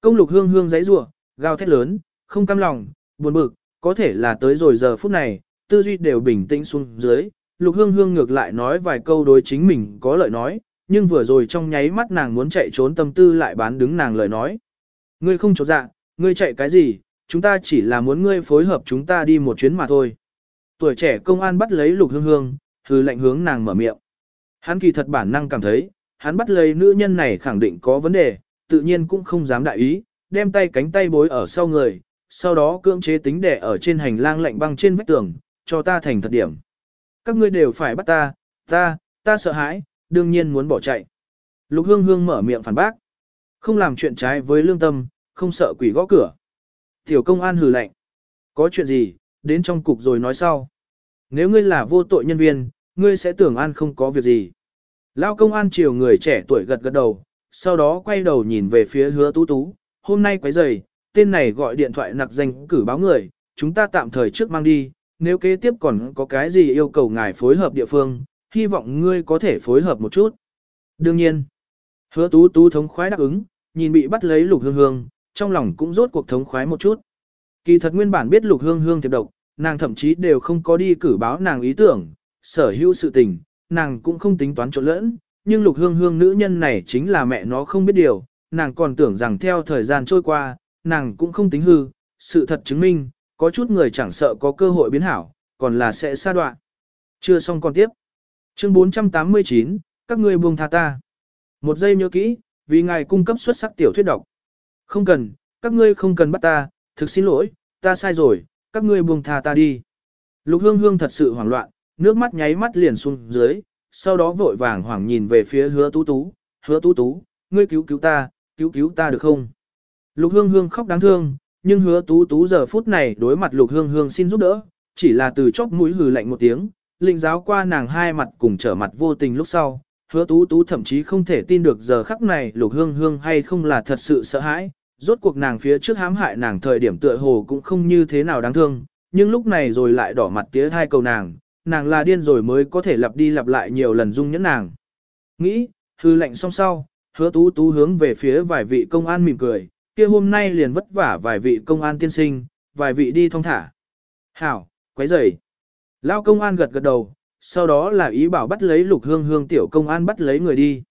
Công lục hương hương giấy rủa gào thét lớn, không cam lòng, buồn bực, có thể là tới rồi giờ phút này, tư duy đều bình tĩnh xuống dưới. Lục hương hương ngược lại nói vài câu đối chính mình có lợi nói, nhưng vừa rồi trong nháy mắt nàng muốn chạy trốn tâm tư lại bán đứng nàng lời nói. Ngươi không trốn dạ, ngươi chạy cái gì, chúng ta chỉ là muốn ngươi phối hợp chúng ta đi một chuyến mà thôi. Tuổi trẻ công an bắt lấy lục hương hương, hư lệnh hướng nàng mở miệng. Hắn kỳ thật bản năng cảm thấy, hắn bắt lấy nữ nhân này khẳng định có vấn đề, tự nhiên cũng không dám đại ý, đem tay cánh tay bối ở sau người, sau đó cưỡng chế tính đẻ ở trên hành lang lạnh băng trên vách tường, cho ta thành thật điểm. Các ngươi đều phải bắt ta, ta, ta sợ hãi, đương nhiên muốn bỏ chạy. Lục hương hương mở miệng phản bác. Không làm chuyện trái với lương tâm, không sợ quỷ gõ cửa. Tiểu công an hừ lạnh. Có chuyện gì, đến trong cục rồi nói sau. Nếu ngươi là vô tội nhân viên, ngươi sẽ tưởng an không có việc gì. Lao công an chiều người trẻ tuổi gật gật đầu, sau đó quay đầu nhìn về phía hứa tú tú. Hôm nay quấy rầy, tên này gọi điện thoại nặc danh cử báo người, chúng ta tạm thời trước mang đi, nếu kế tiếp còn có cái gì yêu cầu ngài phối hợp địa phương, hy vọng ngươi có thể phối hợp một chút. Đương nhiên, hứa tú tú thống khoái đáp ứng, nhìn bị bắt lấy lục hương hương, trong lòng cũng rốt cuộc thống khoái một chút. Kỳ thật nguyên bản biết lục hương hương thiệp độc, nàng thậm chí đều không có đi cử báo nàng ý tưởng, sở hữu sự tình, nàng cũng không tính toán trộn lẫn, nhưng lục hương hương nữ nhân này chính là mẹ nó không biết điều, nàng còn tưởng rằng theo thời gian trôi qua, nàng cũng không tính hư, sự thật chứng minh, có chút người chẳng sợ có cơ hội biến hảo, còn là sẽ xa đoạn. Chưa xong còn tiếp. Chương 489, các ngươi buông tha ta. Một giây nhớ kỹ, vì ngài cung cấp xuất sắc tiểu thuyết độc. Không cần, các ngươi không cần bắt ta, thực xin lỗi, ta sai rồi, các ngươi buông tha ta đi. Lục hương hương thật sự hoảng loạn, nước mắt nháy mắt liền xuống dưới, sau đó vội vàng hoảng nhìn về phía hứa tú tú, hứa tú tú, ngươi cứu cứu ta, cứu cứu ta được không? Lục hương hương khóc đáng thương, nhưng hứa tú tú giờ phút này đối mặt lục hương hương xin giúp đỡ, chỉ là từ chóp mũi hừ lạnh một tiếng, lĩnh giáo qua nàng hai mặt cùng trở mặt vô tình lúc sau. Hứa tú tú thậm chí không thể tin được giờ khắc này lục hương hương hay không là thật sự sợ hãi, rốt cuộc nàng phía trước hãm hại nàng thời điểm tựa hồ cũng không như thế nào đáng thương, nhưng lúc này rồi lại đỏ mặt tía hai cầu nàng, nàng là điên rồi mới có thể lặp đi lặp lại nhiều lần dung nhẫn nàng. Nghĩ, hư lệnh xong sau, hứa tú tú hướng về phía vài vị công an mỉm cười, kia hôm nay liền vất vả vài vị công an tiên sinh, vài vị đi thong thả. Hảo, quấy rầy. Lao công an gật gật đầu, sau đó là ý bảo bắt lấy lục hương hương tiểu công an bắt lấy người đi.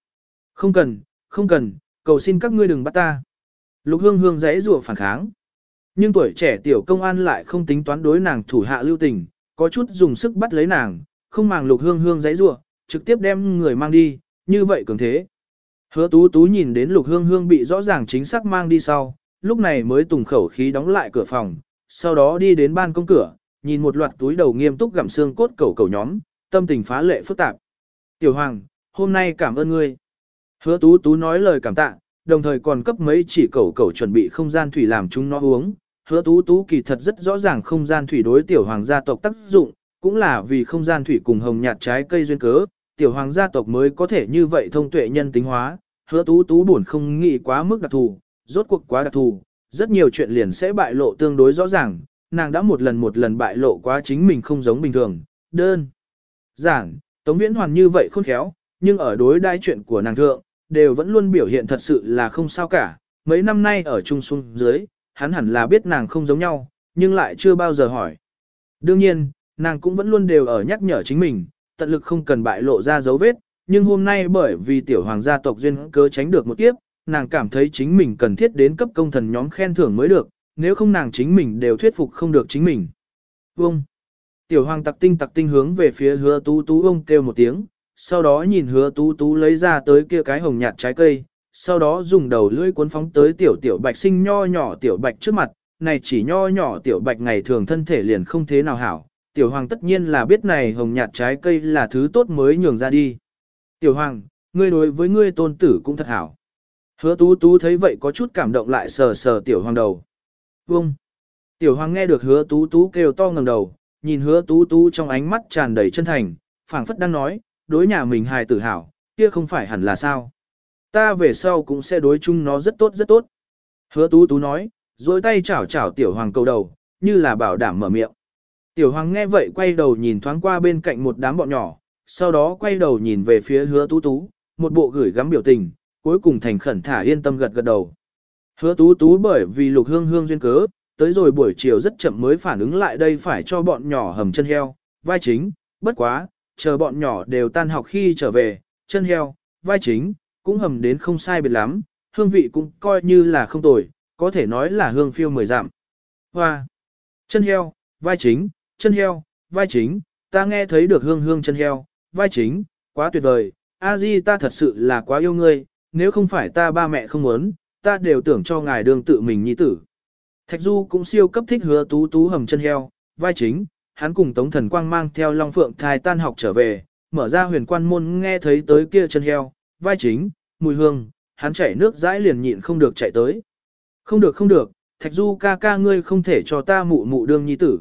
Không cần, không cần, cầu xin các ngươi đừng bắt ta. Lục hương hương dãy rủa phản kháng. Nhưng tuổi trẻ tiểu công an lại không tính toán đối nàng thủ hạ lưu tình, có chút dùng sức bắt lấy nàng, không màng lục hương hương giấy rủa, trực tiếp đem người mang đi, như vậy cường thế. Hứa tú tú nhìn đến lục hương hương bị rõ ràng chính xác mang đi sau, lúc này mới tùng khẩu khí đóng lại cửa phòng, sau đó đi đến ban công cửa, nhìn một loạt túi đầu nghiêm túc gặm xương cốt cầu cầu nhóm, tâm tình phá lệ phức tạp. Tiểu Hoàng, hôm nay cảm ơn ngươi. Hứa tú tú nói lời cảm tạ, đồng thời còn cấp mấy chỉ cầu cầu chuẩn bị không gian thủy làm chúng nó uống. Hứa tú tú kỳ thật rất rõ ràng không gian thủy đối tiểu hoàng gia tộc tác dụng, cũng là vì không gian thủy cùng hồng nhạt trái cây duyên cớ, tiểu hoàng gia tộc mới có thể như vậy thông tuệ nhân tính hóa, hứa tú tú buồn không nghĩ quá mức đặc thù, rốt cuộc quá đặc thù, rất nhiều chuyện liền sẽ bại lộ tương đối rõ ràng, nàng đã một lần một lần bại lộ quá chính mình không giống bình thường, đơn. giản Tống Viễn Hoàn như vậy khôn khéo, nhưng ở đối đai chuyện của nàng thượng, đều vẫn luôn biểu hiện thật sự là không sao cả, mấy năm nay ở chung xuống dưới, hắn hẳn là biết nàng không giống nhau, nhưng lại chưa bao giờ hỏi. Đương nhiên, nàng cũng vẫn luôn đều ở nhắc nhở chính mình, tận lực không cần bại lộ ra dấu vết, nhưng hôm nay bởi vì tiểu hoàng gia tộc duyên cớ tránh được một kiếp, nàng cảm thấy chính mình cần thiết đến cấp công thần nhóm khen thưởng mới được, nếu không nàng chính mình đều thuyết phục không được chính mình. Vông! Tiểu hoàng tặc tinh tặc tinh hướng về phía hứa tú tú ông kêu một tiếng, sau đó nhìn hứa tú tú lấy ra tới kia cái hồng nhạt trái cây, sau đó dùng đầu lưỡi cuốn phóng tới tiểu tiểu bạch sinh nho nhỏ tiểu bạch trước mặt, này chỉ nho nhỏ tiểu bạch ngày thường thân thể liền không thế nào hảo, tiểu hoàng tất nhiên là biết này hồng nhạt trái cây là thứ tốt mới nhường ra đi. Tiểu hoàng, ngươi đối với ngươi tôn tử cũng thật hảo. Hứa tú tú thấy vậy có chút cảm động lại sờ sờ tiểu hoàng đầu. Vông! Tiểu hoàng nghe được hứa tú tú kêu to ngầm đầu, nhìn hứa tú tú trong ánh mắt tràn đầy chân thành, phảng phất đang nói, đối nhà mình hài tử hảo, kia không phải hẳn là sao. Ta về sau cũng sẽ đối chung nó rất tốt rất tốt. Hứa tú tú nói, dối tay chảo chảo tiểu hoàng cầu đầu, như là bảo đảm mở miệng. Tiểu hoàng nghe vậy quay đầu nhìn thoáng qua bên cạnh một đám bọn nhỏ, sau đó quay đầu nhìn về phía hứa tú tú, một bộ gửi gắm biểu tình, cuối cùng thành khẩn thả yên tâm gật gật đầu. Hứa tú tú bởi vì lục hương hương duyên cớ, tới rồi buổi chiều rất chậm mới phản ứng lại đây phải cho bọn nhỏ hầm chân heo, vai chính, bất quá, chờ bọn nhỏ đều tan học khi trở về, chân heo, vai chính, cũng hầm đến không sai biệt lắm, hương vị cũng coi như là không tồi, có thể nói là hương phiêu mười dặm. Hoa, chân heo, vai chính, chân heo, vai chính, ta nghe thấy được hương hương chân heo, vai chính, quá tuyệt vời, a di ta thật sự là quá yêu ngươi, nếu không phải ta ba mẹ không muốn, ta đều tưởng cho ngài đương tự mình nhi tử. Thạch Du cũng siêu cấp thích hứa tú tú hầm chân heo, vai chính, hắn cùng Tống Thần Quang mang theo Long Phượng thai tan học trở về, mở ra huyền quan môn nghe thấy tới kia chân heo, vai chính, mùi hương, hắn chảy nước dãi liền nhịn không được chạy tới. Không được không được, Thạch Du ca ca ngươi không thể cho ta mụ mụ đương nhi tử.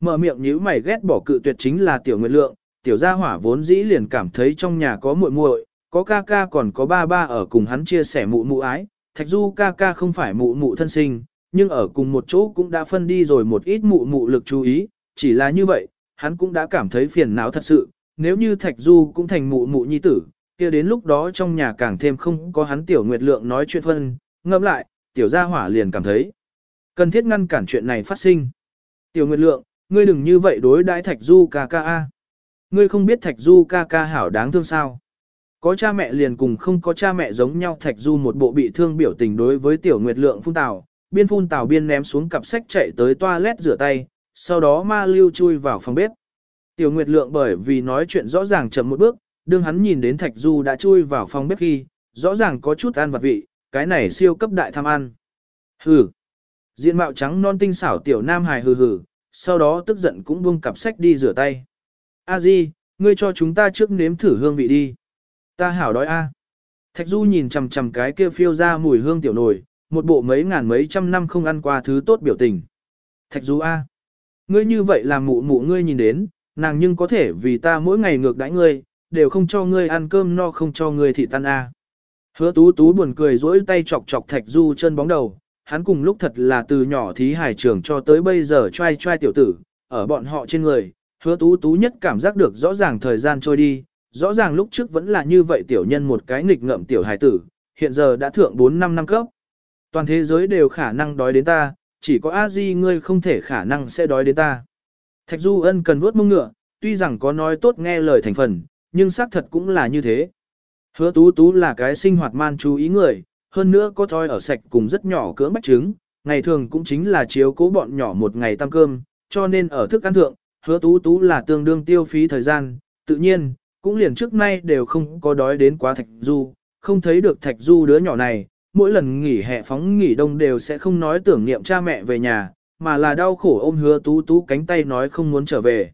Mở miệng nhíu mày ghét bỏ cự tuyệt chính là tiểu nguyệt lượng, tiểu gia hỏa vốn dĩ liền cảm thấy trong nhà có muội muội, có ca ca còn có ba ba ở cùng hắn chia sẻ mụ mụ ái. Thạch Du ca ca không phải mụ mụ thân sinh, nhưng ở cùng một chỗ cũng đã phân đi rồi một ít mụ mụ lực chú ý, chỉ là như vậy, hắn cũng đã cảm thấy phiền não thật sự, nếu như Thạch Du cũng thành mụ mụ nhi tử, kia đến lúc đó trong nhà càng thêm không có hắn tiểu nguyệt lượng nói chuyện phân, ngẫm lại, tiểu gia hỏa liền cảm thấy cần thiết ngăn cản chuyện này phát sinh. Tiểu nguyệt lượng, ngươi đừng như vậy đối đãi Thạch Du ca ca a. Ngươi không biết Thạch Du ca ca hảo đáng thương sao? Có cha mẹ liền cùng không có cha mẹ giống nhau Thạch Du một bộ bị thương biểu tình đối với tiểu nguyệt lượng phun tào, biên phun tào biên ném xuống cặp sách chạy tới toilet rửa tay, sau đó ma lưu chui vào phòng bếp. Tiểu nguyệt lượng bởi vì nói chuyện rõ ràng chậm một bước, đương hắn nhìn đến Thạch Du đã chui vào phòng bếp khi, rõ ràng có chút ăn vật vị, cái này siêu cấp đại tham ăn. Hừ. Diện mạo trắng non tinh xảo tiểu nam hài hừ hừ, sau đó tức giận cũng buông cặp sách đi rửa tay. A Di, ngươi cho chúng ta trước nếm thử hương vị đi. Ta hảo đói a. Thạch Du nhìn chằm chằm cái kia phiêu ra mùi hương tiểu nồi, một bộ mấy ngàn mấy trăm năm không ăn qua thứ tốt biểu tình. Thạch Du a, ngươi như vậy làm mụ mụ ngươi nhìn đến, nàng nhưng có thể vì ta mỗi ngày ngược đãi ngươi, đều không cho ngươi ăn cơm no không cho ngươi thị tan a. Hứa tú tú buồn cười rỗi tay chọc chọc Thạch Du chân bóng đầu, hắn cùng lúc thật là từ nhỏ thí hải trường cho tới bây giờ trai trai tiểu tử, ở bọn họ trên người, hứa tú tú nhất cảm giác được rõ ràng thời gian trôi đi, rõ ràng lúc trước vẫn là như vậy tiểu nhân một cái nghịch ngợm tiểu hải tử, hiện giờ đã thượng 4-5 năm cấp. Toàn thế giới đều khả năng đói đến ta, chỉ có a di ngươi không thể khả năng sẽ đói đến ta. Thạch Du Ân cần vuốt mông ngựa, tuy rằng có nói tốt nghe lời thành phần, nhưng xác thật cũng là như thế. Hứa tú tú là cái sinh hoạt man chú ý người, hơn nữa có thói ở sạch cùng rất nhỏ cỡ bách trứng, ngày thường cũng chính là chiếu cố bọn nhỏ một ngày tăng cơm, cho nên ở thức ăn thượng, hứa tú tú là tương đương tiêu phí thời gian, tự nhiên, cũng liền trước nay đều không có đói đến quá thạch du, không thấy được thạch du đứa nhỏ này, mỗi lần nghỉ hè phóng nghỉ đông đều sẽ không nói tưởng niệm cha mẹ về nhà, mà là đau khổ ôm hứa tú tú cánh tay nói không muốn trở về.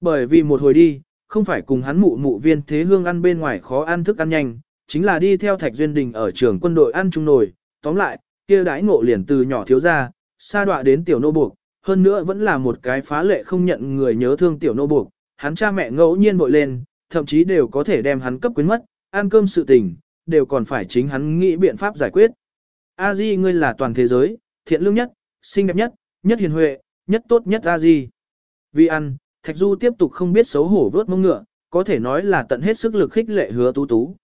Bởi vì một hồi đi, không phải cùng hắn mụ mụ viên thế hương ăn bên ngoài khó ăn thức ăn nhanh, chính là đi theo Thạch Duyên Đình ở trường quân đội ăn chung nồi, tóm lại, kia đãi ngộ liền từ nhỏ thiếu ra, xa đọa đến tiểu nô buộc, hơn nữa vẫn là một cái phá lệ không nhận người nhớ thương tiểu nô buộc, hắn cha mẹ ngẫu nhiên bội lên, thậm chí đều có thể đem hắn cấp quyến mất, ăn cơm sự tình, đều còn phải chính hắn nghĩ biện pháp giải quyết. A Di ngươi là toàn thế giới, thiện lương nhất, xinh đẹp nhất, nhất hiền huệ, nhất tốt nhất A Di. Vì ăn, Thạch Du tiếp tục không biết xấu hổ vớt mông ngựa, có thể nói là tận hết sức lực khích lệ hứa tú tú.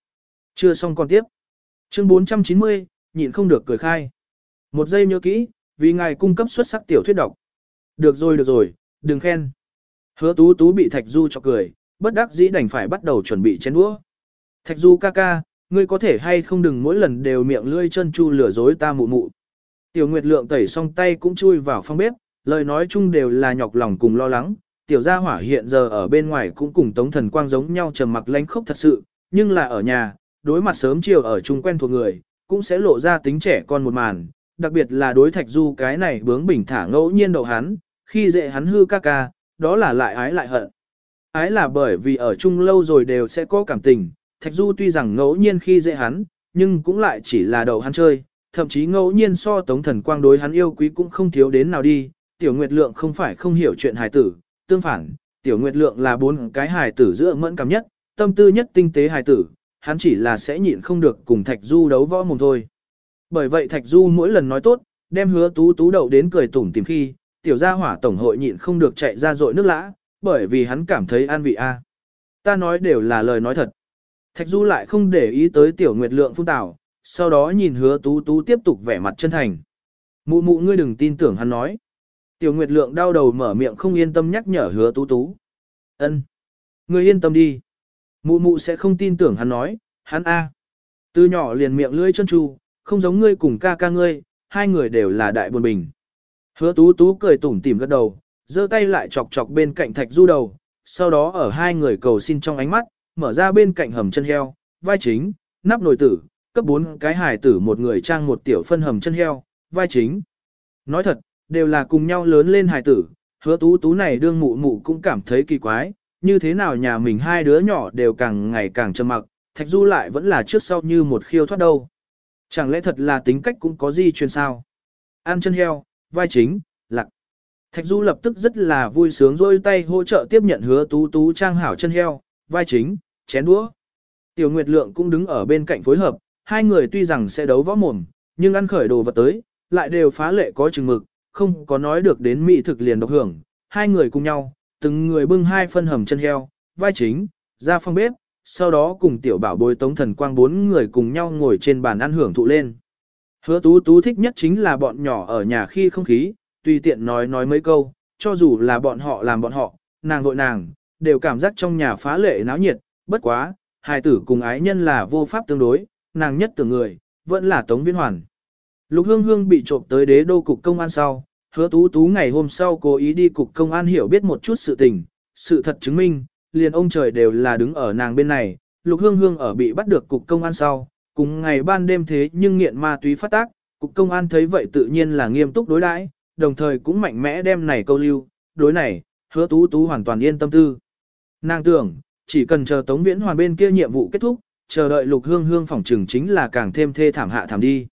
Chưa xong còn tiếp. Chương 490, nhịn không được cười khai. Một giây nhớ kỹ, vì ngài cung cấp xuất sắc tiểu thuyết độc. Được rồi được rồi, đừng khen. Hứa tú tú bị Thạch Du cho cười, bất đắc dĩ đành phải bắt đầu chuẩn bị chén đũa. Thạch Du ca ca, ngươi có thể hay không đừng mỗi lần đều miệng lươi chân chu lừa dối ta mụ mụ. Tiểu Nguyệt Lượng tẩy xong tay cũng chui vào phòng bếp, lời nói chung đều là nhọc lòng cùng lo lắng. Tiểu gia hỏa hiện giờ ở bên ngoài cũng cùng Tống Thần Quang giống nhau trầm mặc lánh khốc thật sự, nhưng là ở nhà, đối mặt sớm chiều ở chung quen thuộc người, cũng sẽ lộ ra tính trẻ con một màn, đặc biệt là đối Thạch Du cái này bướng bỉnh thả ngẫu nhiên đầu hắn, khi dễ hắn hư ca ca, đó là lại ái lại hận. Ái là bởi vì ở chung lâu rồi đều sẽ có cảm tình, Thạch Du tuy rằng ngẫu nhiên khi dễ hắn, nhưng cũng lại chỉ là đầu hắn chơi, thậm chí ngẫu nhiên so Tống Thần Quang đối hắn yêu quý cũng không thiếu đến nào đi, Tiểu Nguyệt Lượng không phải không hiểu chuyện hài tử, tương phản, Tiểu Nguyệt Lượng là bốn cái hài tử giữa mẫn cảm nhất, tâm tư nhất tinh tế hài tử, hắn chỉ là sẽ nhịn không được cùng Thạch Du đấu võ mồm thôi. Bởi vậy Thạch Du mỗi lần nói tốt, đem hứa tú tú đậu đến cười tủm tìm khi, tiểu gia hỏa tổng hội nhịn không được chạy ra dội nước lã, bởi vì hắn cảm thấy an vị a. Ta nói đều là lời nói thật. Thạch Du lại không để ý tới tiểu nguyệt lượng phun tảo, sau đó nhìn hứa tú tú tiếp tục vẻ mặt chân thành. Mụ mụ ngươi đừng tin tưởng hắn nói. Tiểu Nguyệt Lượng đau đầu mở miệng không yên tâm nhắc nhở hứa tú tú. ân Ngươi yên tâm đi. Mụ mụ sẽ không tin tưởng hắn nói, hắn A. Từ nhỏ liền miệng lưỡi chân tru, không giống ngươi cùng ca ca ngươi, hai người đều là đại buồn bình. Hứa tú tú cười tủm tỉm gật đầu, giơ tay lại chọc chọc bên cạnh thạch du đầu, sau đó ở hai người cầu xin trong ánh mắt, mở ra bên cạnh hầm chân heo, vai chính, nắp nồi tử, cấp bốn cái hài tử một người trang một tiểu phân hầm chân heo, vai chính. Nói thật, đều là cùng nhau lớn lên hài tử, hứa tú tú này đương mụ mụ cũng cảm thấy kỳ quái, như thế nào nhà mình hai đứa nhỏ đều càng ngày càng trầm mặc, thạch du lại vẫn là trước sau như một khiêu thoát đâu. Chẳng lẽ thật là tính cách cũng có gì truyền sao? Ăn chân heo, vai chính, lặc. Thạch Du lập tức rất là vui sướng rôi tay hỗ trợ tiếp nhận hứa tú tú trang hảo chân heo, vai chính, chén đũa. Tiểu Nguyệt Lượng cũng đứng ở bên cạnh phối hợp, hai người tuy rằng sẽ đấu võ mồm, nhưng ăn khởi đồ vật tới, lại đều phá lệ có chừng mực, không có nói được đến mỹ thực liền độc hưởng. Hai người cùng nhau, từng người bưng hai phân hầm chân heo, vai chính, ra phòng bếp, sau đó cùng tiểu bảo bối tống thần quang bốn người cùng nhau ngồi trên bàn ăn hưởng thụ lên. Hứa tú tú thích nhất chính là bọn nhỏ ở nhà khi không khí, tùy tiện nói nói mấy câu, cho dù là bọn họ làm bọn họ, nàng vội nàng, đều cảm giác trong nhà phá lệ náo nhiệt, bất quá, hài tử cùng ái nhân là vô pháp tương đối, nàng nhất tưởng người, vẫn là Tống viên Hoàn. Lục Hương Hương bị trộm tới đế đô cục công an sau, hứa tú tú ngày hôm sau cố ý đi cục công an hiểu biết một chút sự tình, sự thật chứng minh, liền ông trời đều là đứng ở nàng bên này, Lục Hương Hương ở bị bắt được cục công an sau, cùng ngày ban đêm thế nhưng nghiện ma túy phát tác, cục công an thấy vậy tự nhiên là nghiêm túc đối đãi, đồng thời cũng mạnh mẽ đem này câu lưu, đối này, hứa tú tú hoàn toàn yên tâm tư. Nàng tưởng, chỉ cần chờ Tống Viễn Hoàn bên kia nhiệm vụ kết thúc, chờ đợi Lục Hương Hương phòng trừng chính là càng thêm thê thảm hạ thảm đi.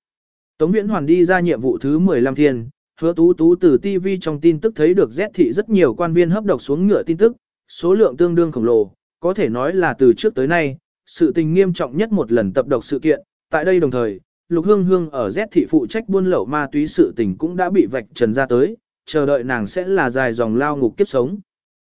Tống Viễn Hoàn đi ra nhiệm vụ thứ 15 thiên, hứa tú tú từ TV trong tin tức thấy được Z thị rất nhiều quan viên hấp độc xuống ngựa tin tức, số lượng tương đương khổng lồ, có thể nói là từ trước tới nay, sự tình nghiêm trọng nhất một lần tập độc sự kiện, tại đây đồng thời, Lục Hương Hương ở Z thị phụ trách buôn lậu ma túy sự tình cũng đã bị vạch trần ra tới, chờ đợi nàng sẽ là dài dòng lao ngục kiếp sống.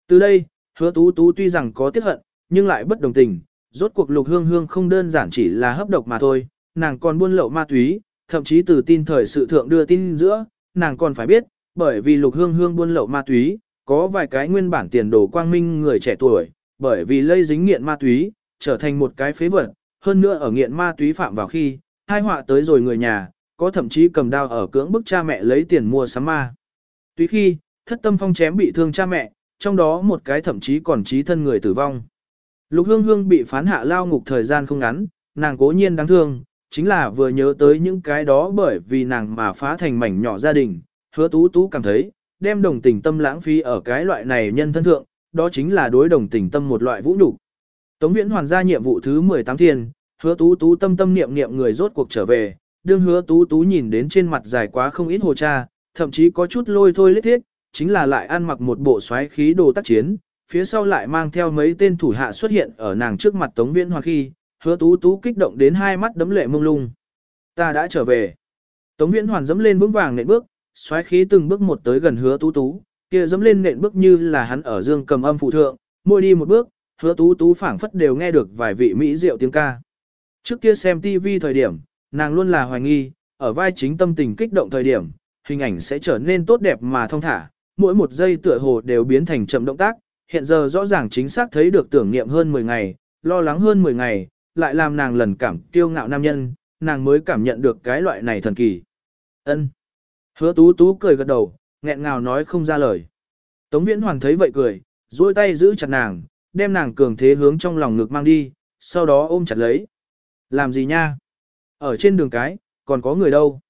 Từ đây, hứa tú tú tuy rằng có tiếc hận, nhưng lại bất đồng tình, rốt cuộc Lục Hương Hương không đơn giản chỉ là hấp độc mà thôi, nàng còn buôn lậu ma túy, thậm chí từ tin thời sự thượng đưa tin giữa, nàng còn phải biết, bởi vì Lục Hương Hương buôn lậu ma túy, có vài cái nguyên bản tiền đồ quang minh người trẻ tuổi, bởi vì lây dính nghiện ma túy, trở thành một cái phế vật, hơn nữa ở nghiện ma túy phạm vào khi, hai họa tới rồi người nhà, có thậm chí cầm đao ở cưỡng bức cha mẹ lấy tiền mua sắm ma. Tuy khi, thất tâm phong chém bị thương cha mẹ, trong đó một cái thậm chí còn trí thân người tử vong. Lục hương hương bị phán hạ lao ngục thời gian không ngắn, nàng cố nhiên đáng thương, chính là vừa nhớ tới những cái đó bởi vì nàng mà phá thành mảnh nhỏ gia đình, hứa tú tú cảm thấy, đem đồng tình tâm lãng phí ở cái loại này nhân thân thượng, đó chính là đối đồng tình tâm một loại vũ nhục. Tống Viễn hoàn ra nhiệm vụ thứ 18 thiên, hứa tú tú tâm tâm niệm niệm người rốt cuộc trở về, đương hứa tú tú nhìn đến trên mặt dài quá không ít hồ cha, thậm chí có chút lôi thôi lết thiết, chính là lại ăn mặc một bộ xoáy khí đồ tác chiến, phía sau lại mang theo mấy tên thủ hạ xuất hiện ở nàng trước mặt Tống Viễn hoàn khi, hứa tú tú kích động đến hai mắt đấm lệ mông lung. Ta đã trở về. Tống Viễn hoàn dẫm lên vững vàng nện bước, xoáy khí từng bước một tới gần hứa tú tú, kia dẫm lên nện bước như là hắn ở dương cầm âm phụ thượng, môi đi một bước, hứa tú tú phảng phất đều nghe được vài vị mỹ diệu tiếng ca. Trước kia xem TV thời điểm, nàng luôn là hoài nghi, ở vai chính tâm tình kích động thời điểm, hình ảnh sẽ trở nên tốt đẹp mà thông thả, mỗi một giây tựa hồ đều biến thành chậm động tác, hiện giờ rõ ràng chính xác thấy được tưởng niệm hơn 10 ngày, lo lắng hơn 10 ngày, lại làm nàng lần cảm kiêu ngạo nam nhân, nàng mới cảm nhận được cái loại này thần kỳ. Ân. Hứa tú tú cười gật đầu, nghẹn ngào nói không ra lời. Tống viễn hoàn thấy vậy cười, duỗi tay giữ chặt nàng, đem nàng cường thế hướng trong lòng ngực mang đi, sau đó ôm chặt lấy. Làm gì nha? Ở trên đường cái, còn có người đâu?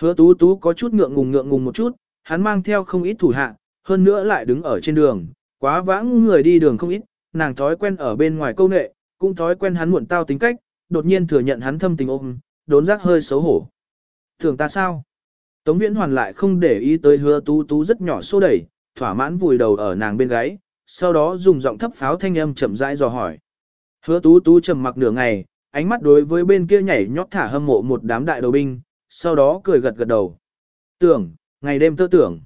Hứa tú tú có chút ngượng ngùng ngượng ngùng một chút, hắn mang theo không ít thủ hạ, hơn nữa lại đứng ở trên đường, quá vãng người đi đường không ít, nàng thói quen ở bên ngoài câu nệ, cũng thói quen hắn muộn tao tính cách, đột nhiên thừa nhận hắn thâm tình ôm, đốn giác hơi xấu hổ. Thường ta sao? Tống viễn hoàn lại không để ý tới hứa tú tú rất nhỏ xô đẩy, thỏa mãn vùi đầu ở nàng bên gáy, sau đó dùng giọng thấp pháo thanh âm chậm rãi dò hỏi. Hứa tú tú trầm mặc nửa ngày, ánh mắt đối với bên kia nhảy nhót thả hâm mộ một đám đại đầu binh, sau đó cười gật gật đầu. Tưởng, ngày đêm tơ tưởng.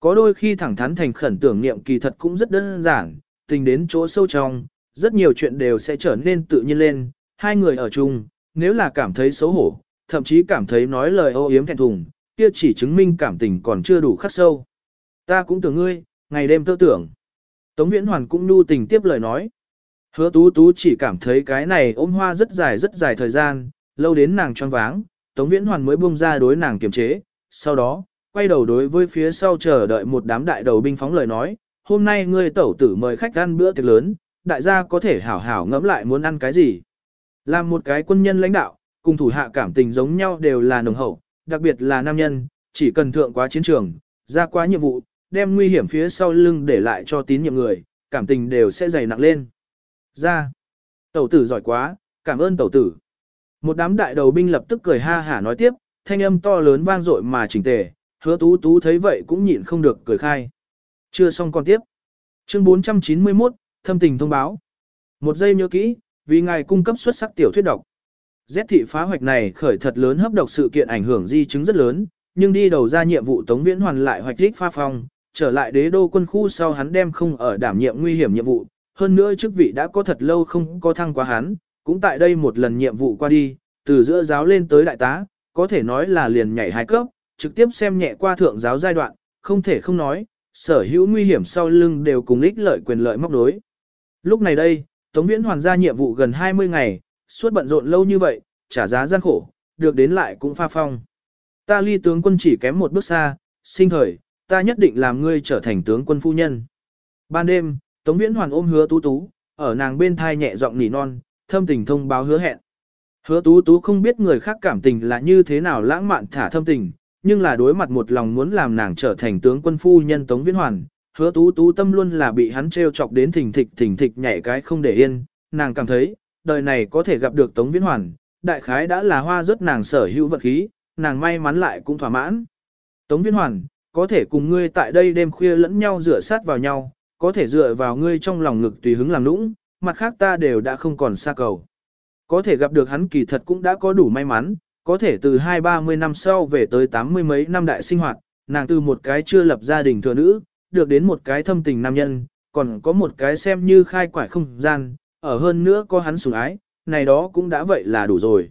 Có đôi khi thẳng thắn thành khẩn tưởng niệm kỳ thật cũng rất đơn giản, tình đến chỗ sâu trong, rất nhiều chuyện đều sẽ trở nên tự nhiên lên, hai người ở chung, nếu là cảm thấy xấu hổ, thậm chí cảm thấy nói lời ô yếm thẹn thùng, kia chỉ chứng minh cảm tình còn chưa đủ khắc sâu. Ta cũng tưởng ngươi, ngày đêm tơ tưởng. Tống Viễn Hoàn cũng nu tình tiếp lời nói. Hứa tú tú chỉ cảm thấy cái này ôm hoa rất dài rất dài thời gian, lâu đến nàng choáng váng, Tống Viễn Hoàn mới buông ra đối nàng kiềm chế, sau đó, quay đầu đối với phía sau chờ đợi một đám đại đầu binh phóng lời nói, hôm nay ngươi tẩu tử mời khách ăn bữa tiệc lớn, đại gia có thể hảo hảo ngẫm lại muốn ăn cái gì. Làm một cái quân nhân lãnh đạo, cùng thủ hạ cảm tình giống nhau đều là nồng hậu, đặc biệt là nam nhân, chỉ cần thượng quá chiến trường, ra quá nhiệm vụ, đem nguy hiểm phía sau lưng để lại cho tín nhiệm người, cảm tình đều sẽ dày nặng lên. Ra, tẩu tử giỏi quá, cảm ơn tẩu tử. Một đám đại đầu binh lập tức cười ha hả nói tiếp, thanh âm to lớn vang dội mà chỉnh tề, hứa tú tú thấy vậy cũng nhịn không được cười khai. Chưa xong còn tiếp. Chương 491, thâm tình thông báo. Một giây nhớ kỹ, vì ngài cung cấp xuất sắc tiểu thuyết độc. Z thị phá hoạch này khởi thật lớn hấp độc sự kiện ảnh hưởng di chứng rất lớn, nhưng đi đầu ra nhiệm vụ Tống Viễn hoàn lại hoạch đích pha phong, trở lại đế đô quân khu sau hắn đem không ở đảm nhiệm nguy hiểm nhiệm vụ, hơn nữa chức vị đã có thật lâu không có thăng quá hắn, cũng tại đây một lần nhiệm vụ qua đi, từ giữa giáo lên tới đại tá, có thể nói là liền nhảy hai cấp, trực tiếp xem nhẹ qua thượng giáo giai đoạn, không thể không nói, sở hữu nguy hiểm sau lưng đều cùng ích lợi quyền lợi móc đối. Lúc này đây, Tống Viễn hoàn ra nhiệm vụ gần 20 ngày, suốt bận rộn lâu như vậy, trả giá gian khổ, được đến lại cũng pha phong. Ta ly tướng quân chỉ kém một bước xa, sinh thời, ta nhất định làm ngươi trở thành tướng quân phu nhân. Ban đêm, Tống Viễn hoàn ôm hứa tú tú, ở nàng bên thai nhẹ giọng nỉ non, thâm tình thông báo hứa hẹn. Hứa tú tú không biết người khác cảm tình là như thế nào lãng mạn thả thâm tình, nhưng là đối mặt một lòng muốn làm nàng trở thành tướng quân phu nhân Tống Viễn Hoàn, hứa tú tú tâm luôn là bị hắn treo chọc đến thình thịch thình thịch nhảy cái không để yên, nàng cảm thấy, đời này có thể gặp được Tống Viễn Hoàn, đại khái đã là hoa rất nàng sở hữu vật khí, nàng may mắn lại cũng thỏa mãn. Tống Viễn Hoàn, có thể cùng ngươi tại đây đêm khuya lẫn nhau rửa sát vào nhau, có thể dựa vào ngươi trong lòng ngực tùy hứng làm nũng, mặt khác ta đều đã không còn xa cầu. Có thể gặp được hắn kỳ thật cũng đã có đủ may mắn, có thể từ hai ba mươi năm sau về tới tám mươi mấy năm đại sinh hoạt, nàng từ một cái chưa lập gia đình thừa nữ, được đến một cái thâm tình nam nhân, còn có một cái xem như khai quải không gian, ở hơn nữa có hắn sủng ái, này đó cũng đã vậy là đủ rồi.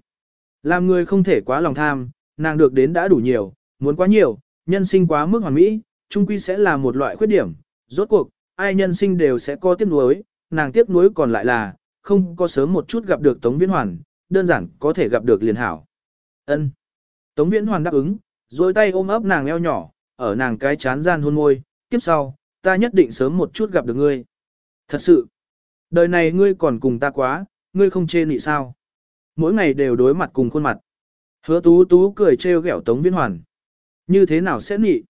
Làm người không thể quá lòng tham, nàng được đến đã đủ nhiều, muốn quá nhiều, nhân sinh quá mức hoàn mỹ, chung quy sẽ là một loại khuyết điểm, rốt cuộc, ai nhân sinh đều sẽ có tiếc nuối, nàng tiếc nuối còn lại là, không có sớm một chút gặp được Tống Viễn Hoàn, đơn giản có thể gặp được liền hảo. Ân. Tống Viễn Hoàn đáp ứng, rồi tay ôm ấp nàng eo nhỏ, ở nàng cái chán gian hôn môi, tiếp sau, ta nhất định sớm một chút gặp được ngươi. Thật sự, đời này ngươi còn cùng ta quá, ngươi không chê nị sao. Mỗi ngày đều đối mặt cùng khuôn mặt. Hứa tú tú cười trêu ghẹo Tống Viễn Hoàn. Như thế nào sẽ nị?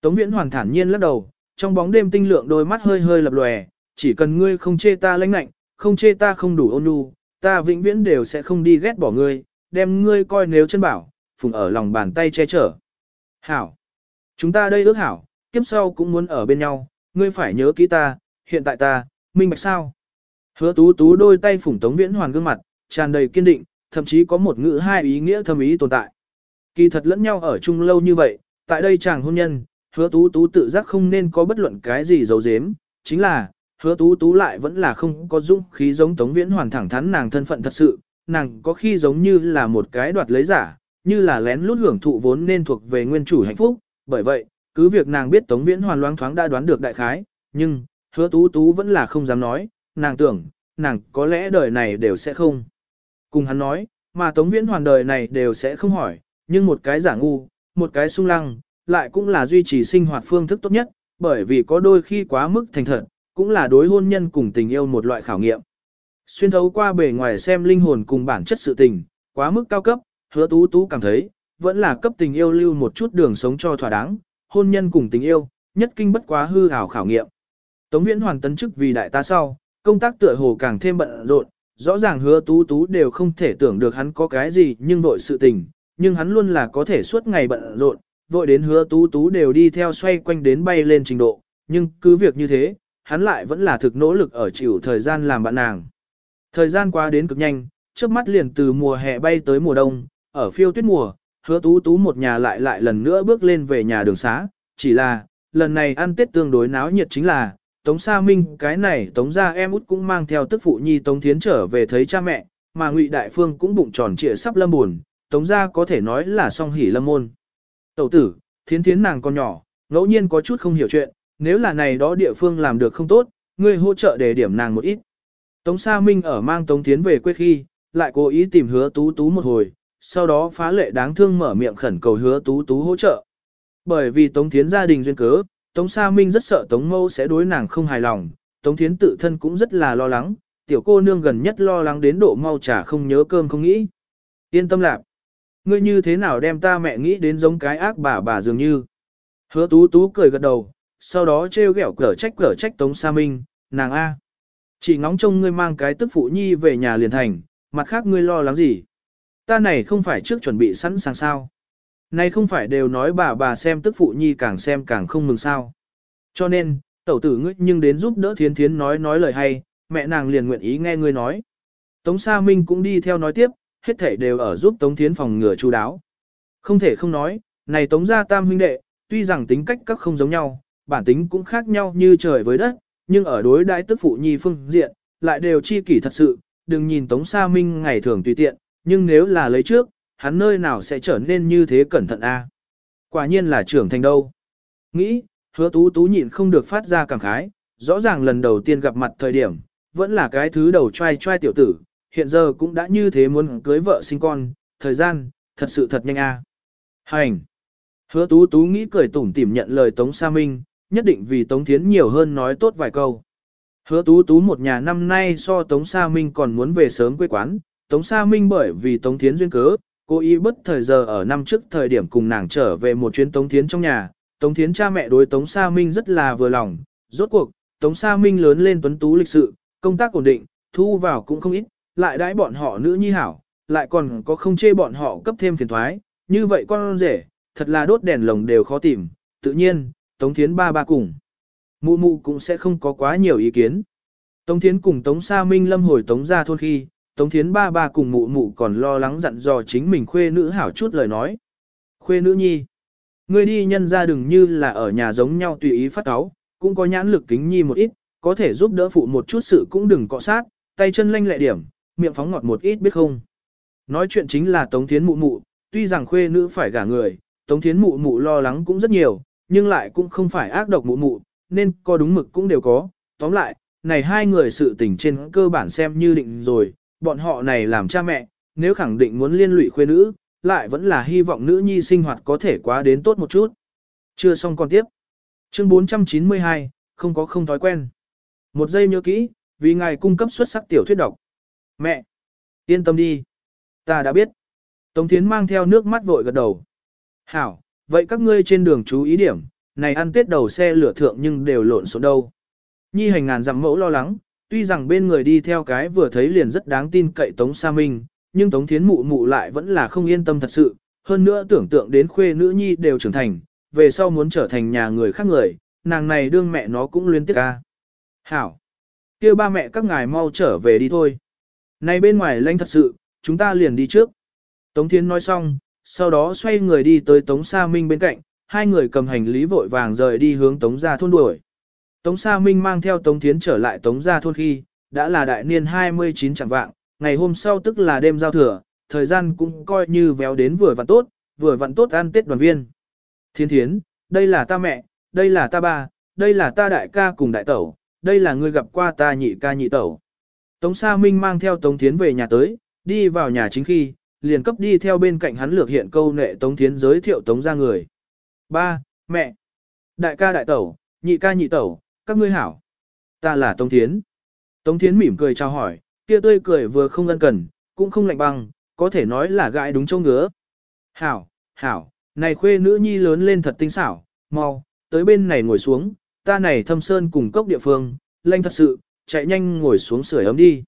Tống Viễn Hoàn thản nhiên lắc đầu, trong bóng đêm tinh lượng đôi mắt hơi hơi lập lòe, chỉ cần ngươi không chê ta lãnh lạnh, không chê ta không đủ ôn nhu, ta vĩnh viễn đều sẽ không đi ghét bỏ ngươi, đem ngươi coi nếu chân bảo, phùng ở lòng bàn tay che chở. Hảo! Chúng ta đây ước hảo, kiếp sau cũng muốn ở bên nhau, ngươi phải nhớ kỹ ta, hiện tại ta, minh bạch sao. Hứa tú tú đôi tay phủng tống viễn hoàn gương mặt, tràn đầy kiên định, thậm chí có một ngữ hai ý nghĩa thâm ý tồn tại. Kỳ thật lẫn nhau ở chung lâu như vậy, tại đây chàng hôn nhân, hứa tú tú tự giác không nên có bất luận cái gì giấu giếm, chính là, hứa tú tú lại vẫn là không có dũng khí giống tống viễn hoàn thẳng thắn nàng thân phận thật sự, nàng có khi giống như là một cái đoạt lấy giả, như là lén lút hưởng thụ vốn nên thuộc về nguyên chủ hạnh phúc, bởi vậy, cứ việc nàng biết Tống Viễn Hoàn loáng thoáng đã đoán được đại khái, nhưng, hứa tú tú vẫn là không dám nói, nàng tưởng, nàng có lẽ đời này đều sẽ không. Cùng hắn nói, mà Tống Viễn Hoàn đời này đều sẽ không hỏi, nhưng một cái giả ngu, một cái sung lăng, lại cũng là duy trì sinh hoạt phương thức tốt nhất, bởi vì có đôi khi quá mức thành thật, cũng là đối hôn nhân cùng tình yêu một loại khảo nghiệm. Xuyên thấu qua bề ngoài xem linh hồn cùng bản chất sự tình, quá mức cao cấp, hứa tú tú cảm thấy, vẫn là cấp tình yêu lưu một chút đường sống cho thỏa đáng, hôn nhân cùng tình yêu, nhất kinh bất quá hư hảo khảo nghiệm. Tống viễn hoàn tấn chức vì đại tá sau, công tác tựa hồ càng thêm bận rộn, rõ ràng hứa tú tú đều không thể tưởng được hắn có cái gì nhưng vội sự tình, nhưng hắn luôn là có thể suốt ngày bận rộn, vội đến hứa tú tú đều đi theo xoay quanh đến bay lên trình độ, nhưng cứ việc như thế, hắn lại vẫn là thực nỗ lực ở chịu thời gian làm bạn nàng. Thời gian qua đến cực nhanh, trước mắt liền từ mùa hè bay tới mùa đông, ở phiêu tuyết mùa, hứa tú tú một nhà lại lại lần nữa bước lên về nhà đường xá, chỉ là, lần này ăn tết tương đối náo nhiệt chính là, Tống Sa Minh cái này Tống gia em út cũng mang theo tức phụ nhi Tống Thiến trở về thấy cha mẹ, mà Ngụy Đại Phương cũng bụng tròn trịa sắp lâm buồn, tống ra có thể nói là song hỉ lâm môn. Tẩu tử, thiến thiến nàng còn nhỏ, ngẫu nhiên có chút không hiểu chuyện, nếu là này đó địa phương làm được không tốt, ngươi hỗ trợ để điểm nàng một ít. Tống Sa Minh ở mang Tống Thiến về quê khi, lại cố ý tìm hứa tú tú một hồi, sau đó phá lệ đáng thương mở miệng khẩn cầu hứa tú tú hỗ trợ. Bởi vì Tống Thiến gia đình duyên cớ, Tống Sa Minh rất sợ Tống Mâu sẽ đối nàng không hài lòng, Tống Thiến tự thân cũng rất là lo lắng, tiểu cô nương gần nhất lo lắng đến độ mau trả không nhớ cơm không nghĩ. Yên tâm lạc. Ngươi như thế nào đem ta mẹ nghĩ đến giống cái ác bà bà dường như. Hứa tú tú cười gật đầu, sau đó trêu ghẹo cở trách cở trách Tống Sa Minh, nàng A. Chỉ ngóng trông ngươi mang cái tức phụ nhi về nhà liền thành, mặt khác ngươi lo lắng gì. Ta này không phải trước chuẩn bị sẵn sàng sao. Này không phải đều nói bà bà xem tức phụ nhi càng xem càng không mừng sao. Cho nên, tẩu tử ngươi nhưng đến giúp đỡ thiến thiến nói nói lời hay, mẹ nàng liền nguyện ý nghe ngươi nói. Tống Sa Minh cũng đi theo nói tiếp, hết thảy đều ở giúp Tống Thiến phòng ngừa chu đáo. Không thể không nói, này Tống gia tam huynh đệ, tuy rằng tính cách các không giống nhau, bản tính cũng khác nhau như trời với đất, nhưng ở đối đãi tức phụ nhi phương diện, lại đều chi kỷ thật sự, đừng nhìn Tống Sa Minh ngày thường tùy tiện, nhưng nếu là lấy trước, hắn nơi nào sẽ trở nên như thế cẩn thận a? Quả nhiên là trưởng thành đâu. Nghĩ, hứa tú tú nhịn không được phát ra cảm khái, rõ ràng lần đầu tiên gặp mặt thời điểm, vẫn là cái thứ đầu trai trai tiểu tử, hiện giờ cũng đã như thế muốn cưới vợ sinh con, thời gian, thật sự thật nhanh a. Hành! Hứa tú tú nghĩ cười tủm tỉm nhận lời Tống Sa Minh, nhất định vì Tống Thiến nhiều hơn nói tốt vài câu. Hứa tú tú một nhà năm nay so Tống Sa Minh còn muốn về sớm quê quán, Tống Sa Minh bởi vì Tống Thiến duyên cớ, cô ý bất thời giờ ở năm trước thời điểm cùng nàng trở về một chuyến Tống Thiến trong nhà, Tống Thiến cha mẹ đối Tống Sa Minh rất là vừa lòng, rốt cuộc, Tống Sa Minh lớn lên tuấn tú lịch sự, công tác ổn định, thu vào cũng không ít, lại đãi bọn họ nữ nhi hảo, lại còn có không chê bọn họ cấp thêm phiền thoái, như vậy con rể, thật là đốt đèn lồng đều khó tìm, tự nhiên, Tống Thiến ba ba cùng. Mụ mụ cũng sẽ không có quá nhiều ý kiến. Tống Thiến cùng Tống Sa Minh lâm hồi Tống ra thôn khi, Tống Thiến ba ba cùng mụ mụ còn lo lắng dặn dò chính mình khuê nữ hảo chút lời nói. Khuê nữ nhi, ngươi đi nhân ra đừng như là ở nhà giống nhau tùy ý phát cáo, cũng có nhãn lực kính nhi một ít, có thể giúp đỡ phụ một chút sự cũng đừng cọ sát, tay chân lanh lẹ điểm, miệng phóng ngọt một ít biết không. Nói chuyện chính là Tống Thiến mụ mụ, tuy rằng khuê nữ phải gả người, Tống Thiến mụ mụ lo lắng cũng rất nhiều, nhưng lại cũng không phải ác độc mụ mụ, nên có đúng mực cũng đều có. Tóm lại, này hai người sự tình trên cơ bản xem như định rồi, bọn họ này làm cha mẹ, nếu khẳng định muốn liên lụy khuê nữ, lại vẫn là hy vọng nữ nhi sinh hoạt có thể quá đến tốt một chút. Chưa xong còn tiếp. Chương 492, không có không thói quen. Một giây nhớ kỹ, vì ngài cung cấp xuất sắc tiểu thuyết độc. Mẹ! Yên tâm đi. Ta đã biết. Tống Thiến mang theo nước mắt vội gật đầu. Hảo, vậy các ngươi trên đường chú ý điểm, này ăn tết đầu xe lửa thượng nhưng đều lộn xộn đâu. Nhi hành ngàn dặm mẫu lo lắng, tuy rằng bên người đi theo cái vừa thấy liền rất đáng tin cậy Tống Sa Minh, nhưng Tống Thiến mụ mụ lại vẫn là không yên tâm thật sự, hơn nữa tưởng tượng đến khuê nữ nhi đều trưởng thành, về sau muốn trở thành nhà người khác người, nàng này đương mẹ nó cũng liên tiếp ca. Hảo! kêu ba mẹ các ngài mau trở về đi thôi. Này bên ngoài lanh thật sự, chúng ta liền đi trước. Tống Thiến nói xong, sau đó xoay người đi tới Tống Sa Minh bên cạnh, hai người cầm hành lý vội vàng rời đi hướng Tống gia thôn đuổi. Tống Sa Minh mang theo Tống Thiến trở lại Tống gia thôn khi, đã là đại niên 29 chẳng vạng, ngày hôm sau tức là đêm giao thừa, thời gian cũng coi như véo đến vừa vặn tốt, vừa vặn tốt ăn Tết đoàn viên. Thiên Thiến, đây là ta mẹ, đây là ta ba, đây là ta đại ca cùng đại tẩu, đây là người gặp qua ta nhị ca nhị tẩu. Tống Sa Minh mang theo Tống Thiến về nhà tới, đi vào nhà chính khi, liền cấp đi theo bên cạnh hắn lược hiện câu nệ Tống Thiến giới thiệu Tống ra người. Ba, mẹ, đại ca đại tẩu, nhị ca nhị tẩu, các ngươi hảo. Ta là Tống Thiến. Tống Thiến mỉm cười chào hỏi, kia tươi cười vừa không ân cần, cũng không lạnh băng, có thể nói là gãi đúng châu ngứa. Hảo, hảo, này khuê nữ nhi lớn lên thật tinh xảo, mau, tới bên này ngồi xuống, ta này thâm sơn cùng cốc địa phương, lanh thật sự, chạy nhanh ngồi xuống sưởi ấm đi.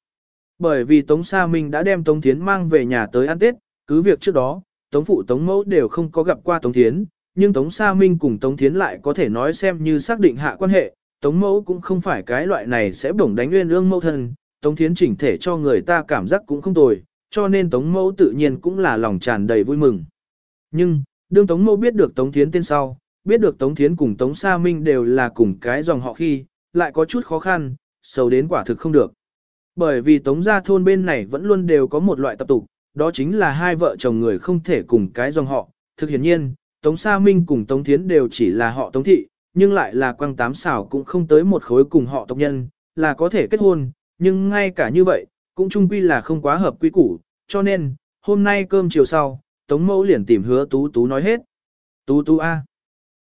Bởi vì Tống Sa Minh đã đem Tống Thiến mang về nhà tới ăn Tết, cứ việc trước đó, Tống Phụ Tống Mẫu đều không có gặp qua Tống Thiến, nhưng Tống Sa Minh cùng Tống Thiến lại có thể nói xem như xác định hạ quan hệ, Tống Mẫu cũng không phải cái loại này sẽ bổng đánh nguyên ương mẫu thân, Tống Thiến chỉnh thể cho người ta cảm giác cũng không tồi, cho nên Tống Mẫu tự nhiên cũng là lòng tràn đầy vui mừng. Nhưng, đương Tống Mẫu biết được Tống Thiến tên sau, biết được Tống Thiến cùng Tống Sa Minh đều là cùng cái dòng họ khi, lại có chút khó khăn, sầu đến quả thực không được. Bởi vì tống gia thôn bên này vẫn luôn đều có một loại tập tục, đó chính là hai vợ chồng người không thể cùng cái dòng họ. Thực hiện nhiên, Tống Sa Minh cùng Tống Thiến đều chỉ là họ Tống Thị, nhưng lại là quang tám xảo cũng không tới một khối cùng họ tộc nhân, là có thể kết hôn, nhưng ngay cả như vậy, cũng chung quy là không quá hợp quy củ, cho nên, hôm nay cơm chiều sau, Tống Mẫu liền tìm hứa Tú Tú nói hết. Tú Tú A.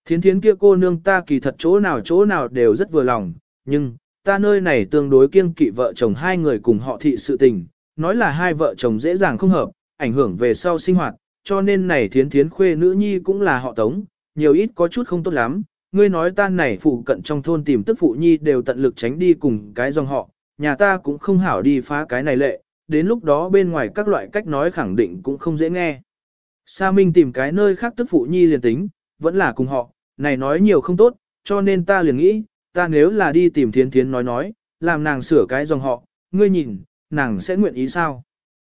Thiến thiến kia cô nương ta kỳ thật chỗ nào chỗ nào đều rất vừa lòng, nhưng, ta nơi này tương đối kiêng kỵ vợ chồng hai người cùng họ thị sự tình, nói là hai vợ chồng dễ dàng không hợp, ảnh hưởng về sau sinh hoạt, cho nên này thiến thiến khuê nữ nhi cũng là họ tống, nhiều ít có chút không tốt lắm. Ngươi nói ta này phụ cận trong thôn tìm tức phụ nhi đều tận lực tránh đi cùng cái dòng họ, nhà ta cũng không hảo đi phá cái này lệ, đến lúc đó bên ngoài các loại cách nói khẳng định cũng không dễ nghe. Sa Minh tìm cái nơi khác tức phụ nhi liền tính, vẫn là cùng họ, này nói nhiều không tốt, cho nên ta liền nghĩ, ta nếu là đi tìm thiến thiến nói nói, làm nàng sửa cái dòng họ, ngươi nhìn, nàng sẽ nguyện ý sao?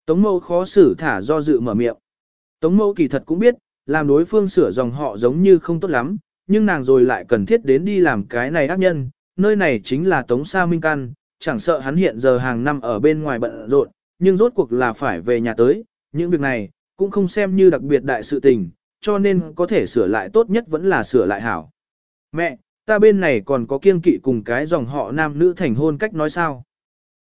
Tống mâu khó xử thả do dự mở miệng. Tống mâu kỳ thật cũng biết, làm đối phương sửa dòng họ giống như không tốt lắm, nhưng nàng rồi lại cần thiết đến đi làm cái này ác nhân, nơi này chính là Tống Sa Minh Căn, chẳng sợ hắn hiện giờ hàng năm ở bên ngoài bận rộn, nhưng rốt cuộc là phải về nhà tới, những việc này, cũng không xem như đặc biệt đại sự tình, cho nên có thể sửa lại tốt nhất vẫn là sửa lại hảo. Mẹ, ta bên này còn có kiên kỵ cùng cái dòng họ nam nữ thành hôn cách nói sao?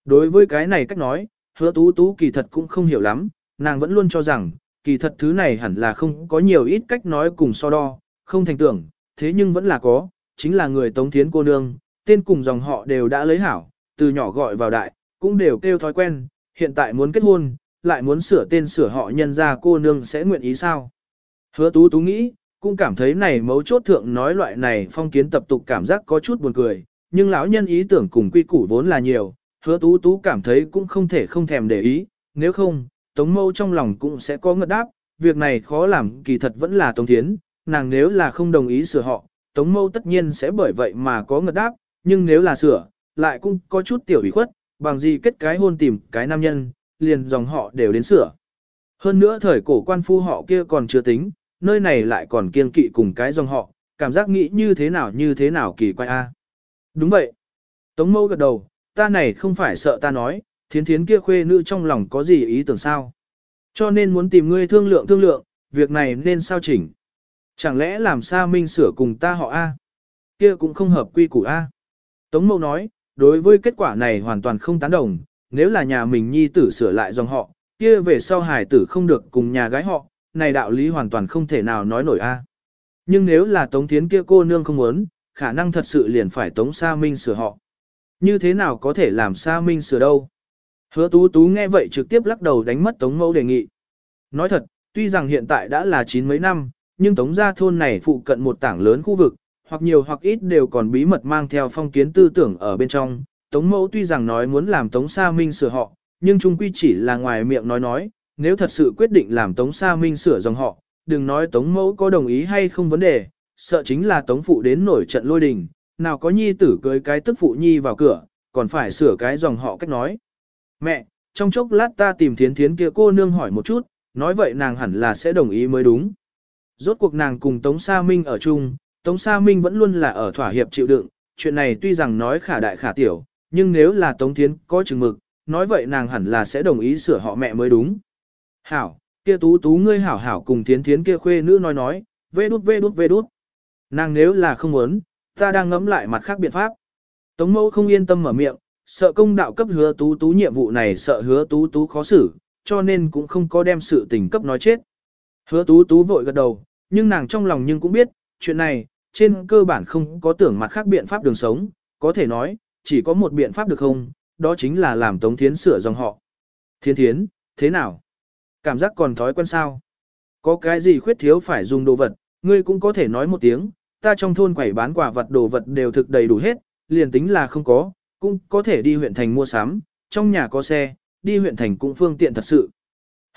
Đối với cái này cách nói, hứa tú tú kỳ thật cũng không hiểu lắm, nàng vẫn luôn cho rằng, kỳ thật thứ này hẳn là không có nhiều ít cách nói cùng so đo, không thành tưởng, thế nhưng vẫn là có, chính là người tống thiến cô nương, tên cùng dòng họ đều đã lấy hảo, từ nhỏ gọi vào đại, cũng đều kêu thói quen, hiện tại muốn kết hôn, lại muốn sửa tên sửa họ nhân ra cô nương sẽ nguyện ý sao. Hứa tú tú nghĩ, cũng cảm thấy này mấu chốt thượng nói loại này phong kiến tập tục cảm giác có chút buồn cười, nhưng lão nhân ý tưởng cùng quy củ vốn là nhiều, hứa tú tú cảm thấy cũng không thể không thèm để ý, nếu không, tống mâu trong lòng cũng sẽ có ngợt đáp, việc này khó làm kỳ thật vẫn là tống thiến, nàng nếu là không đồng ý sửa họ, tống mâu tất nhiên sẽ bởi vậy mà có ngật đáp, nhưng nếu là sửa, lại cũng có chút tiểu ủy khuất, bằng gì kết cái hôn tìm cái nam nhân, liền dòng họ đều đến sửa. Hơn nữa thời cổ quan phu họ kia còn chưa tính, nơi này lại còn kiên kỵ cùng cái dòng họ, cảm giác nghĩ như thế nào như thế nào kỳ quái a. Đúng vậy. Tống mâu gật đầu, ta này không phải sợ ta nói, thiến thiến kia khuê nữ trong lòng có gì ý tưởng sao. Cho nên muốn tìm ngươi thương lượng thương lượng, việc này nên sao chỉnh. Chẳng lẽ làm Sa minh sửa cùng ta họ A? Kia cũng không hợp quy củ A. Tống mâu nói, đối với kết quả này hoàn toàn không tán đồng, nếu là nhà mình nhi tử sửa lại dòng họ, kia về sau hải tử không được cùng nhà gái họ, này đạo lý hoàn toàn không thể nào nói nổi a. Nhưng nếu là Tống Thiến kia cô nương không muốn, khả năng thật sự liền phải Tống Sa Minh sửa họ. Như thế nào có thể làm Sa Minh sửa đâu? Hứa Tú Tú nghe vậy trực tiếp lắc đầu đánh mất Tống Mẫu đề nghị. Nói thật, tuy rằng hiện tại đã là chín mấy năm, nhưng Tống gia thôn này phụ cận một tảng lớn khu vực, hoặc nhiều hoặc ít đều còn bí mật mang theo phong kiến tư tưởng ở bên trong. Tống Mẫu tuy rằng nói muốn làm Tống Sa Minh sửa họ, nhưng chung quy chỉ là ngoài miệng nói nói, nếu thật sự quyết định làm Tống Sa Minh sửa dòng họ, đừng nói Tống Mẫu có đồng ý hay không vấn đề, sợ chính là Tống Phụ đến nổi trận lôi đình, nào có nhi tử cưới cái tức phụ nhi vào cửa, còn phải sửa cái dòng họ cách nói. Mẹ, trong chốc lát ta tìm thiến thiến kia cô nương hỏi một chút, nói vậy nàng hẳn là sẽ đồng ý mới đúng. Rốt cuộc nàng cùng Tống Sa Minh ở chung, Tống Sa Minh vẫn luôn là ở thỏa hiệp chịu đựng, chuyện này tuy rằng nói khả đại khả tiểu, nhưng nếu là Tống Thiến có chừng mực, nói vậy nàng hẳn là sẽ đồng ý sửa họ mẹ mới đúng. Hảo, kia tú tú ngươi hảo hảo cùng thiến thiến kia khuê nữ nói nói, vê đút vê đút vê đút. Nàng nếu là không muốn, ta đang ngẫm lại mặt khác biện pháp. Tống mẫu không yên tâm mở miệng, sợ công đạo cấp hứa tú tú nhiệm vụ này sợ hứa tú tú khó xử, cho nên cũng không có đem sự tình cấp nói chết. Hứa tú tú vội gật đầu, nhưng nàng trong lòng nhưng cũng biết, chuyện này, trên cơ bản không có tưởng mặt khác biện pháp đường sống, có thể nói, chỉ có một biện pháp được không, đó chính là làm Tống Thiến sửa dòng họ. Thiên Thiến, thế nào? Cảm giác còn thói quen sao? Có cái gì khuyết thiếu phải dùng đồ vật, ngươi cũng có thể nói một tiếng, ta trong thôn quẩy bán quả vật đồ vật đều thực đầy đủ hết, liền tính là không có, cũng có thể đi huyện thành mua sắm, trong nhà có xe, đi huyện thành cũng phương tiện thật sự.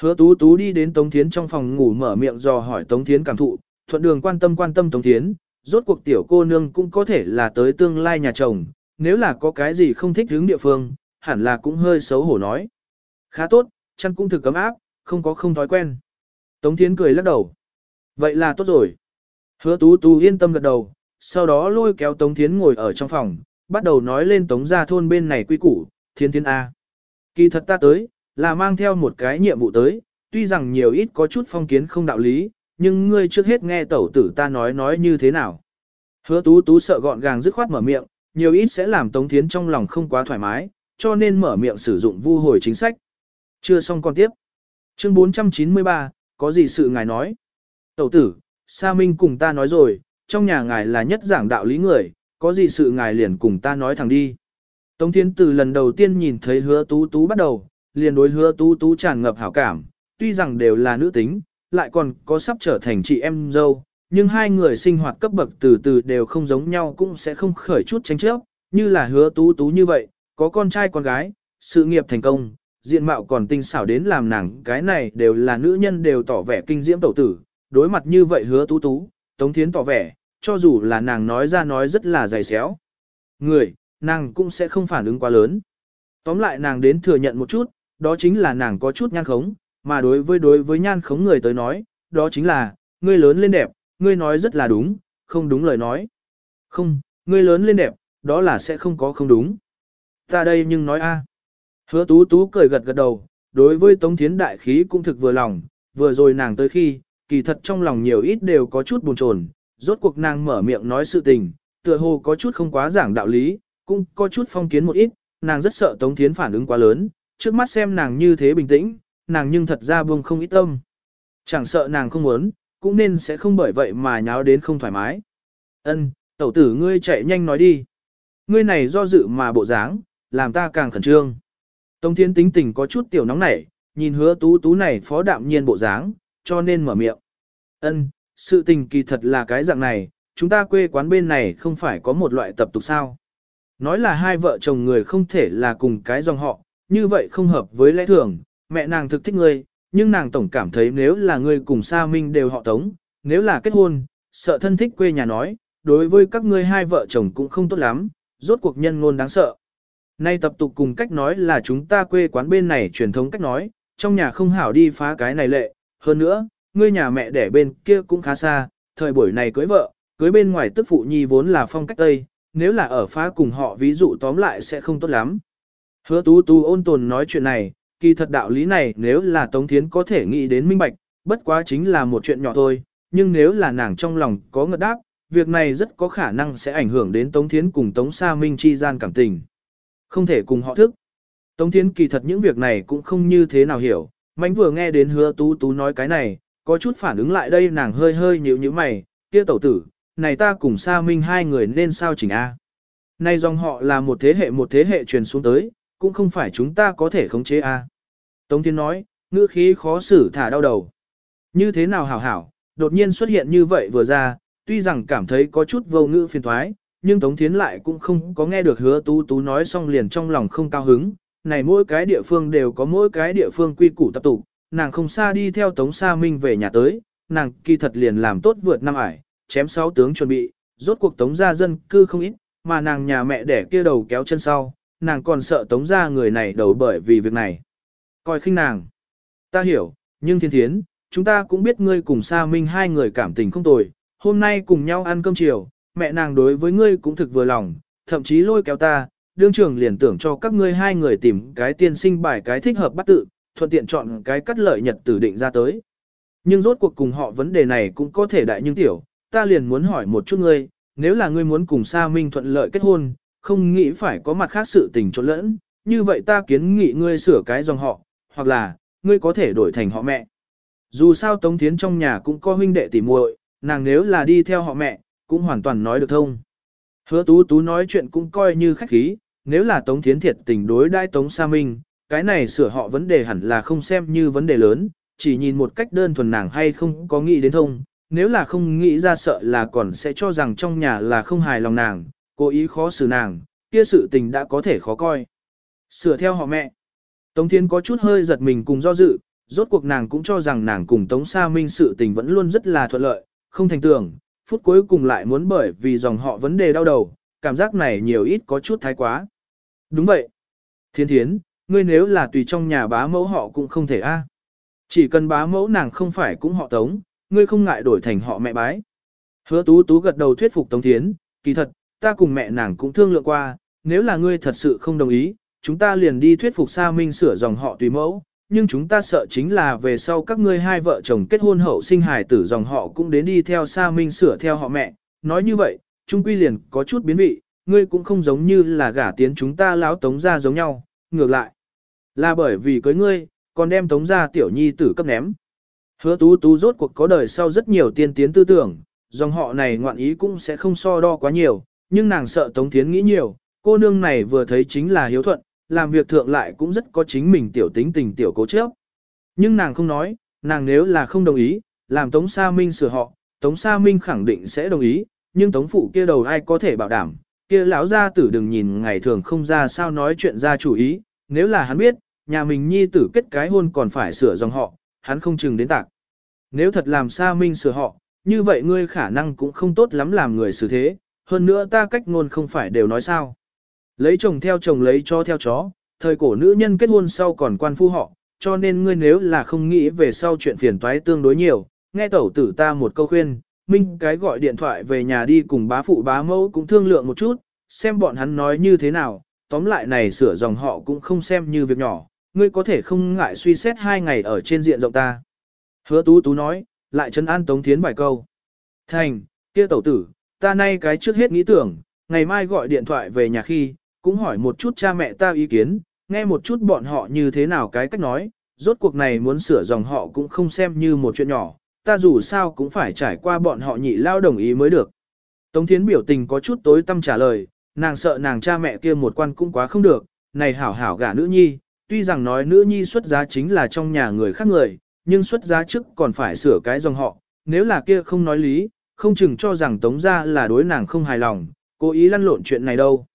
Hứa tú tú đi đến Tống Thiến trong phòng ngủ mở miệng dò hỏi Tống Thiến cảm thụ, thuận đường quan tâm quan tâm Tống Thiến, rốt cuộc tiểu cô nương cũng có thể là tới tương lai nhà chồng, nếu là có cái gì không thích hướng địa phương, hẳn là cũng hơi xấu hổ nói. Khá tốt, chăn cũng thực cấm áp, không có không thói quen. Tống Thiến cười lắc đầu. Vậy là tốt rồi. Hứa tú tú yên tâm gật đầu, sau đó lôi kéo Tống Thiến ngồi ở trong phòng, bắt đầu nói lên Tống gia thôn bên này quy củ, thiên thiên A. Kỳ thật ta tới, là mang theo một cái nhiệm vụ tới, tuy rằng nhiều ít có chút phong kiến không đạo lý, nhưng ngươi trước hết nghe tẩu tử ta nói nói như thế nào. Hứa tú tú sợ gọn gàng dứt khoát mở miệng, nhiều ít sẽ làm Tống Thiến trong lòng không quá thoải mái, cho nên mở miệng sử dụng vu hồi chính sách. Chưa xong con tiếp. Chương 493, có gì sự ngài nói? Tẩu tử, Sa Minh cùng ta nói rồi, trong nhà ngài là nhất giảng đạo lý người, có gì sự ngài liền cùng ta nói thẳng đi. Tống Thiến từ lần đầu tiên nhìn thấy hứa tú tú bắt đầu, liền đối hứa tú tú tràn ngập hảo cảm, tuy rằng đều là nữ tính, lại còn có sắp trở thành chị em dâu, nhưng hai người sinh hoạt cấp bậc từ từ đều không giống nhau cũng sẽ không khởi chút tranh chấp, như là hứa tú tú như vậy, có con trai con gái, sự nghiệp thành công, diện mạo còn tinh xảo đến làm nàng cái này đều là nữ nhân đều tỏ vẻ kinh diễm tẩu tử, đối mặt như vậy hứa tú tú, Tống Thiến tỏ vẻ, cho dù là nàng nói ra nói rất là dày xéo. Người, nàng cũng sẽ không phản ứng quá lớn. Tóm lại nàng đến thừa nhận một chút, đó chính là nàng có chút nhan khống, mà đối với đối với nhan khống người tới nói, đó chính là, ngươi lớn lên đẹp, ngươi nói rất là đúng, không đúng lời nói. Không, ngươi lớn lên đẹp, đó là sẽ không có không đúng. Ta đây nhưng nói a. Hứa tú tú cười gật gật đầu, đối với Tống Thiến đại khí cũng thực vừa lòng, vừa rồi nàng tới khi, kỳ thật trong lòng nhiều ít đều có chút buồn chồn, rốt cuộc nàng mở miệng nói sự tình, tựa hồ có chút không quá giảng đạo lý, cũng có chút phong kiến một ít, nàng rất sợ Tống Thiến phản ứng quá lớn, trước mắt xem nàng như thế bình tĩnh, nàng nhưng thật ra buông không ít tâm. Chẳng sợ nàng không muốn, cũng nên sẽ không bởi vậy mà nháo đến không thoải mái. Ân, tẩu tử ngươi chạy nhanh nói đi. Ngươi này do dự mà bộ dáng, làm ta càng khẩn trương. Tống Thiên tính tình có chút tiểu nóng nảy, nhìn hứa tú tú này phó đạm nhiên bộ dáng, cho nên mở miệng. Ân, sự tình kỳ thật là cái dạng này, chúng ta quê quán bên này không phải có một loại tập tục sao. Nói là hai vợ chồng người không thể là cùng cái dòng họ, như vậy không hợp với lẽ thường, mẹ nàng thực thích ngươi, nhưng nàng tổng cảm thấy nếu là ngươi cùng Sa Minh đều họ tống, nếu là kết hôn, sợ thân thích quê nhà nói, đối với các ngươi hai vợ chồng cũng không tốt lắm, rốt cuộc nhân ngôn đáng sợ. Nay tập tục cùng cách nói là chúng ta quê quán bên này truyền thống cách nói, trong nhà không hảo đi phá cái này lệ, hơn nữa, ngươi nhà mẹ đẻ bên kia cũng khá xa, thời buổi này cưới vợ, cưới bên ngoài tức phụ nhi vốn là phong cách Tây, nếu là ở phá cùng họ ví dụ tóm lại sẽ không tốt lắm. Hứa tú tú ôn tồn nói chuyện này, kỳ thật đạo lý này nếu là Tống Thiến có thể nghĩ đến minh bạch, bất quá chính là một chuyện nhỏ thôi, nhưng nếu là nàng trong lòng có ngợt đáp, việc này rất có khả năng sẽ ảnh hưởng đến Tống Thiến cùng Tống Sa Minh chi gian cảm tình. Không thể cùng họ thức. Tống Thiến kỳ thật những việc này cũng không như thế nào hiểu, mánh vừa nghe đến hứa tú tú nói cái này, có chút phản ứng lại đây nàng hơi hơi nhíu như mày, kia tẩu tử, này ta cùng Sa Minh hai người nên sao chỉnh A. Này dòng họ là một thế hệ một thế hệ truyền xuống tới, cũng không phải chúng ta có thể khống chế A. Tống Thiên nói, ngữ khí khó xử thả đau đầu. Như thế nào hảo hảo, đột nhiên xuất hiện như vậy vừa ra, tuy rằng cảm thấy có chút vô ngữ phiền thoái, nhưng Tống Thiến lại cũng không có nghe được hứa tú tú nói xong liền trong lòng không cao hứng. Này mỗi cái địa phương đều có mỗi cái địa phương quy củ tập tục, nàng không xa đi theo Tống Sa Minh về nhà tới, nàng kỳ thật liền làm tốt vượt năm ải, chém sáu tướng chuẩn bị, rốt cuộc Tống gia dân cư không ít, mà nàng nhà mẹ đẻ kia đầu kéo chân sau, nàng còn sợ Tống ra người này đầu bởi vì việc này. Coi khinh nàng. Ta hiểu, nhưng thiên thiến, chúng ta cũng biết ngươi cùng Sa Minh hai người cảm tình không tồi, hôm nay cùng nhau ăn cơm chiều, mẹ nàng đối với ngươi cũng thực vừa lòng, thậm chí lôi kéo ta, đương trưởng liền tưởng cho các ngươi hai người tìm cái tiên sinh bài cái thích hợp bắt tự, thuận tiện chọn cái cắt lợi nhật tử định ra tới. Nhưng rốt cuộc cùng họ vấn đề này cũng có thể đại nhưng tiểu, ta liền muốn hỏi một chút ngươi, nếu là ngươi muốn cùng Sa Minh thuận lợi kết hôn, không nghĩ phải có mặt khác sự tình trộn lẫn, như vậy ta kiến nghị ngươi sửa cái dòng họ, hoặc là, ngươi có thể đổi thành họ mẹ. Dù sao Tống Thiến trong nhà cũng có huynh đệ tỉ muội, nàng nếu là đi theo họ mẹ, cũng hoàn toàn nói được thông. Hứa Tú Tú nói chuyện cũng coi như khách khí, nếu là Tống Thiến thiệt tình đối đai Tống Sa Minh, cái này sửa họ vấn đề hẳn là không xem như vấn đề lớn, chỉ nhìn một cách đơn thuần nàng hay không có nghĩ đến thông, nếu là không nghĩ ra sợ là còn sẽ cho rằng trong nhà là không hài lòng nàng, cố ý khó xử nàng, kia sự tình đã có thể khó coi. Sửa theo họ mẹ. Tống Thiên có chút hơi giật mình cùng do dự, rốt cuộc nàng cũng cho rằng nàng cùng Tống Sa Minh sự tình vẫn luôn rất là thuận lợi, không thành tưởng, phút cuối cùng lại muốn bởi vì dòng họ vấn đề đau đầu, cảm giác này nhiều ít có chút thái quá. Đúng vậy. Thiên thiến, ngươi nếu là tùy trong nhà bá mẫu họ cũng không thể a. Chỉ cần bá mẫu nàng không phải cũng họ Tống, ngươi không ngại đổi thành họ mẹ bái. Hứa tú tú gật đầu thuyết phục Tống Thiến, kỳ thật, ta cùng mẹ nàng cũng thương lượng qua, nếu là ngươi thật sự không đồng ý, chúng ta liền đi thuyết phục Sa Minh sửa dòng họ tùy mẫu, nhưng chúng ta sợ chính là về sau các ngươi hai vợ chồng kết hôn hậu sinh hài tử dòng họ cũng đến đi theo Sa Minh sửa theo họ mẹ, nói như vậy, trung quy liền có chút biến vị, ngươi cũng không giống như là gả tiến chúng ta láo tống ra giống nhau, ngược lại. Là bởi vì cưới ngươi, còn đem tống ra tiểu nhi tử cấp ném. Hứa tú tú rốt cuộc có đời sau rất nhiều tiên tiến tư tưởng, dòng họ này ngoạn ý cũng sẽ không so đo quá nhiều, nhưng nàng sợ tống tiến nghĩ nhiều, cô nương này vừa thấy chính là hiếu thuận, làm việc thượng lại cũng rất có chính mình tiểu tính tình tiểu cố chấp. Nhưng nàng không nói, nàng nếu là không đồng ý, làm Tống Sa Minh sửa họ, Tống Sa Minh khẳng định sẽ đồng ý, nhưng Tống Phụ kia đầu ai có thể bảo đảm, kia lão gia tử đừng nhìn ngày thường không ra sao nói chuyện ra chủ ý, nếu là hắn biết, nhà mình nhi tử kết cái hôn còn phải sửa dòng họ, hắn không chừng đến tạc. Nếu thật làm Sa Minh sửa họ, như vậy ngươi khả năng cũng không tốt lắm làm người xử thế, hơn nữa ta cách ngôn không phải đều nói sao. Lấy chồng theo chồng lấy cho theo chó, thời cổ nữ nhân kết hôn sau còn quan phu họ, cho nên ngươi nếu là không nghĩ về sau chuyện phiền toái tương đối nhiều, nghe tẩu tử ta một câu khuyên, minh cái gọi điện thoại về nhà đi cùng bá phụ bá mẫu cũng thương lượng một chút, xem bọn hắn nói như thế nào, tóm lại này sửa dòng họ cũng không xem như việc nhỏ, ngươi có thể không ngại suy xét hai ngày ở trên diện rộng ta. Hứa tú tú nói, lại chân an tống thiến vài câu. Thành, kia tẩu tử, ta nay cái trước hết nghĩ tưởng, ngày mai gọi điện thoại về nhà khi, cũng hỏi một chút cha mẹ ta ý kiến, nghe một chút bọn họ như thế nào cái cách nói, rốt cuộc này muốn sửa dòng họ cũng không xem như một chuyện nhỏ, ta dù sao cũng phải trải qua bọn họ nhị lao đồng ý mới được. Tống Thiến biểu tình có chút tối tâm trả lời, nàng sợ nàng cha mẹ kia một quan cũng quá không được, này hảo hảo gả nữ nhi, tuy rằng nói nữ nhi xuất giá chính là trong nhà người khác người, nhưng xuất giá trước còn phải sửa cái dòng họ, nếu là kia không nói lý, không chừng cho rằng tống ra là đối nàng không hài lòng, cố ý lăn lộn chuyện này đâu.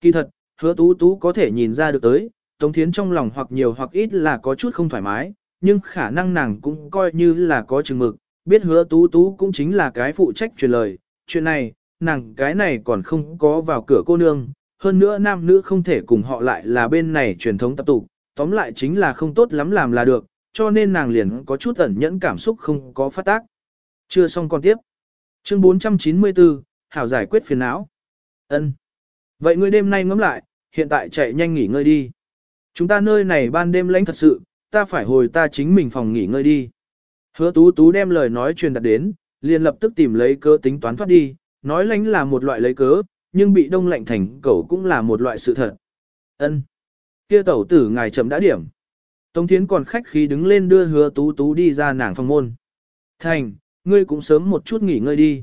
Kỳ thật, hứa tú tú có thể nhìn ra được tới, Tống Thiến trong lòng hoặc nhiều hoặc ít là có chút không thoải mái, nhưng khả năng nàng cũng coi như là có chừng mực, biết hứa tú tú cũng chính là cái phụ trách truyền lời, chuyện này, nàng cái này còn không có vào cửa cô nương, hơn nữa nam nữ không thể cùng họ lại là bên này truyền thống tập tục, tóm lại chính là không tốt lắm làm là được, cho nên nàng liền có chút ẩn nhẫn cảm xúc không có phát tác. Chưa xong con tiếp. Chương 494, Hảo giải quyết phiền não. ân Vậy ngươi đêm nay ngắm lại, hiện tại chạy nhanh nghỉ ngơi đi. Chúng ta nơi này ban đêm lạnh thật sự, ta phải hồi ta chính mình phòng nghỉ ngơi đi. Hứa tú tú đem lời nói truyền đặt đến, liền lập tức tìm lấy cớ tính toán thoát đi, nói lánh là một loại lấy cớ, nhưng bị đông lạnh thành cẩu cũng là một loại sự thật. Ân, Kia tẩu tử ngài chậm đã điểm. Tống Thiến còn khách khí đứng lên đưa hứa tú tú đi ra nàng phòng môn. Thành, ngươi cũng sớm một chút nghỉ ngơi đi.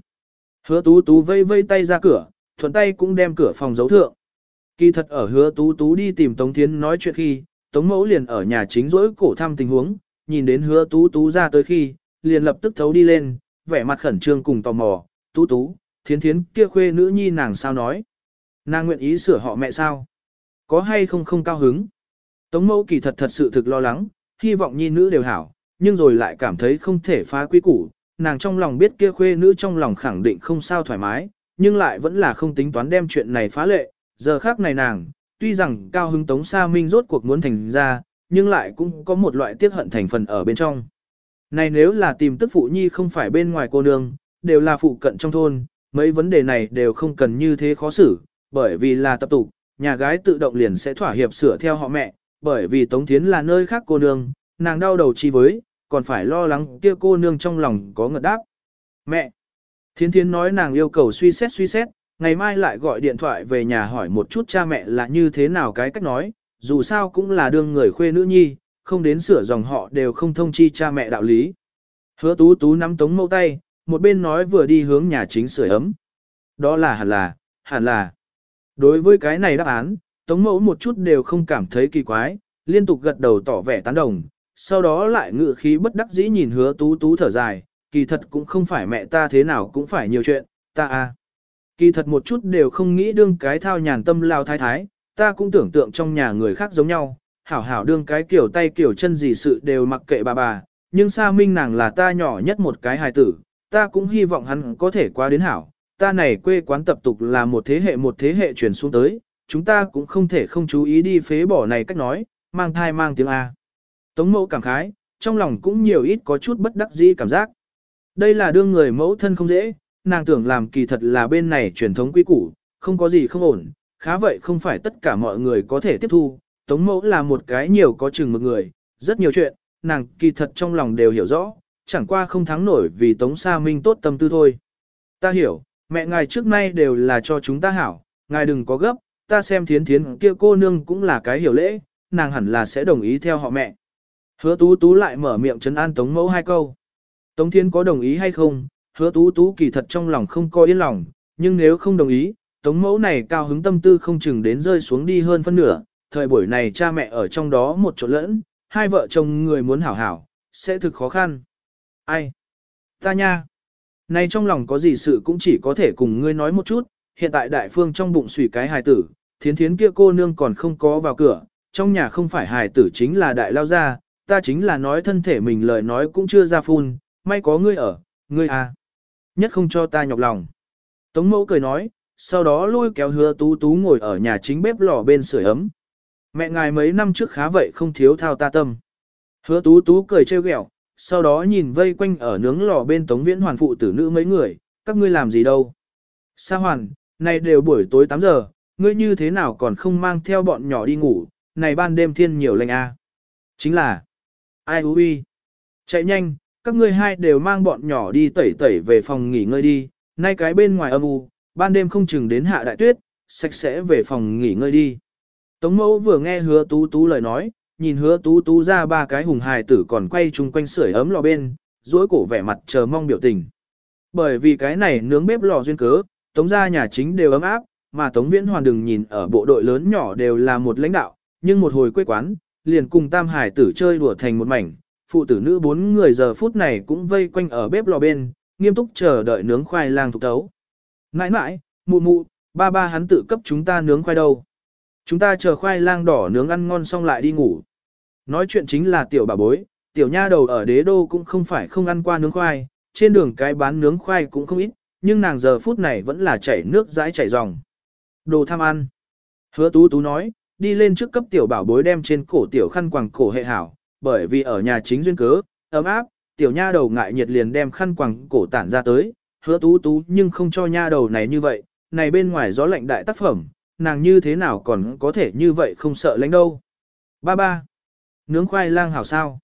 Hứa tú tú vây vây tay ra cửa, thuận tay cũng đem cửa phòng giấu thượng. Kỳ thật ở hứa tú tú đi tìm Tống Thiến nói chuyện khi, Tống Mẫu liền ở nhà chính rỗi cổ thăm tình huống, nhìn đến hứa tú tú ra tới khi, liền lập tức thấu đi lên, vẻ mặt khẩn trương cùng tò mò, tú tú, thiến thiến kia khuê nữ nhi nàng sao nói. Nàng nguyện ý sửa họ mẹ sao? Có hay không không cao hứng? Tống Mẫu kỳ thật thật sự thực lo lắng, hy vọng nhi nữ đều hảo, nhưng rồi lại cảm thấy không thể phá quy củ, nàng trong lòng biết kia khuê nữ trong lòng khẳng định không sao thoải mái, nhưng lại vẫn là không tính toán đem chuyện này phá lệ, giờ khác này nàng, tuy rằng cao hứng Tống Sa Minh rốt cuộc muốn thành ra, nhưng lại cũng có một loại tiếc hận thành phần ở bên trong. Này nếu là tìm tức phụ nhi không phải bên ngoài cô nương, đều là phụ cận trong thôn, mấy vấn đề này đều không cần như thế khó xử, bởi vì là tập tục, nhà gái tự động liền sẽ thỏa hiệp sửa theo họ mẹ, bởi vì Tống Thiến là nơi khác cô nương, nàng đau đầu chi với, còn phải lo lắng kia cô nương trong lòng có ngật đáp. Mẹ! Thiến Thiến nói nàng yêu cầu suy xét suy xét, ngày mai lại gọi điện thoại về nhà hỏi một chút cha mẹ là như thế nào cái cách nói, dù sao cũng là đương người khuê nữ nhi, không đến sửa dòng họ đều không thông chi cha mẹ đạo lý. Hứa tú tú nắm tống mâu tay, một bên nói vừa đi hướng nhà chính sửa ấm. Đó là hẳn là, hẳn là. Đối với cái này đáp án, tống mẫu một chút đều không cảm thấy kỳ quái, liên tục gật đầu tỏ vẻ tán đồng, sau đó lại ngự khí bất đắc dĩ nhìn hứa tú tú thở dài, kỳ thật cũng không phải mẹ ta thế nào cũng phải nhiều chuyện, ta à Kỳ thật một chút đều không nghĩ đương cái thao nhàn tâm lao thái thái, ta cũng tưởng tượng trong nhà người khác giống nhau, hảo hảo đương cái kiểu tay kiểu chân gì sự đều mặc kệ bà bà, nhưng Sa Minh nàng là ta nhỏ nhất một cái hài tử, ta cũng hy vọng hắn có thể qua đến hảo, ta này quê quán tập tục là một thế hệ một thế hệ truyền xuống tới, chúng ta cũng không thể không chú ý đi phế bỏ này cách nói, mang thai mang tiếng A. Tống mẫu cảm khái, trong lòng cũng nhiều ít có chút bất đắc dĩ cảm giác. Đây là đương người mẫu thân không dễ, nàng tưởng làm kỳ thật là bên này truyền thống quy củ, không có gì không ổn, Khá vậy không phải tất cả mọi người có thể tiếp thu, Tống Mẫu là một cái nhiều có chừng một người, rất nhiều chuyện, nàng kỳ thật trong lòng đều hiểu rõ, chẳng qua không thắng nổi vì Tống Sa Minh tốt tâm tư thôi. Ta hiểu, mẹ ngài trước nay đều là cho chúng ta hảo, ngài đừng có gấp, ta xem thiến thiến kia cô nương cũng là cái hiểu lễ, nàng hẳn là sẽ đồng ý theo họ mẹ. Hứa tú tú lại mở miệng trấn an Tống Mẫu hai câu. Tống Thiên có đồng ý hay không, hứa tú tú kỳ thật trong lòng không coi yên lòng, nhưng nếu không đồng ý, Tống Mẫu này cao hứng tâm tư không chừng đến rơi xuống đi hơn phân nửa, thời buổi này cha mẹ ở trong đó một chỗ lẫn, hai vợ chồng người muốn hảo hảo, sẽ thực khó khăn. Ai? Ta nha! Này trong lòng có gì sự cũng chỉ có thể cùng ngươi nói một chút, hiện tại đại phương trong bụng sủy cái hài tử, thiến thiến kia cô nương còn không có vào cửa, trong nhà không phải hài tử chính là đại lao gia, ta chính là nói thân thể mình lời nói cũng chưa ra phun, may có ngươi ở, ngươi à. Nhất không cho ta nhọc lòng. Tống mẫu cười nói, sau đó lôi kéo hứa tú tú ngồi ở nhà chính bếp lò bên sưởi ấm. Mẹ ngài mấy năm trước khá vậy không thiếu thao ta tâm. Hứa tú tú cười trêu ghẹo, sau đó nhìn vây quanh ở nướng lò bên tống viễn hoàn phụ tử nữ mấy người, các ngươi làm gì đâu. Sa hoàn, này đều buổi tối 8 giờ, ngươi như thế nào còn không mang theo bọn nhỏ đi ngủ, này ban đêm thiên nhiều lành a. À. Chính là, ai hú uy. Chạy nhanh, các ngươi hai đều mang bọn nhỏ đi tẩy tẩy về phòng nghỉ ngơi đi, nay cái bên ngoài âm u, ban đêm không chừng đến hạ đại tuyết, sạch sẽ về phòng nghỉ ngơi đi. Tống mẫu vừa nghe hứa tú tú lời nói, nhìn hứa tú tú ra ba cái hùng hài tử còn quay chung quanh sưởi ấm lò bên, duỗi cổ vẻ mặt chờ mong biểu tình. Bởi vì cái này nướng bếp lò duyên cớ, tống gia nhà chính đều ấm áp, mà tống viễn hoàn đừng nhìn ở bộ đội lớn nhỏ đều là một lãnh đạo, nhưng một hồi quê quán, liền cùng tam hải tử chơi đùa thành một mảnh, phụ tử nữ bốn người giờ phút này cũng vây quanh ở bếp lò bên, nghiêm túc chờ đợi nướng khoai lang thục tấu. Nãi nãi, mụ mụ, ba ba hắn tự cấp chúng ta nướng khoai đâu. Chúng ta chờ khoai lang đỏ nướng ăn ngon xong lại đi ngủ. Nói chuyện chính là tiểu bà bối, tiểu nha đầu ở đế đô cũng không phải không ăn qua nướng khoai, trên đường cái bán nướng khoai cũng không ít, nhưng nàng giờ phút này vẫn là chảy nước dãi chảy ròng. Đồ tham ăn. Hứa tú tú nói, đi lên trước cấp tiểu bảo bối đem trên cổ tiểu khăn quàng cổ hệ hảo, bởi vì ở nhà chính duyên cớ, ấm áp, tiểu nha đầu ngại nhiệt liền đem khăn quàng cổ tản ra tới, hứa tú tú nhưng không cho nha đầu này như vậy, này bên ngoài gió lạnh đại tác phẩm, nàng như thế nào còn có thể như vậy không sợ lánh đâu. Ba ba, nướng khoai lang hảo sao.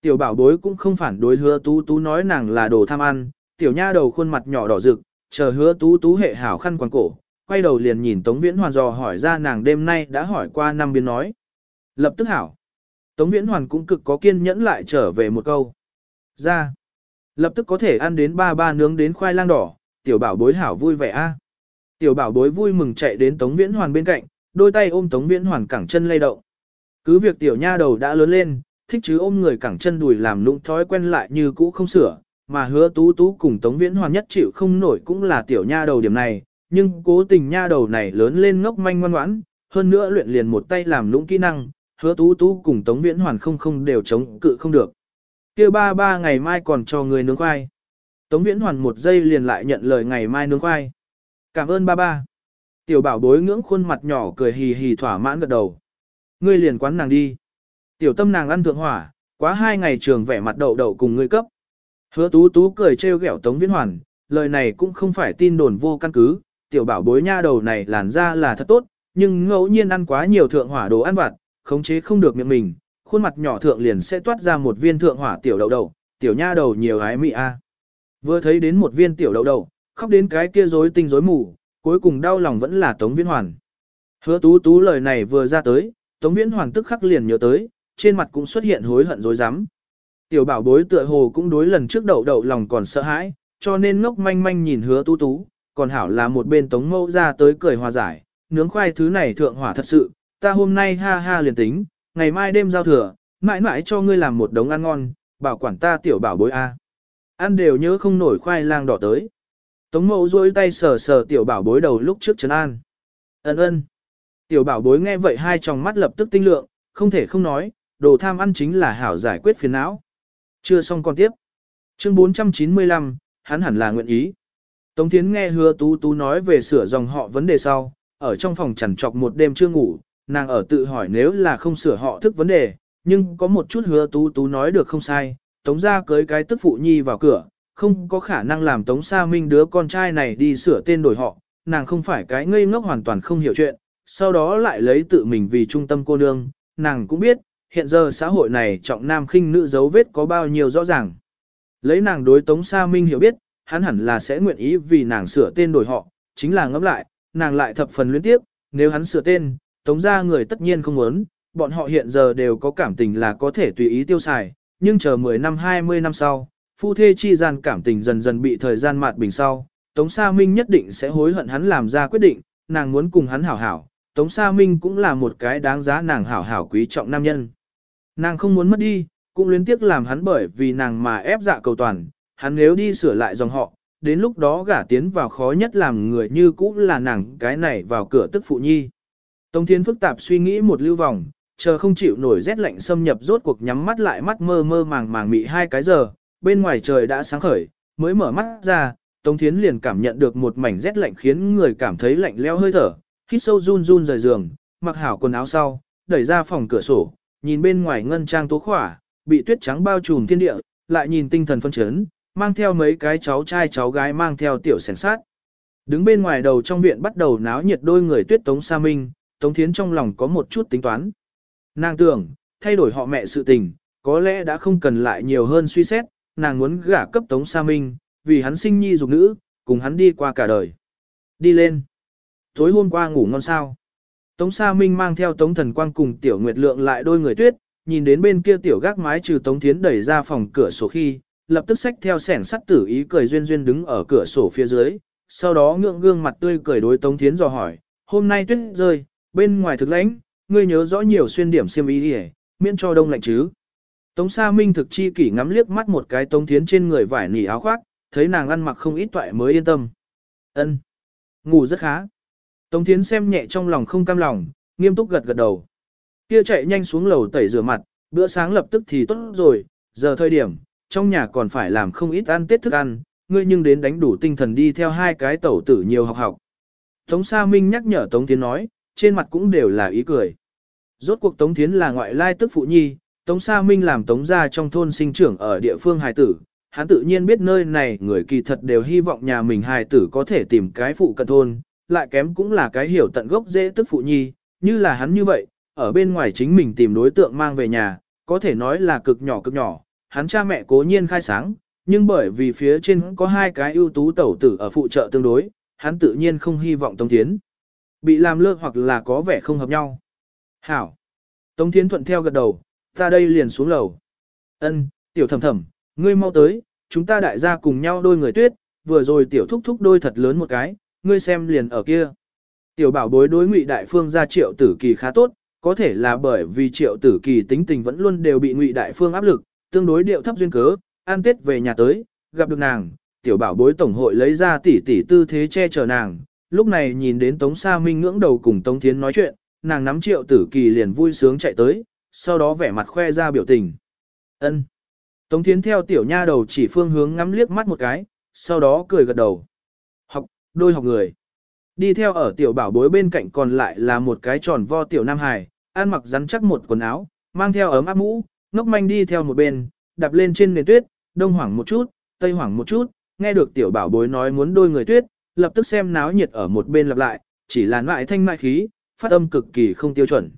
Tiểu bảo bối cũng không phản đối hứa tú tú nói nàng là đồ tham ăn, tiểu nha đầu khuôn mặt nhỏ đỏ rực, chờ hứa tú tú hệ hảo khăn quàng cổ, quay đầu liền nhìn Tống Viễn Hoàn dò hỏi ra nàng đêm nay đã hỏi qua năm biến nói. Lập tức hảo. Tống Viễn Hoàn cũng cực có kiên nhẫn lại trở về một câu. Ra. Lập tức có thể ăn đến ba ba nướng đến khoai lang đỏ, tiểu bảo bối hảo vui vẻ a. Tiểu bảo bối vui mừng chạy đến Tống Viễn Hoàn bên cạnh, đôi tay ôm Tống Viễn Hoàn cẳng chân lay động. Cứ việc tiểu nha đầu đã lớn lên, thích chứ ôm người cẳng chân đùi làm lũng thói quen lại như cũ không sửa, mà hứa tú tú cùng Tống Viễn Hoàn nhất chịu không nổi cũng là tiểu nha đầu điểm này, nhưng cố tình nha đầu này lớn lên ngốc manh ngoan ngoãn, hơn nữa luyện liền một tay làm lũng kỹ năng, hứa tú tú cùng Tống Viễn Hoàn không không đều chống cự không được. kia ba ba ngày mai còn cho người nướng khoai. Tống Viễn Hoàn một giây liền lại nhận lời ngày mai nướng khoai. Cảm ơn ba ba. Tiểu bảo bối ngưỡng khuôn mặt nhỏ cười hì hì thỏa mãn gật đầu. Ngươi liền quán nàng đi. Tiểu tâm nàng ăn thượng hỏa, quá hai ngày trường vẻ mặt đậu đậu cùng ngươi cấp. Hứa tú tú cười trêu ghẹo Tống Viễn Hoàn, lời này cũng không phải tin đồn vô căn cứ, tiểu bảo bối nha đầu này làn ra là thật tốt, nhưng ngẫu nhiên ăn quá nhiều thượng hỏa đồ ăn vặt, khống chế không được miệng mình, khuôn mặt nhỏ thượng liền sẽ toát ra một viên thượng hỏa tiểu đậu đậu, tiểu nha đầu nhiều ái mị a. Vừa thấy đến một viên tiểu đậu đậu, khóc đến cái kia rối tinh rối mù, cuối cùng đau lòng vẫn là Tống Viễn Hoàn. Hứa tú tú lời này vừa ra tới, Tống Viễn Hoàn tức khắc liền nhớ tới, trên mặt cũng xuất hiện hối hận rối rắm Tiểu bảo bối tựa hồ cũng đối lần trước đậu đậu lòng còn sợ hãi, cho nên ngốc manh manh nhìn hứa tú tú, còn hảo là một bên tống mẫu ra tới cười hòa giải, nướng khoai thứ này thượng hỏa thật sự, ta hôm nay ha ha liền tính, ngày mai đêm giao thừa, mãi mãi cho ngươi làm một đống ăn ngon, bảo quản ta tiểu bảo bối a. Ăn đều nhớ không nổi khoai lang đỏ tới. Tống mẫu duỗi tay sờ sờ tiểu bảo bối đầu lúc trước trấn an. Ân ân. Tiểu bảo bối nghe vậy hai tròng mắt lập tức tinh lượng, không thể không nói, đồ tham ăn chính là hảo giải quyết phiền não. Chưa xong còn tiếp. Chương 495, hắn hẳn là nguyện ý. Tống Thiến nghe hứa tú tú nói về sửa dòng họ vấn đề sau, ở trong phòng chằn trọc một đêm chưa ngủ, nàng ở tự hỏi nếu là không sửa họ thức vấn đề, nhưng có một chút hứa tú tú nói được không sai, tống ra cưới cái tức phụ nhi vào cửa, không có khả năng làm tống sa minh đứa con trai này đi sửa tên đổi họ, nàng không phải cái ngây ngốc hoàn toàn không hiểu chuyện, sau đó lại lấy tự mình vì trung tâm cô nương, nàng cũng biết, hiện giờ xã hội này trọng nam khinh nữ dấu vết có bao nhiêu rõ ràng. Lấy nàng đối Tống Sa Minh hiểu biết, hắn hẳn là sẽ nguyện ý vì nàng sửa tên đổi họ, chính là ngẫm lại, nàng lại thập phần luyến tiếp, nếu hắn sửa tên, Tống gia người tất nhiên không muốn, bọn họ hiện giờ đều có cảm tình là có thể tùy ý tiêu xài, nhưng chờ 10 năm 20 năm sau, phu thê chi gian cảm tình dần dần bị thời gian mạt bình sau, Tống Sa Minh nhất định sẽ hối hận hắn làm ra quyết định, nàng muốn cùng hắn hảo hảo, Tống Sa Minh cũng là một cái đáng giá nàng hảo hảo quý trọng nam nhân. Nàng không muốn mất đi, cũng luyến tiếc làm hắn bởi vì nàng mà ép dạ cầu toàn, hắn nếu đi sửa lại dòng họ, đến lúc đó gả tiến vào khó nhất làm người như cũ là nàng cái này vào cửa tức phụ nhi. Tống Thiên phức tạp suy nghĩ một lưu vòng, chờ không chịu nổi rét lạnh xâm nhập rốt cuộc nhắm mắt lại mắt mơ mơ màng màng mị hai cái giờ, bên ngoài trời đã sáng khởi, mới mở mắt ra, Tống Thiến liền cảm nhận được một mảnh rét lạnh khiến người cảm thấy lạnh leo hơi thở, hít sâu run run rời giường, mặc hảo quần áo sau, đẩy ra phòng cửa sổ, nhìn bên ngoài ngân trang tố khỏa, bị tuyết trắng bao trùm thiên địa, lại nhìn tinh thần phân chấn, mang theo mấy cái cháu trai cháu gái mang theo tiểu sẻn sát. Đứng bên ngoài đầu trong viện bắt đầu náo nhiệt đôi người tuyết Tống Sa Minh, Tống Thiến trong lòng có một chút tính toán. Nàng tưởng, thay đổi họ mẹ sự tình, có lẽ đã không cần lại nhiều hơn suy xét, nàng muốn gả cấp Tống Sa Minh, vì hắn sinh nhi dục nữ, cùng hắn đi qua cả đời. Đi lên. Tối hôm qua ngủ ngon sao. Tống Sa Minh mang theo Tống Thần Quang cùng Tiểu Nguyệt Lượng lại đôi người tuyết, nhìn đến bên kia Tiểu gác mái trừ Tống Thiến đẩy ra phòng cửa sổ khi, lập tức xách theo sẻn sắt tử ý cười duyên duyên đứng ở cửa sổ phía dưới, sau đó ngượng gương mặt tươi cười đối Tống Thiến dò hỏi, hôm nay tuyết rơi, bên ngoài thực lãnh, ngươi nhớ rõ nhiều xuyên điểm xiêm y đi miễn cho đông lạnh chứ. Tống Sa Minh thực chi kỷ ngắm liếc mắt một cái Tống Thiến trên người vải nỉ áo khoác, thấy nàng ăn mặc không ít toại mới yên tâm. Ân, Ngủ rất khá. Tống Thiến xem nhẹ trong lòng không cam lòng, nghiêm túc gật gật đầu. Kia chạy nhanh xuống lầu tẩy rửa mặt, bữa sáng lập tức thì tốt rồi, giờ thời điểm, trong nhà còn phải làm không ít ăn tết thức ăn, ngươi nhưng đến đánh đủ tinh thần đi theo hai cái tẩu tử nhiều học học. Tống Sa Minh nhắc nhở Tống Thiến nói, trên mặt cũng đều là ý cười. Rốt cuộc Tống Thiến là ngoại lai tức phụ nhi, Tống Sa Minh làm Tống gia trong thôn sinh trưởng ở địa phương hài tử, hắn tự nhiên biết nơi này người kỳ thật đều hy vọng nhà mình hài tử có thể tìm cái phụ cận thôn, lại kém cũng là cái hiểu tận gốc dễ tức phụ nhi, như là hắn như vậy, ở bên ngoài chính mình tìm đối tượng mang về nhà, có thể nói là cực nhỏ cực nhỏ, hắn cha mẹ cố nhiên khai sáng, nhưng bởi vì phía trên có hai cái ưu tú tẩu tử ở phụ trợ tương đối, hắn tự nhiên không hy vọng Tống Thiến bị làm lơ hoặc là có vẻ không hợp nhau. Hảo! Tống Thiến thuận theo gật đầu, ta đây liền xuống lầu. Ân, tiểu thầm thầm, ngươi mau tới, chúng ta đại gia cùng nhau đôi người tuyết, vừa rồi tiểu thúc thúc đôi thật lớn một cái, ngươi xem liền ở kia. Tiểu bảo bối đối ngụy đại phương ra triệu tử kỳ khá tốt, có thể là bởi vì triệu tử kỳ tính tình vẫn luôn đều bị ngụy đại phương áp lực, tương đối điệu thấp duyên cớ, an tết về nhà tới, gặp được nàng, tiểu bảo bối tổng hội lấy ra tỷ tỷ tư thế che chở nàng, lúc này nhìn đến Tống Sa Minh ngưỡng đầu cùng Tống Thiến nói chuyện, nàng nắm triệu tử kỳ liền vui sướng chạy tới, sau đó vẻ mặt khoe ra biểu tình. ân Tống Thiến theo tiểu nha đầu chỉ phương hướng ngắm liếc mắt một cái, sau đó cười gật đầu. Học, đôi học người. Đi theo ở tiểu bảo bối bên cạnh còn lại là một cái tròn vo tiểu nam hài, ăn mặc rắn chắc một quần áo, mang theo ấm áp mũ, ngốc manh đi theo một bên, đạp lên trên nền tuyết, đông hoảng một chút, tây hoảng một chút, nghe được tiểu bảo bối nói muốn đôi người tuyết, lập tức xem náo nhiệt ở một bên lặp lại, chỉ là loại thanh mại khí, phát âm cực kỳ không tiêu chuẩn.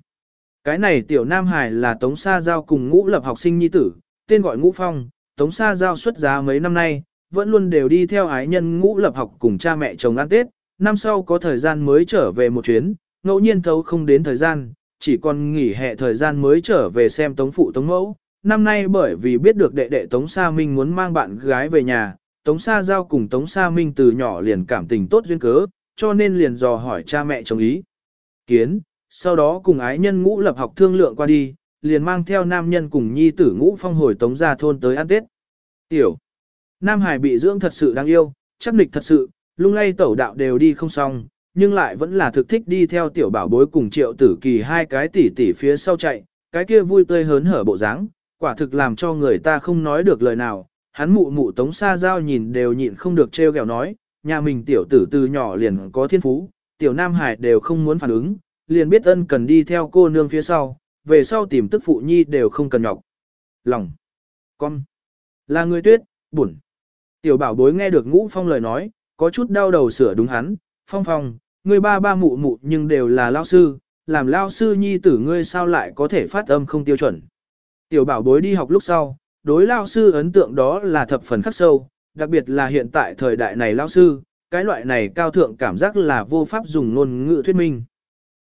Cái này tiểu nam hài là Tống Sa Giao cùng ngũ lập học sinh nhi tử, tên gọi ngũ phong, Tống Sa Giao xuất giá mấy năm nay, vẫn luôn đều đi theo ái nhân ngũ lập học cùng cha mẹ chồng ăn Tết, năm sau có thời gian mới trở về một chuyến, ngẫu nhiên thấu không đến thời gian, chỉ còn nghỉ hè thời gian mới trở về xem Tống Phụ Tống Mẫu. Năm nay bởi vì biết được đệ đệ Tống Sa Minh muốn mang bạn gái về nhà, Tống Sa Giao cùng Tống Sa Minh từ nhỏ liền cảm tình tốt duyên cớ, cho nên liền dò hỏi cha mẹ chồng ý. Kiến, sau đó cùng ái nhân ngũ lập học thương lượng qua đi, liền mang theo nam nhân cùng nhi tử ngũ phong hồi Tống ra thôn tới ăn Tết. Tiểu, Nam Hải bị dưỡng thật sự đáng yêu, chắc nịch thật sự, lung lay tẩu đạo đều đi không xong, nhưng lại vẫn là thực thích đi theo tiểu bảo bối cùng triệu tử kỳ hai cái tỷ tỷ phía sau chạy, cái kia vui tươi hớn hở bộ dáng, quả thực làm cho người ta không nói được lời nào, hắn mụ mụ tống xa giao nhìn đều nhịn không được trêu ghẹo nói, nhà mình tiểu tử từ nhỏ liền có thiên phú, tiểu nam hải đều không muốn phản ứng, liền biết ân cần đi theo cô nương phía sau, về sau tìm tức phụ nhi đều không cần nhọc. Lòng, con, là người tuyết, bụn. Tiểu bảo bối nghe được ngũ phong lời nói, có chút đau đầu sửa đúng hắn, phong phong, ngươi ba ba mụ mụ nhưng đều là lao sư, làm lao sư nhi tử ngươi sao lại có thể phát âm không tiêu chuẩn. Tiểu bảo bối đi học lúc sau, đối lao sư ấn tượng đó là thập phần khắc sâu, đặc biệt là hiện tại thời đại này lao sư, cái loại này cao thượng cảm giác là vô pháp dùng ngôn ngữ thuyết minh.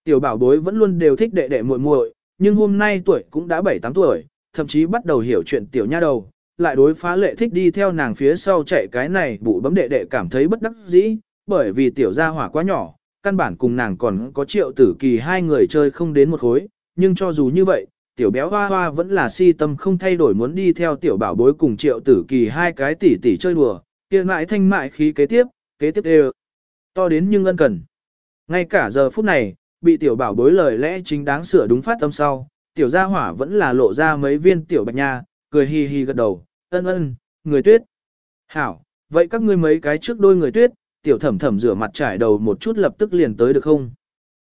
Tiểu bảo bối vẫn luôn đều thích đệ đệ muội muội, nhưng hôm nay tuổi cũng đã 7-8 tuổi, thậm chí bắt đầu hiểu chuyện tiểu nha đầu, lại đối phá lệ thích đi theo nàng phía sau chạy cái này bụ bấm đệ đệ cảm thấy bất đắc dĩ, bởi vì tiểu gia hỏa quá nhỏ, căn bản cùng nàng còn có triệu tử kỳ hai người chơi không đến một khối, nhưng cho dù như vậy, tiểu béo hoa hoa vẫn là si tâm không thay đổi muốn đi theo tiểu bảo bối cùng triệu tử kỳ hai cái tỷ tỷ chơi đùa, kia mãi thanh mại khí kế tiếp, kế tiếp đều to đến nhưng ân cần. Ngay cả giờ phút này, bị tiểu bảo bối lời lẽ chính đáng sửa đúng phát tâm sau, tiểu gia hỏa vẫn là lộ ra mấy viên tiểu bạch nha, cười hi hi gật đầu, ân ân, người tuyết. Hảo, vậy các ngươi mấy cái trước đôi người tuyết, tiểu thẩm thẩm rửa mặt trải đầu một chút lập tức liền tới được không?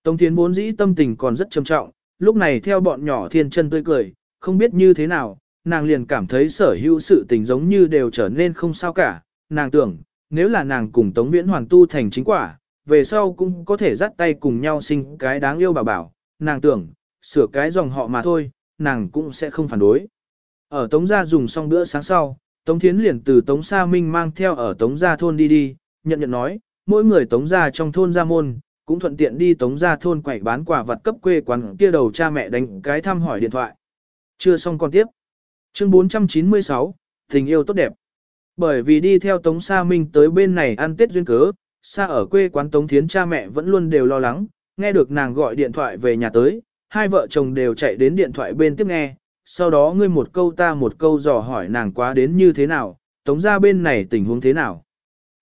Tống Thiến vốn dĩ tâm tình còn rất trầm trọng, lúc này theo bọn nhỏ thiên chân tươi cười, không biết như thế nào, nàng liền cảm thấy sở hữu sự tình giống như đều trở nên không sao cả, nàng tưởng, nếu là nàng cùng Tống Viễn Hoàn tu thành chính quả, về sau cũng có thể dắt tay cùng nhau sinh cái đáng yêu bảo bảo, nàng tưởng, sửa cái dòng họ mà thôi, nàng cũng sẽ không phản đối. Ở Tống Gia dùng xong bữa sáng sau, Tống Thiến liền từ Tống Sa Minh mang theo ở Tống Gia thôn đi đi, nhận nhận nói, mỗi người Tống Gia trong thôn Gia Môn, cũng thuận tiện đi Tống Gia thôn quẩy bán quả vật cấp quê quán kia đầu cha mẹ đánh cái thăm hỏi điện thoại. Chưa xong còn tiếp. Chương 496, tình yêu tốt đẹp. Bởi vì đi theo Tống Sa Minh tới bên này ăn Tết duyên cớ, xa ở quê quán Tống Thiến cha mẹ vẫn luôn đều lo lắng, nghe được nàng gọi điện thoại về nhà tới, hai vợ chồng đều chạy đến điện thoại bên tiếp nghe, sau đó ngươi một câu ta một câu dò hỏi nàng quá đến như thế nào, Tống ra bên này tình huống thế nào.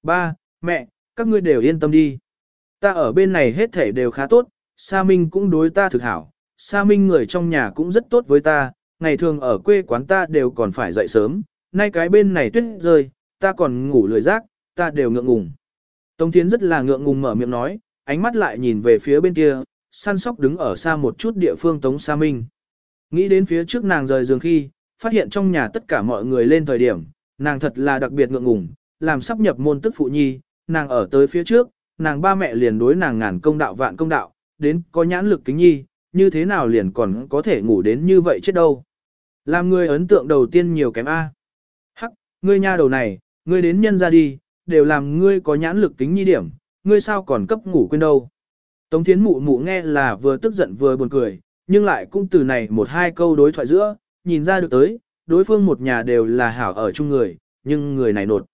Ba, mẹ, các ngươi đều yên tâm đi. Ta ở bên này hết thể đều khá tốt, Sa Minh cũng đối ta thực hảo, Sa Minh người trong nhà cũng rất tốt với ta, ngày thường ở quê quán ta đều còn phải dậy sớm, nay cái bên này tuyết rơi, ta còn ngủ lười rác, ta đều ngượng ngùng. Tống Thiến rất là ngượng ngùng mở miệng nói, ánh mắt lại nhìn về phía bên kia, săn sóc đứng ở xa một chút địa phương Tống Sa Minh. Nghĩ đến phía trước nàng rời giường khi, phát hiện trong nhà tất cả mọi người lên thời điểm, nàng thật là đặc biệt ngượng ngùng, làm sắp nhập môn tức phụ nhi, nàng ở tới phía trước, nàng ba mẹ liền đối nàng ngàn công đạo vạn công đạo, đến có nhãn lực kính nhi, như thế nào liền còn có thể ngủ đến như vậy chết đâu. Làm người ấn tượng đầu tiên nhiều kém A. Hắc, ngươi nha đầu này, ngươi đến nhân ra đi, đều làm ngươi có nhãn lực kính nhi điểm, ngươi sao còn cấp ngủ quên đâu. Tống thiến mụ mụ nghe là vừa tức giận vừa buồn cười, nhưng lại cũng từ này một hai câu đối thoại giữa, nhìn ra được tới, đối phương một nhà đều là hảo ở chung người, nhưng người này nột.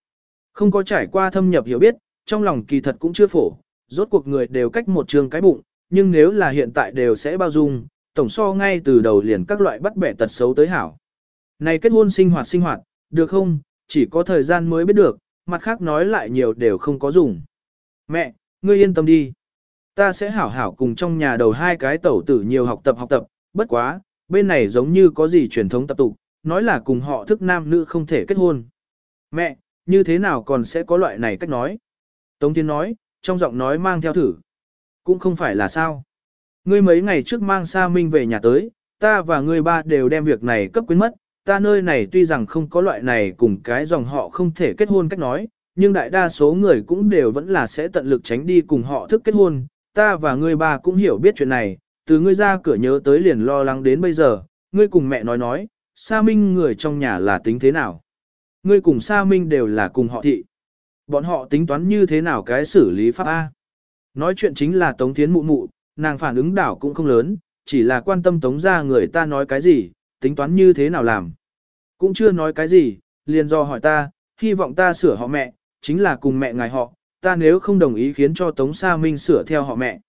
Không có trải qua thâm nhập hiểu biết, trong lòng kỳ thật cũng chưa phổ, rốt cuộc người đều cách một trường cái bụng, nhưng nếu là hiện tại đều sẽ bao dung, tổng so ngay từ đầu liền các loại bắt bẻ tật xấu tới hảo. Này kết hôn sinh hoạt sinh hoạt, được không, chỉ có thời gian mới biết được, mặt khác nói lại nhiều đều không có dùng. Mẹ, ngươi yên tâm đi. Ta sẽ hảo hảo cùng trong nhà đầu hai cái tẩu tử nhiều học tập học tập, bất quá, bên này giống như có gì truyền thống tập tục, nói là cùng họ thức nam nữ không thể kết hôn. Mẹ, như thế nào còn sẽ có loại này cách nói? Tống Thiên nói, trong giọng nói mang theo thử. Cũng không phải là sao. Ngươi mấy ngày trước mang Sa Minh về nhà tới, ta và ngươi ba đều đem việc này cấp quyến mất, ta nơi này tuy rằng không có loại này cùng cái dòng họ không thể kết hôn cách nói, nhưng đại đa số người cũng đều vẫn là sẽ tận lực tránh đi cùng họ thức kết hôn, ta và ngươi ba cũng hiểu biết chuyện này, từ ngươi ra cửa nhớ tới liền lo lắng đến bây giờ, ngươi cùng mẹ nói nói, Sa Minh người trong nhà là tính thế nào? Ngươi cùng Sa Minh đều là cùng họ thị. Bọn họ tính toán như thế nào cái xử lý pháp A? Nói chuyện chính là Tống Thiến mụ mụ, nàng phản ứng đảo cũng không lớn, chỉ là quan tâm Tống ra người ta nói cái gì, tính toán như thế nào làm. Cũng chưa nói cái gì, liền do hỏi ta, hy vọng ta sửa họ mẹ, chính là cùng mẹ ngài họ, ta nếu không đồng ý khiến cho Tống Sa Minh sửa theo họ mẹ.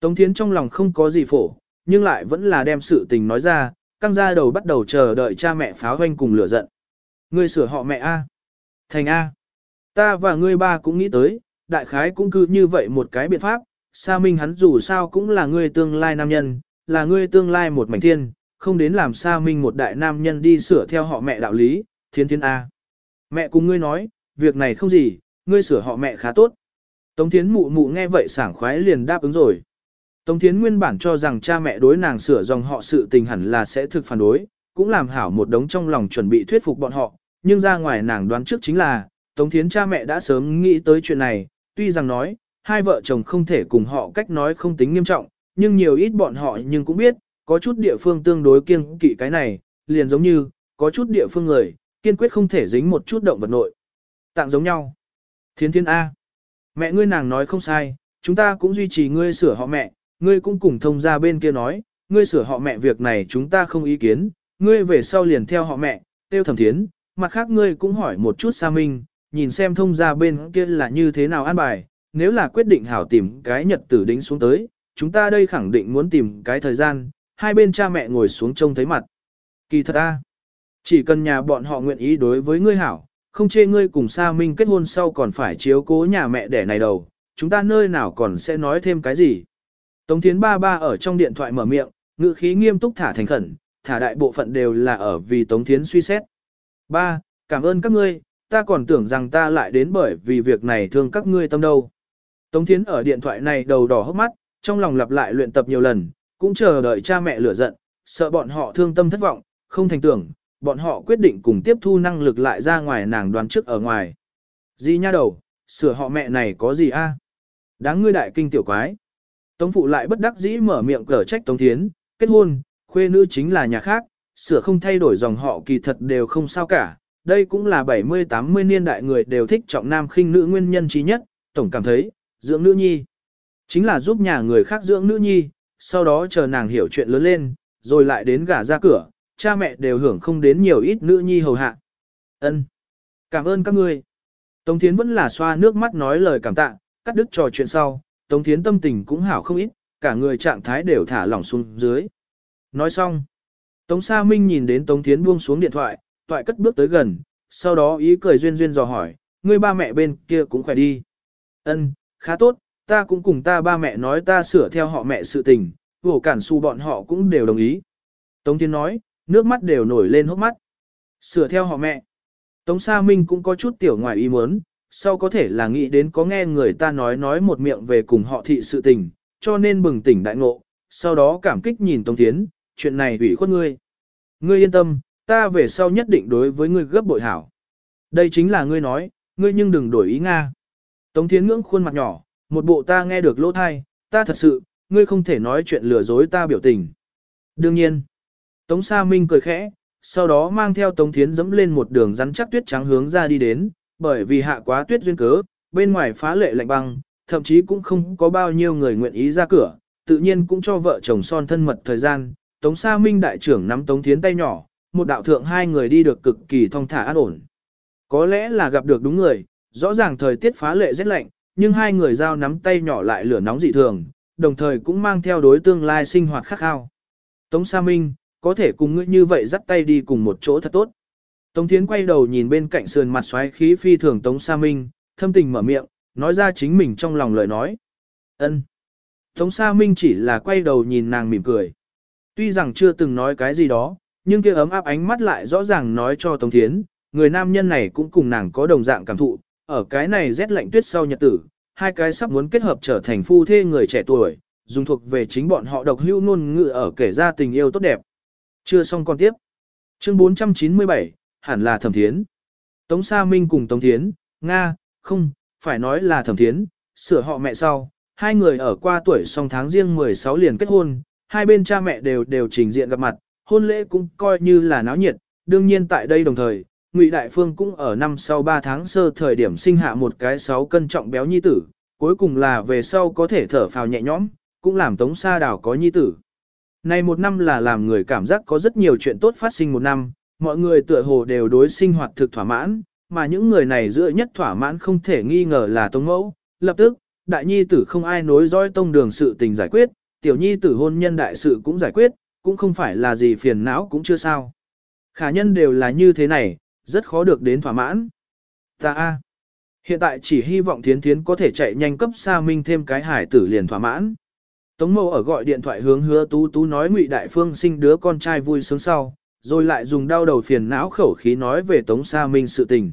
Tống Thiến trong lòng không có gì phổ, nhưng lại vẫn là đem sự tình nói ra, căng ra đầu bắt đầu chờ đợi cha mẹ pháo hoanh cùng lửa giận. Ngươi sửa họ mẹ A. Thành A. Ta và ngươi ba cũng nghĩ tới, đại khái cũng cứ như vậy một cái biện pháp, Sa Minh hắn dù sao cũng là ngươi tương lai nam nhân, là ngươi tương lai một mảnh thiên, không đến làm Sa Minh một đại nam nhân đi sửa theo họ mẹ đạo lý, thiên thiên A. Mẹ cùng ngươi nói, việc này không gì, ngươi sửa họ mẹ khá tốt. Tống Thiến mụ mụ nghe vậy sảng khoái liền đáp ứng rồi. Tống Thiến nguyên bản cho rằng cha mẹ đối nàng sửa dòng họ sự tình hẳn là sẽ thực phản đối, cũng làm hảo một đống trong lòng chuẩn bị thuyết phục bọn họ, nhưng ra ngoài nàng đoán trước chính là, Tống Thiến cha mẹ đã sớm nghĩ tới chuyện này, tuy rằng nói, hai vợ chồng không thể cùng họ cách nói không tính nghiêm trọng, nhưng nhiều ít bọn họ nhưng cũng biết, có chút địa phương tương đối kiêng kỵ cái này, liền giống như, có chút địa phương người, kiên quyết không thể dính một chút động vật nội. Tạng giống nhau. Thiến thiên A. Mẹ ngươi nàng nói không sai, chúng ta cũng duy trì ngươi sửa họ mẹ, ngươi cũng cùng thông ra bên kia nói, ngươi sửa họ mẹ việc này chúng ta không ý kiến, ngươi về sau liền theo họ mẹ, tiêu thẩm thiến, mặt khác ngươi cũng hỏi một chút Sa Minh, nhìn xem thông ra bên kia là như thế nào an bài, nếu là quyết định hảo tìm cái nhật tử đính xuống tới, chúng ta đây khẳng định muốn tìm cái thời gian, hai bên cha mẹ ngồi xuống trông thấy mặt. Kỳ thật a, chỉ cần nhà bọn họ nguyện ý đối với ngươi hảo, không chê ngươi cùng Sa Minh kết hôn sau còn phải chiếu cố nhà mẹ đẻ này đầu, chúng ta nơi nào còn sẽ nói thêm cái gì. Tống Thiến ba ba ở trong điện thoại mở miệng, ngữ khí nghiêm túc thả thành khẩn, thả đại bộ phận đều là ở vì Tống Thiến suy xét. Ba, cảm ơn các ngươi, ta còn tưởng rằng ta lại đến bởi vì việc này thương các ngươi tâm đâu. Tống Thiến ở điện thoại này đầu đỏ hốc mắt, trong lòng lặp lại luyện tập nhiều lần, cũng chờ đợi cha mẹ lửa giận, sợ bọn họ thương tâm thất vọng, không thành tưởng, bọn họ quyết định cùng tiếp thu năng lực lại ra ngoài nàng đoán trước ở ngoài. Gì nha đầu, sửa họ mẹ này có gì a? Đáng ngươi đại kinh tiểu quái. Tống phụ lại bất đắc dĩ mở miệng cở trách Tống Thiến, kết hôn, khuê nữ chính là nhà khác, sửa không thay đổi dòng họ kỳ thật đều không sao cả. Đây cũng là 70-80 niên đại người đều thích trọng nam khinh nữ nguyên nhân trí nhất, tổng cảm thấy, dưỡng nữ nhi. Chính là giúp nhà người khác dưỡng nữ nhi, sau đó chờ nàng hiểu chuyện lớn lên, rồi lại đến gả ra cửa, cha mẹ đều hưởng không đến nhiều ít nữ nhi hầu hạ. Ân, Cảm ơn các ngươi. Tống Thiến vẫn là xoa nước mắt nói lời cảm tạ, cắt đứt trò chuyện sau, Tống Thiến tâm tình cũng hảo không ít, cả người trạng thái đều thả lỏng xuống dưới. Nói xong, Tống Sa Minh nhìn đến Tống Thiến buông xuống điện thoại, toại cất bước tới gần, sau đó ý cười duyên duyên dò hỏi, ngươi ba mẹ bên kia cũng khỏe đi. Ân, khá tốt, ta cũng cùng ta ba mẹ nói ta sửa theo họ mẹ sự tình, vổ cản su bọn họ cũng đều đồng ý. Tống Thiến nói, nước mắt đều nổi lên hốc mắt. Sửa theo họ mẹ. Tống Sa Minh cũng có chút tiểu ngoài ý muốn, sau có thể là nghĩ đến có nghe người ta nói nói một miệng về cùng họ thị sự tình, cho nên bừng tỉnh đại ngộ, sau đó cảm kích nhìn Tống Thiến, chuyện này ủy khuất ngươi. Ngươi yên tâm, ta về sau nhất định đối với ngươi gấp bội hảo. Đây chính là ngươi nói, ngươi nhưng đừng đổi ý Nga. Tống Thiến ngưỡng khuôn mặt nhỏ, một bộ ta nghe được lỗ thai, ta thật sự, ngươi không thể nói chuyện lừa dối ta biểu tình. Đương nhiên, Tống Sa Minh cười khẽ, sau đó mang theo Tống Thiến dẫm lên một đường rắn chắc tuyết trắng hướng ra đi đến, bởi vì hạ quá tuyết duyên cớ, bên ngoài phá lệ lạnh băng, thậm chí cũng không có bao nhiêu người nguyện ý ra cửa, tự nhiên cũng cho vợ chồng son thân mật thời gian. Tống Sa Minh đại trưởng nắm Tống Thiến tay nhỏ, một đạo thượng hai người đi được cực kỳ thong thả an ổn. Có lẽ là gặp được đúng người, rõ ràng thời tiết phá lệ rất lạnh, nhưng hai người giao nắm tay nhỏ lại lửa nóng dị thường, đồng thời cũng mang theo đối tương lai sinh hoạt khắc khao. Tống Sa Minh, có thể cùng ngươi như vậy dắt tay đi cùng một chỗ thật tốt. Tống Thiến quay đầu nhìn bên cạnh sườn mặt xoáy khí phi thường Tống Sa Minh, thâm tình mở miệng, nói ra chính mình trong lòng lời nói. Ân. Tống Sa Minh chỉ là quay đầu nhìn nàng mỉm cười. Tuy rằng chưa từng nói cái gì đó, nhưng kia ấm áp ánh mắt lại rõ ràng nói cho Tống Thiến, người nam nhân này cũng cùng nàng có đồng dạng cảm thụ, ở cái này rét lạnh tuyết sau nhật tử, hai cái sắp muốn kết hợp trở thành phu thê người trẻ tuổi, dùng thuộc về chính bọn họ độc hữu ngôn ngữ ở kể ra tình yêu tốt đẹp. Chưa xong con tiếp. Chương 497, hẳn là Thẩm Thiến. Tống Sa Minh cùng Tống Thiến, Nga, không, phải nói là Thẩm Thiến, sửa họ mẹ sau, hai người ở qua tuổi song tháng riêng 16 liền kết hôn, hai bên cha mẹ đều đều trình diện gặp mặt, hôn lễ cũng coi như là náo nhiệt, đương nhiên tại đây đồng thời, Ngụy Đại Phương cũng ở năm sau 3 tháng sơ thời điểm sinh hạ một cái 6 cân trọng béo nhi tử, cuối cùng là về sau có thể thở phào nhẹ nhõm, cũng làm Tống Sa Đào có nhi tử. Này một năm là làm người cảm giác có rất nhiều chuyện tốt phát sinh một năm, mọi người tựa hồ đều đối sinh hoạt thực thỏa mãn, mà những người này giữa nhất thỏa mãn không thể nghi ngờ là Tống Mẫu. Lập tức, đại nhi tử không ai nối dõi tông đường sự tình giải quyết, tiểu nhi tử hôn nhân đại sự cũng giải quyết, cũng không phải là gì phiền não cũng chưa sao. Khả nhân đều là như thế này, rất khó được đến thỏa mãn. Ta a, Hiện tại chỉ hy vọng thiến thiến có thể chạy nhanh cấp xa minh thêm cái hải tử liền thỏa mãn. Tống mâu ở gọi điện thoại hướng hứa tú tú nói ngụy đại phương sinh đứa con trai vui sướng sau, rồi lại dùng đau đầu phiền não khẩu khí nói về tống sa minh sự tình.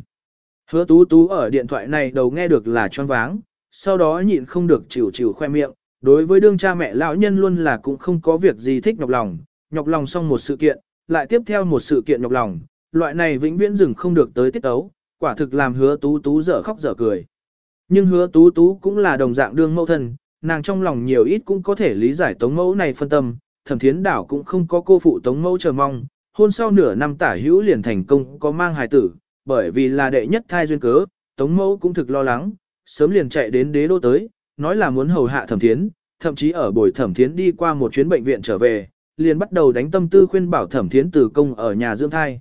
Hứa tú tú ở điện thoại này đầu nghe được là choáng váng, sau đó nhịn không được chịu chịu khoe miệng, đối với đương cha mẹ lão nhân luôn là cũng không có việc gì thích nhọc lòng, nhọc lòng xong một sự kiện, lại tiếp theo một sự kiện nhọc lòng, loại này vĩnh viễn dừng không được tới tiết ấu, quả thực làm hứa tú tú dở khóc dở cười. Nhưng hứa tú tú cũng là đồng dạng đương mẫu thân, nàng trong lòng nhiều ít cũng có thể lý giải tống mẫu này phân tâm, thẩm thiến đảo cũng không có cô phụ tống mẫu chờ mong, hôn sau nửa năm tả hữu liền thành công có mang hài tử, bởi vì là đệ nhất thai duyên cớ, tống mẫu cũng thực lo lắng, sớm liền chạy đến đế đô tới, nói là muốn hầu hạ thẩm thiến, thậm chí ở buổi thẩm thiến đi qua một chuyến bệnh viện trở về, liền bắt đầu đánh tâm tư khuyên bảo thẩm thiến từ công ở nhà dưỡng thai.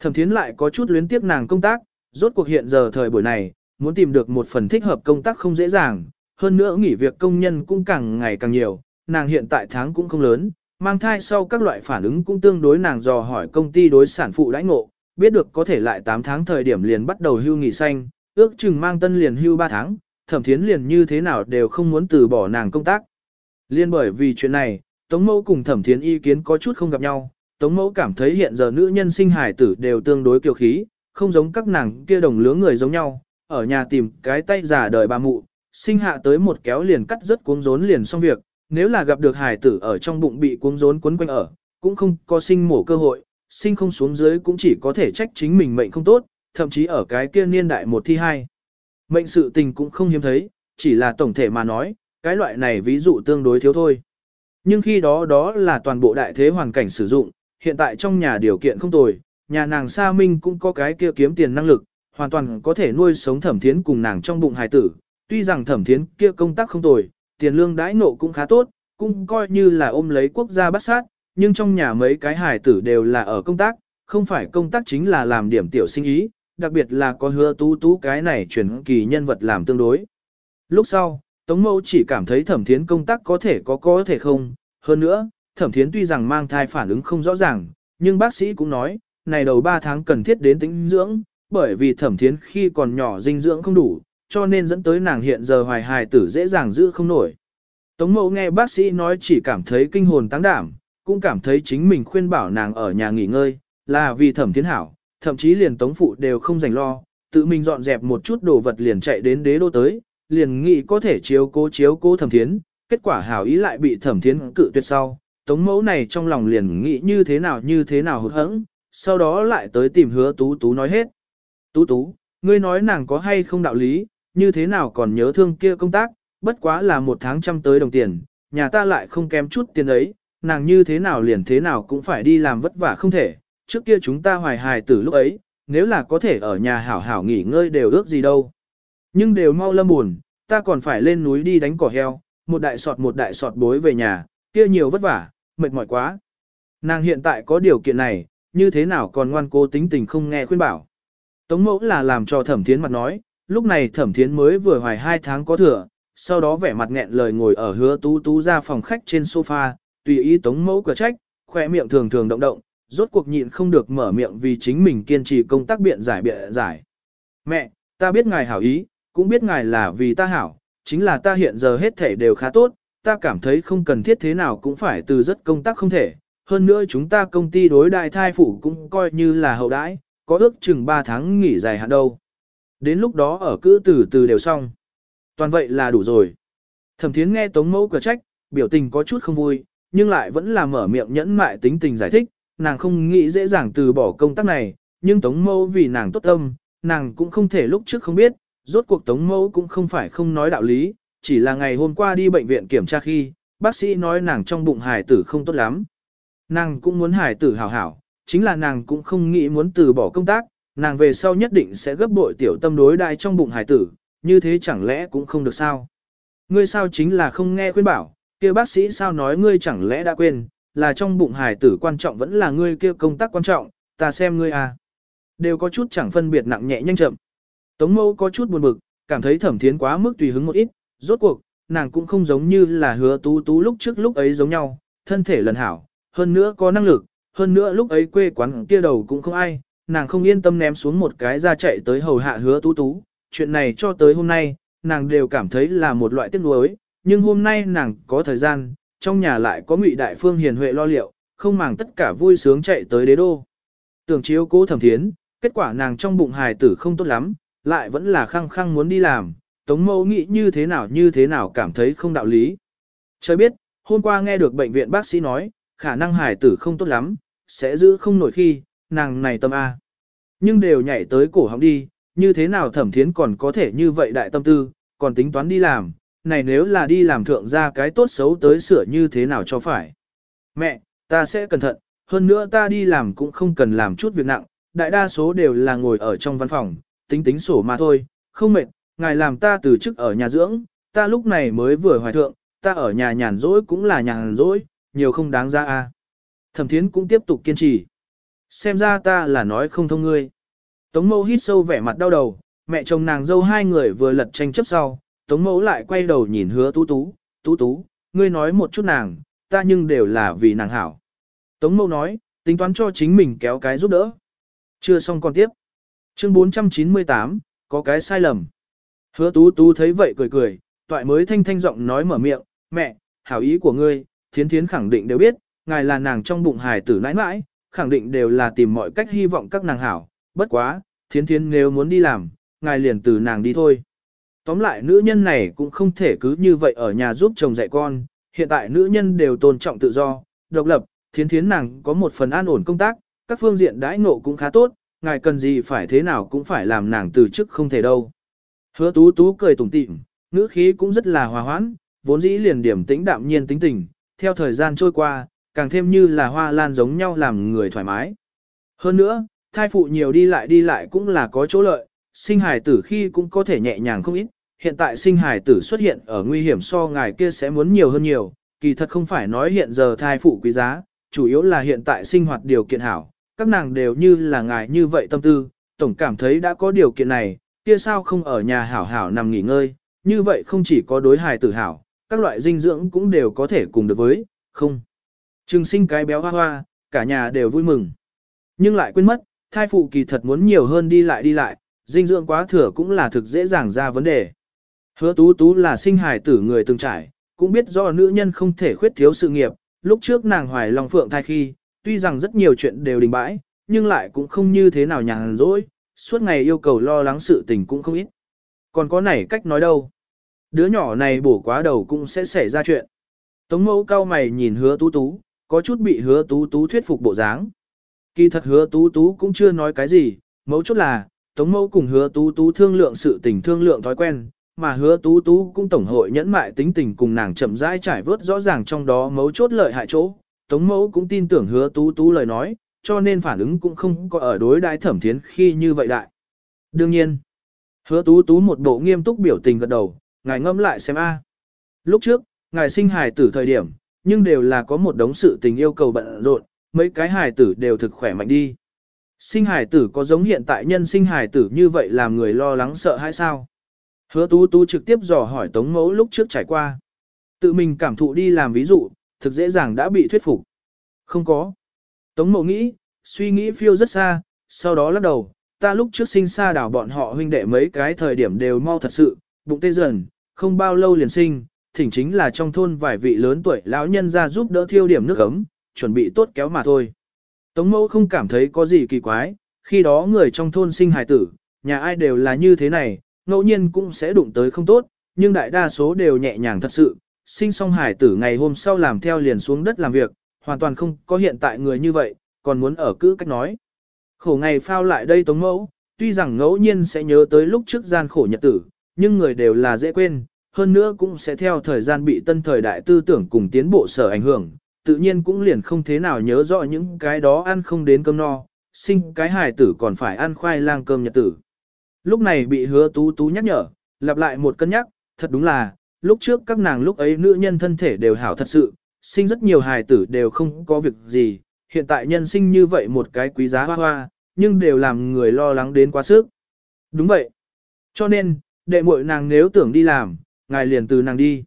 Thẩm thiến lại có chút luyến tiếc nàng công tác, rốt cuộc hiện giờ thời buổi này, muốn tìm được một phần thích hợp công tác không dễ dàng, hơn nữa nghỉ việc công nhân cũng càng ngày càng nhiều, nàng hiện tại tháng cũng không lớn, mang thai sau các loại phản ứng cũng tương đối nàng dò hỏi công ty đối sản phụ đãi ngộ, biết được có thể lại 8 tháng thời điểm liền bắt đầu hưu nghỉ xanh, ước chừng mang tân liền hưu 3 tháng, thẩm thiến liền như thế nào đều không muốn từ bỏ nàng công tác. Liên bởi vì chuyện này, Tống Mẫu cùng thẩm thiến ý kiến có chút không gặp nhau, Tống Mẫu cảm thấy hiện giờ nữ nhân sinh hài tử đều tương đối kiêu khí, không giống các nàng kia đồng lứa người giống nhau, ở nhà tìm cái tay giả đời bà mụ, sinh hạ tới một kéo liền cắt rất cuống rốn liền xong việc, nếu là gặp được hài tử ở trong bụng bị cuống rốn quấn quanh ở, cũng không có sinh mổ cơ hội, sinh không xuống dưới cũng chỉ có thể trách chính mình mệnh không tốt, thậm chí ở cái kia niên đại một thi hai. Mệnh sự tình cũng không hiếm thấy, chỉ là tổng thể mà nói, cái loại này ví dụ tương đối thiếu thôi. Nhưng khi đó đó là toàn bộ đại thế hoàn cảnh sử dụng, hiện tại trong nhà điều kiện không tồi, nhà nàng Sa Minh cũng có cái kia kiếm tiền năng lực, hoàn toàn có thể nuôi sống thẩm thiến cùng nàng trong bụng hài tử. Tuy rằng thẩm thiến kia công tác không tồi, tiền lương đãi nộ cũng khá tốt, cũng coi như là ôm lấy quốc gia bắt sát, nhưng trong nhà mấy cái hài tử đều là ở công tác, không phải công tác chính là làm điểm tiểu sinh ý, đặc biệt là có hứa tú tú cái này chuyển kỳ nhân vật làm tương đối. Lúc sau, Tống Mâu chỉ cảm thấy thẩm thiến công tác có thể có có thể không, hơn nữa, thẩm thiến tuy rằng mang thai phản ứng không rõ ràng, nhưng bác sĩ cũng nói, này đầu 3 tháng cần thiết đến tính dưỡng, bởi vì thẩm thiến khi còn nhỏ dinh dưỡng không đủ, cho nên dẫn tới nàng hiện giờ hoài hài tử dễ dàng giữ không nổi. Tống mẫu nghe bác sĩ nói chỉ cảm thấy kinh hồn tăng đảm, cũng cảm thấy chính mình khuyên bảo nàng ở nhà nghỉ ngơi, là vì thẩm thiến hảo, thậm chí liền tống phụ đều không dành lo, tự mình dọn dẹp một chút đồ vật liền chạy đến đế đô tới, liền nghĩ có thể chiếu cố chiếu cố thẩm thiến, kết quả hảo ý lại bị thẩm thiến cự tuyệt sau, tống mẫu này trong lòng liền nghĩ như thế nào như thế nào hụt hẫng, sau đó lại tới tìm hứa tú tú nói hết. Tú tú, ngươi nói nàng có hay không đạo lý, như thế nào còn nhớ thương kia công tác, bất quá là một tháng trăm tới đồng tiền, nhà ta lại không kém chút tiền ấy, nàng như thế nào liền thế nào cũng phải đi làm vất vả không thể, trước kia chúng ta hoài hài từ lúc ấy, nếu là có thể ở nhà hảo hảo nghỉ ngơi đều ước gì đâu. Nhưng đều mau lâm buồn, ta còn phải lên núi đi đánh cỏ heo, một đại sọt một đại sọt bối về nhà, kia nhiều vất vả, mệt mỏi quá. Nàng hiện tại có điều kiện này, như thế nào còn ngoan cố tính tình không nghe khuyên bảo. Tống mẫu là làm cho thẩm thiến mặt nói, lúc này thẩm thiến mới vừa hoài hai tháng có thừa, sau đó vẻ mặt nghẹn lời ngồi ở hứa tú tú ra phòng khách trên sofa, tùy ý tống mẫu cửa trách, khỏe miệng thường thường động động, rốt cuộc nhịn không được mở miệng vì chính mình kiên trì công tác biện giải biện giải. Mẹ, ta biết ngài hảo ý, cũng biết ngài là vì ta hảo, chính là ta hiện giờ hết thể đều khá tốt, ta cảm thấy không cần thiết thế nào cũng phải từ rất công tác không thể. Hơn nữa chúng ta công ty đối đại thai phụ cũng coi như là hậu đãi, có ước chừng 3 tháng nghỉ dài hạn đâu. Đến lúc đó ở cứ từ từ đều xong. Toàn vậy là đủ rồi. Thẩm thiến nghe tống mẫu cửa trách, biểu tình có chút không vui, nhưng lại vẫn là mở miệng nhẫn mại tính tình giải thích, nàng không nghĩ dễ dàng từ bỏ công tác này, nhưng tống mẫu vì nàng tốt tâm, nàng cũng không thể lúc trước không biết, rốt cuộc tống mẫu cũng không phải không nói đạo lý, chỉ là ngày hôm qua đi bệnh viện kiểm tra khi, bác sĩ nói nàng trong bụng hài tử không tốt lắm. Nàng cũng muốn hài tử hảo hảo, chính là nàng cũng không nghĩ muốn từ bỏ công tác, nàng về sau nhất định sẽ gấp bội tiểu tâm đối đại trong bụng hài tử, như thế chẳng lẽ cũng không được sao. Ngươi sao chính là không nghe khuyên bảo, kia bác sĩ sao nói ngươi chẳng lẽ đã quên, là trong bụng hải tử quan trọng vẫn là ngươi kia công tác quan trọng, ta xem ngươi à. Đều có chút chẳng phân biệt nặng nhẹ nhanh chậm. Tống mâu có chút buồn bực, cảm thấy thẩm thiến quá mức tùy hứng một ít, rốt cuộc, nàng cũng không giống như là hứa tú tú lúc trước lúc ấy giống nhau, thân thể lần hảo, hơn nữa có năng lực, hơn nữa lúc ấy quê quán kia đầu cũng không ai, nàng không yên tâm ném xuống một cái ra chạy tới hầu hạ hứa tú tú, chuyện này cho tới hôm nay, nàng đều cảm thấy là một loại tiếc nuối, nhưng hôm nay nàng có thời gian, trong nhà lại có ngụy đại phương hiền huệ lo liệu, không màng tất cả vui sướng chạy tới đế đô. Tưởng chiếu cố thẩm thiến, kết quả nàng trong bụng hài tử không tốt lắm, lại vẫn là khăng khăng muốn đi làm, tống mẫu nghĩ như thế nào như thế nào cảm thấy không đạo lý. Trời biết, hôm qua nghe được bệnh viện bác sĩ nói, khả năng hài tử không tốt lắm, sẽ giữ không nổi khi, nàng này tâm A. Nhưng đều nhảy tới cổ họng đi, như thế nào thẩm thiến còn có thể như vậy đại tâm tư, còn tính toán đi làm, này nếu là đi làm thượng ra cái tốt xấu tới sửa như thế nào cho phải. Mẹ, ta sẽ cẩn thận, hơn nữa ta đi làm cũng không cần làm chút việc nặng, đại đa số đều là ngồi ở trong văn phòng, tính tính sổ mà thôi, không mệt, ngài làm ta từ chức ở nhà dưỡng, ta lúc này mới vừa hoài thượng, ta ở nhà nhàn rỗi cũng là nhàn rỗi, nhiều không đáng ra a. Thẩm Thiến cũng tiếp tục kiên trì. Xem ra ta là nói không thông ngươi. Tống Mâu hít sâu vẻ mặt đau đầu, mẹ chồng nàng dâu hai người vừa lật tranh chấp sau, tống mẫu lại quay đầu nhìn hứa tú tú, tú tú, ngươi nói một chút nàng, ta nhưng đều là vì nàng hảo. Tống mẫu nói, tính toán cho chính mình kéo cái giúp đỡ. Chưa xong còn tiếp. Chương 498, có cái sai lầm. Hứa tú tú thấy vậy cười cười, toại mới thanh thanh giọng nói mở miệng, mẹ, hảo ý của ngươi, thiến thiến khẳng định đều biết, ngài là nàng trong bụng hài tử nãi nãi, khẳng định đều là tìm mọi cách hy vọng các nàng hảo, bất quá, thiến thiến nếu muốn đi làm, ngài liền từ nàng đi thôi. Tóm lại nữ nhân này cũng không thể cứ như vậy ở nhà giúp chồng dạy con, hiện tại nữ nhân đều tôn trọng tự do, độc lập, thiến thiến nàng có một phần an ổn công tác, các phương diện đãi ngộ cũng khá tốt, ngài cần gì phải thế nào cũng phải làm nàng từ chức không thể đâu. Hứa tú tú cười tủm tỉm, ngữ khí cũng rất là hòa hoãn, vốn dĩ liền điểm tĩnh đạm nhiên tính tình, theo thời gian trôi qua, càng thêm như là hoa lan giống nhau làm người thoải mái. Hơn nữa, thai phụ nhiều đi lại đi lại cũng là có chỗ lợi, sinh hài tử khi cũng có thể nhẹ nhàng không ít, hiện tại sinh hài tử xuất hiện ở nguy hiểm so ngài kia sẽ muốn nhiều hơn nhiều, kỳ thật không phải nói hiện giờ thai phụ quý giá, chủ yếu là hiện tại sinh hoạt điều kiện hảo, các nàng đều như là ngài như vậy tâm tư, tổng cảm thấy đã có điều kiện này, kia sao không ở nhà hảo hảo nằm nghỉ ngơi, như vậy không chỉ có đối hài tử hảo, các loại dinh dưỡng cũng đều có thể cùng được với, không. Trừng sinh cái béo hoa hoa, cả nhà đều vui mừng. Nhưng lại quên mất, thai phụ kỳ thật muốn nhiều hơn đi lại đi lại, dinh dưỡng quá thừa cũng là thực dễ dàng ra vấn đề. Hứa tú tú là sinh hài tử người từng trải, cũng biết do nữ nhân không thể khuyết thiếu sự nghiệp, lúc trước nàng hoài lòng phượng thai khi, tuy rằng rất nhiều chuyện đều đình bãi, nhưng lại cũng không như thế nào nhàn rỗi, suốt ngày yêu cầu lo lắng sự tình cũng không ít. Còn có này cách nói đâu. Đứa nhỏ này bổ quá đầu cũng sẽ xảy ra chuyện. Tống mẫu cao mày nhìn hứa tú tú, có chút bị hứa tú tú thuyết phục bộ dáng. Kỳ thật hứa tú tú cũng chưa nói cái gì, mẫu chút là, tống mẫu cùng hứa tú tú thương lượng sự tình thương lượng thói quen, mà hứa tú tú cũng tổng hội nhẫn mại tính tình cùng nàng chậm rãi trải vớt rõ ràng trong đó mấu chốt lợi hại chỗ. Tống mẫu cũng tin tưởng hứa tú tú lời nói, cho nên phản ứng cũng không có ở đối đại thẩm thiến khi như vậy đại. Đương nhiên, hứa tú tú một bộ nghiêm túc biểu tình gật đầu, ngài ngẫm lại xem a. Lúc trước, ngài sinh hài tử thời điểm, nhưng đều là có một đống sự tình yêu cầu bận rộn, mấy cái hài tử đều thực khỏe mạnh đi. Sinh hải tử có giống hiện tại nhân sinh hải tử như vậy làm người lo lắng sợ hay sao? Hứa tú tú trực tiếp dò hỏi tống mẫu lúc trước trải qua. Tự mình cảm thụ đi làm ví dụ, thực dễ dàng đã bị thuyết phục. Không có. Tống mẫu nghĩ, suy nghĩ phiêu rất xa, sau đó lắc đầu, ta lúc trước sinh xa đảo bọn họ huynh đệ mấy cái thời điểm đều mau thật sự, bụng tê dần, không bao lâu liền sinh, thỉnh chính là trong thôn vài vị lớn tuổi lão nhân ra giúp đỡ thiêu điểm nước ấm, chuẩn bị tốt kéo mà thôi. Tống mẫu không cảm thấy có gì kỳ quái, khi đó người trong thôn sinh hài tử, nhà ai đều là như thế này, ngẫu nhiên cũng sẽ đụng tới không tốt, nhưng đại đa số đều nhẹ nhàng thật sự, sinh xong hài tử ngày hôm sau làm theo liền xuống đất làm việc, hoàn toàn không có hiện tại người như vậy, còn muốn ở cứ cách nói. Khổ ngày phao lại đây tống mẫu, tuy rằng ngẫu nhiên sẽ nhớ tới lúc trước gian khổ nhật tử, nhưng người đều là dễ quên, hơn nữa cũng sẽ theo thời gian bị tân thời đại tư tưởng cùng tiến bộ sở ảnh hưởng, tự nhiên cũng liền không thế nào nhớ rõ những cái đó ăn không đến cơm no, sinh cái hài tử còn phải ăn khoai lang cơm nhật tử. Lúc này bị hứa tú tú nhắc nhở, lặp lại một cân nhắc, thật đúng là, lúc trước các nàng lúc ấy nữ nhân thân thể đều hảo thật sự, sinh rất nhiều hài tử đều không có việc gì, hiện tại nhân sinh như vậy một cái quý giá hoa hoa, nhưng đều làm người lo lắng đến quá sức. Đúng vậy. Cho nên, đệ muội nàng nếu tưởng đi làm, ngài liền từ nàng đi.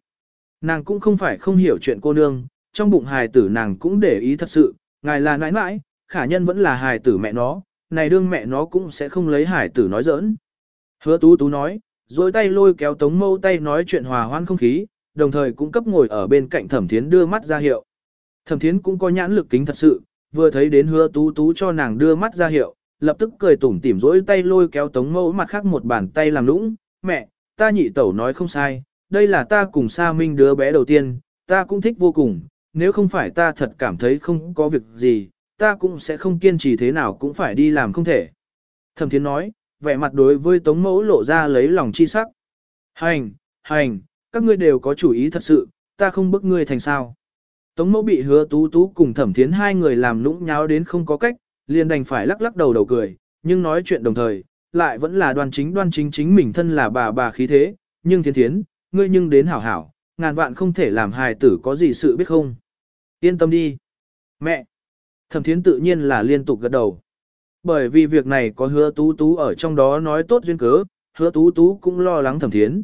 Nàng cũng không phải không hiểu chuyện cô nương, trong bụng hài tử nàng cũng để ý thật sự, ngài là nãi nãi, khả nhân vẫn là hài tử mẹ nó, này đương mẹ nó cũng sẽ không lấy hài tử nói giỡn. Hứa tú tú nói, rồi tay lôi kéo tống mâu tay nói chuyện hòa hoan không khí, đồng thời cũng cấp ngồi ở bên cạnh thẩm thiến đưa mắt ra hiệu. Thẩm thiến cũng có nhãn lực kính thật sự, vừa thấy đến hứa tú tú cho nàng đưa mắt ra hiệu, lập tức cười tủm tỉm rỗi tay lôi kéo tống mâu mặt khác một bàn tay làm lũng, mẹ, ta nhị tẩu nói không sai, đây là ta cùng Sa Minh đứa bé đầu tiên, ta cũng thích vô cùng, nếu không phải ta thật cảm thấy không có việc gì, ta cũng sẽ không kiên trì thế nào cũng phải đi làm không thể. Thẩm Thiến nói, vẻ mặt đối với Tống Mẫu lộ ra lấy lòng chi sắc. Hành, hành, các ngươi đều có chủ ý thật sự, ta không bức ngươi thành sao. Tống mẫu bị hứa tú tú cùng thẩm thiến hai người làm nũng nháo đến không có cách, liền đành phải lắc lắc đầu đầu cười, nhưng nói chuyện đồng thời, lại vẫn là đoan chính đoan chính chính mình thân là bà bà khí thế, nhưng thiến thiến, ngươi nhưng đến hảo hảo, ngàn vạn không thể làm hài tử có gì sự biết không. Yên tâm đi. Mẹ. Thẩm thiến tự nhiên là liên tục gật đầu. Bởi vì việc này có hứa tú tú ở trong đó nói tốt duyên cớ, hứa tú tú cũng lo lắng thẩm thiến.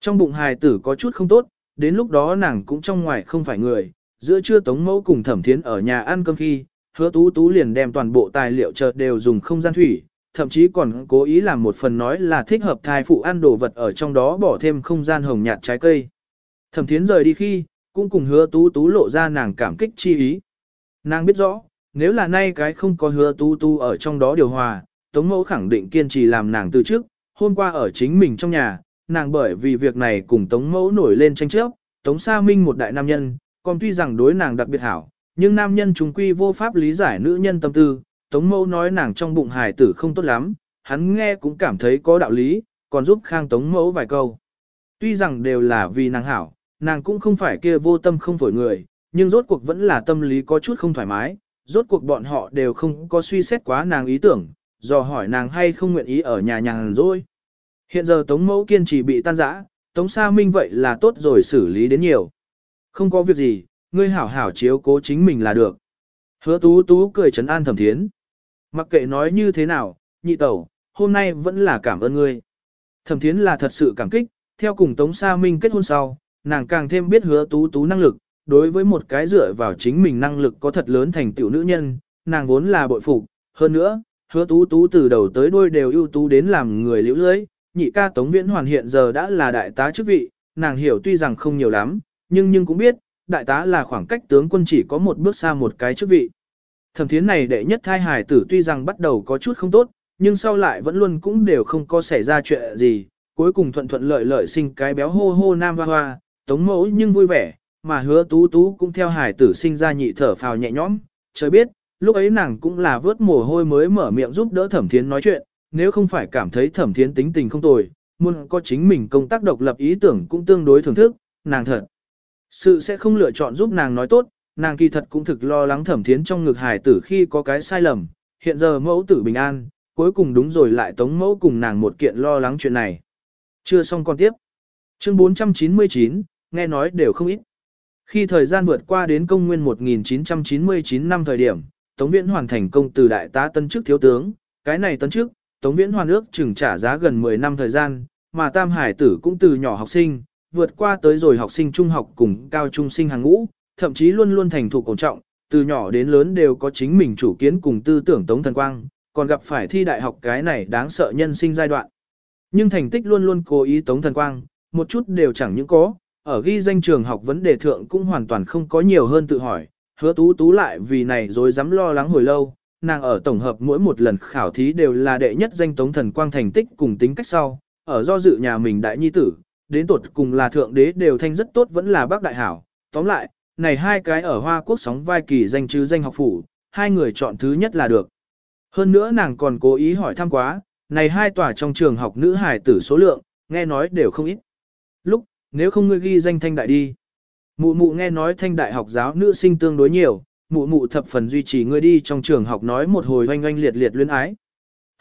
Trong bụng hài tử có chút không tốt, đến lúc đó nàng cũng trong ngoài không phải người, giữa trưa tống mẫu cùng thẩm thiến ở nhà ăn cơm khi, hứa tú tú liền đem toàn bộ tài liệu chợt đều dùng không gian thủy, thậm chí còn cố ý làm một phần nói là thích hợp thai phụ ăn đồ vật ở trong đó bỏ thêm không gian hồng nhạt trái cây. Thẩm thiến rời đi khi, cũng cùng hứa tú tú lộ ra nàng cảm kích chi ý. Nàng biết rõ, nếu là nay cái không có hứa tú tú ở trong đó điều hòa, tống mẫu khẳng định kiên trì làm nàng từ trước, hôm qua ở chính mình trong nhà, nàng bởi vì việc này cùng tống mẫu nổi lên tranh chấp, tống sa minh một đại nam nhân, còn tuy rằng đối nàng đặc biệt hảo, nhưng nam nhân chúng quy vô pháp lý giải nữ nhân tâm tư, tống mẫu nói nàng trong bụng hài tử không tốt lắm, hắn nghe cũng cảm thấy có đạo lý, còn giúp khang tống mẫu vài câu. Tuy rằng đều là vì nàng hảo, nàng cũng không phải kia vô tâm không phổi người, nhưng rốt cuộc vẫn là tâm lý có chút không thoải mái, rốt cuộc bọn họ đều không có suy xét quá nàng ý tưởng, do hỏi nàng hay không nguyện ý ở nhà nhàng rồi. Hiện giờ Tống Mẫu kiên trì bị tan rã, Tống Sa Minh vậy là tốt rồi xử lý đến nhiều. Không có việc gì, ngươi hảo hảo chiếu cố chính mình là được. Hứa tú tú cười trấn an thẩm thiến. Mặc kệ nói như thế nào, nhị tẩu, hôm nay vẫn là cảm ơn ngươi. Thẩm thiến là thật sự cảm kích, theo cùng Tống Sa Minh kết hôn sau, nàng càng thêm biết hứa tú tú năng lực, đối với một cái dựa vào chính mình năng lực có thật lớn thành tiểu nữ nhân, nàng vốn là bội phục, hơn nữa, hứa tú tú từ đầu tới đuôi đều ưu tú đến làm người liễu lưới, nhị ca Tống Viễn Hoàn hiện giờ đã là đại tá chức vị, nàng hiểu tuy rằng không nhiều lắm, nhưng nhưng cũng biết, đại tá là khoảng cách tướng quân chỉ có một bước xa một cái chức vị. Thẩm thiến này đệ nhất thai hải tử tuy rằng bắt đầu có chút không tốt, nhưng sau lại vẫn luôn cũng đều không có xảy ra chuyện gì, cuối cùng thuận thuận lợi lợi sinh cái béo hô hô nam hoa hoa, tống mẫu nhưng vui vẻ, mà hứa tú tú cũng theo hải tử sinh ra nhị thở phào nhẹ nhõm, trời biết, lúc ấy nàng cũng là vớt mồ hôi mới mở miệng giúp đỡ thẩm thiến nói chuyện, nếu không phải cảm thấy thẩm thiến tính tình không tồi, muốn có chính mình công tác độc lập ý tưởng cũng tương đối thưởng thức, nàng thật. Sự sẽ không lựa chọn giúp nàng nói tốt, nàng kỳ thật cũng thực lo lắng thẩm thiến trong ngực hải tử khi có cái sai lầm, hiện giờ mẫu tử bình an, cuối cùng đúng rồi lại tống mẫu cùng nàng một kiện lo lắng chuyện này. Chưa xong con tiếp. Chương 499, nghe nói đều không ít. Khi thời gian vượt qua đến công nguyên 1999 năm thời điểm, Tống Viễn hoàn thành công từ đại tá tân chức thiếu tướng, cái này tân chức, Tống Viễn hoàn ước chừng trả giá gần 10 năm thời gian, mà Tam Hải tử cũng từ nhỏ học sinh, vượt qua tới rồi học sinh trung học cùng cao trung sinh hàng ngũ, thậm chí luôn luôn thành thục ổn trọng, từ nhỏ đến lớn đều có chính mình chủ kiến cùng tư tưởng Tống Thần Quang, còn gặp phải thi đại học cái này đáng sợ nhân sinh giai đoạn. Nhưng thành tích luôn luôn cố ý Tống Thần Quang, một chút đều chẳng những có, ở ghi danh trường học vấn đề thượng cũng hoàn toàn không có nhiều hơn tự hỏi, hứa tú tú lại vì này rồi dám lo lắng hồi lâu, nàng ở tổng hợp mỗi một lần khảo thí đều là đệ nhất danh Tống Thần Quang thành tích cùng tính cách sau, ở do dự nhà mình đại nhi tử, đến tuột cùng là thượng đế đều thanh rất tốt vẫn là bác đại hảo. Tóm lại, này hai cái ở Hoa Quốc sóng vai kỳ danh chứ danh học phủ, hai người chọn thứ nhất là được. Hơn nữa nàng còn cố ý hỏi thăm quá, này hai tòa trong trường học nữ hài tử số lượng, nghe nói đều không ít. Lúc, nếu không ngươi ghi danh thanh đại đi. Mụ mụ nghe nói thanh đại học giáo nữ sinh tương đối nhiều, mụ mụ thập phần duy trì ngươi đi trong trường học nói một hồi oanh oanh liệt liệt luyến ái.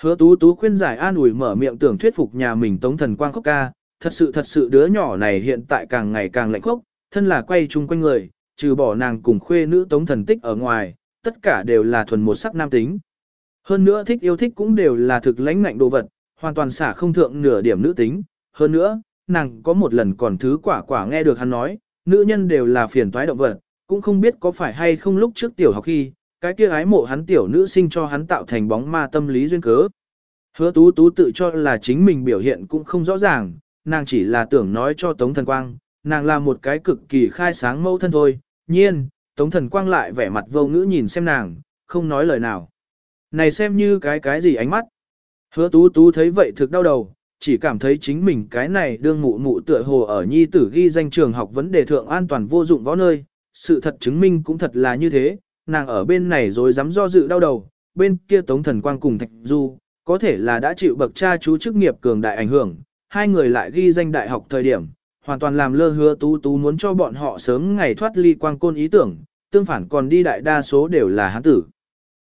Hứa tú tú khuyên giải an ủi mở miệng tưởng thuyết phục nhà mình tống thần quang khóc ca, thật sự thật sự đứa nhỏ này hiện tại càng ngày càng lạnh khốc, thân là quay chung quanh người, trừ bỏ nàng cùng khuê nữ tống thần tích ở ngoài, tất cả đều là thuần một sắc nam tính. Hơn nữa thích yêu thích cũng đều là thực lãnh ngạnh đồ vật, hoàn toàn xả không thượng nửa điểm nữ tính. Hơn nữa, nàng có một lần còn thứ quả quả nghe được hắn nói, nữ nhân đều là phiền toái động vật, cũng không biết có phải hay không lúc trước tiểu học khi, cái kia ái mộ hắn tiểu nữ sinh cho hắn tạo thành bóng ma tâm lý duyên cớ. Hứa tú tú tự cho là chính mình biểu hiện cũng không rõ ràng, nàng chỉ là tưởng nói cho Tống Thần Quang, nàng là một cái cực kỳ khai sáng mẫu thân thôi, nhiên, Tống Thần Quang lại vẻ mặt vô ngữ nhìn xem nàng, không nói lời nào. Này xem như cái cái gì ánh mắt. Hứa tú tú thấy vậy thực đau đầu, chỉ cảm thấy chính mình cái này đương mụ mụ tựa hồ ở nhi tử ghi danh trường học vấn đề thượng an toàn vô dụng võ nơi, sự thật chứng minh cũng thật là như thế, nàng ở bên này rồi dám do dự đau đầu, bên kia Tống Thần Quang cùng Thạch Du, có thể là đã chịu bậc cha chú chức nghiệp cường đại ảnh hưởng, hai người lại ghi danh đại học thời điểm, hoàn toàn làm lơ hứa tú tú muốn cho bọn họ sớm ngày thoát ly quang côn ý tưởng, tương phản còn đi đại đa số đều là hán tử.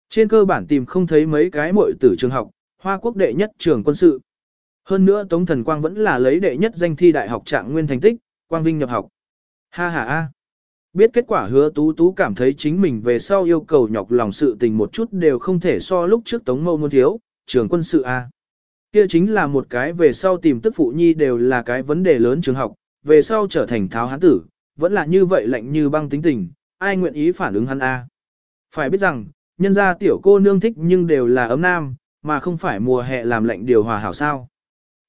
Trên cơ bản tìm không thấy mấy cái muội tử trường học, hoa quốc đệ nhất trường quân sự. Hơn nữa Tống Thần Quang vẫn là lấy đệ nhất danh thi đại học trạng nguyên thành tích, Quang Vinh nhập học. Ha ha a. Biết kết quả hứa tú tú cảm thấy chính mình về sau yêu cầu nhọc lòng sự tình một chút đều không thể so lúc trước Tống Mâu muốn thiếu, trường quân sự a. Kia chính là một cái về sau tìm tức phụ nhi đều là cái vấn đề lớn trường học, về sau trở thành tháo hán tử, vẫn là như vậy lạnh như băng tính tình, ai nguyện ý phản ứng hắn a. Phải biết rằng, nhân gia tiểu cô nương thích nhưng đều là ấm nam, mà không phải mùa hè làm lạnh điều hòa hảo sao.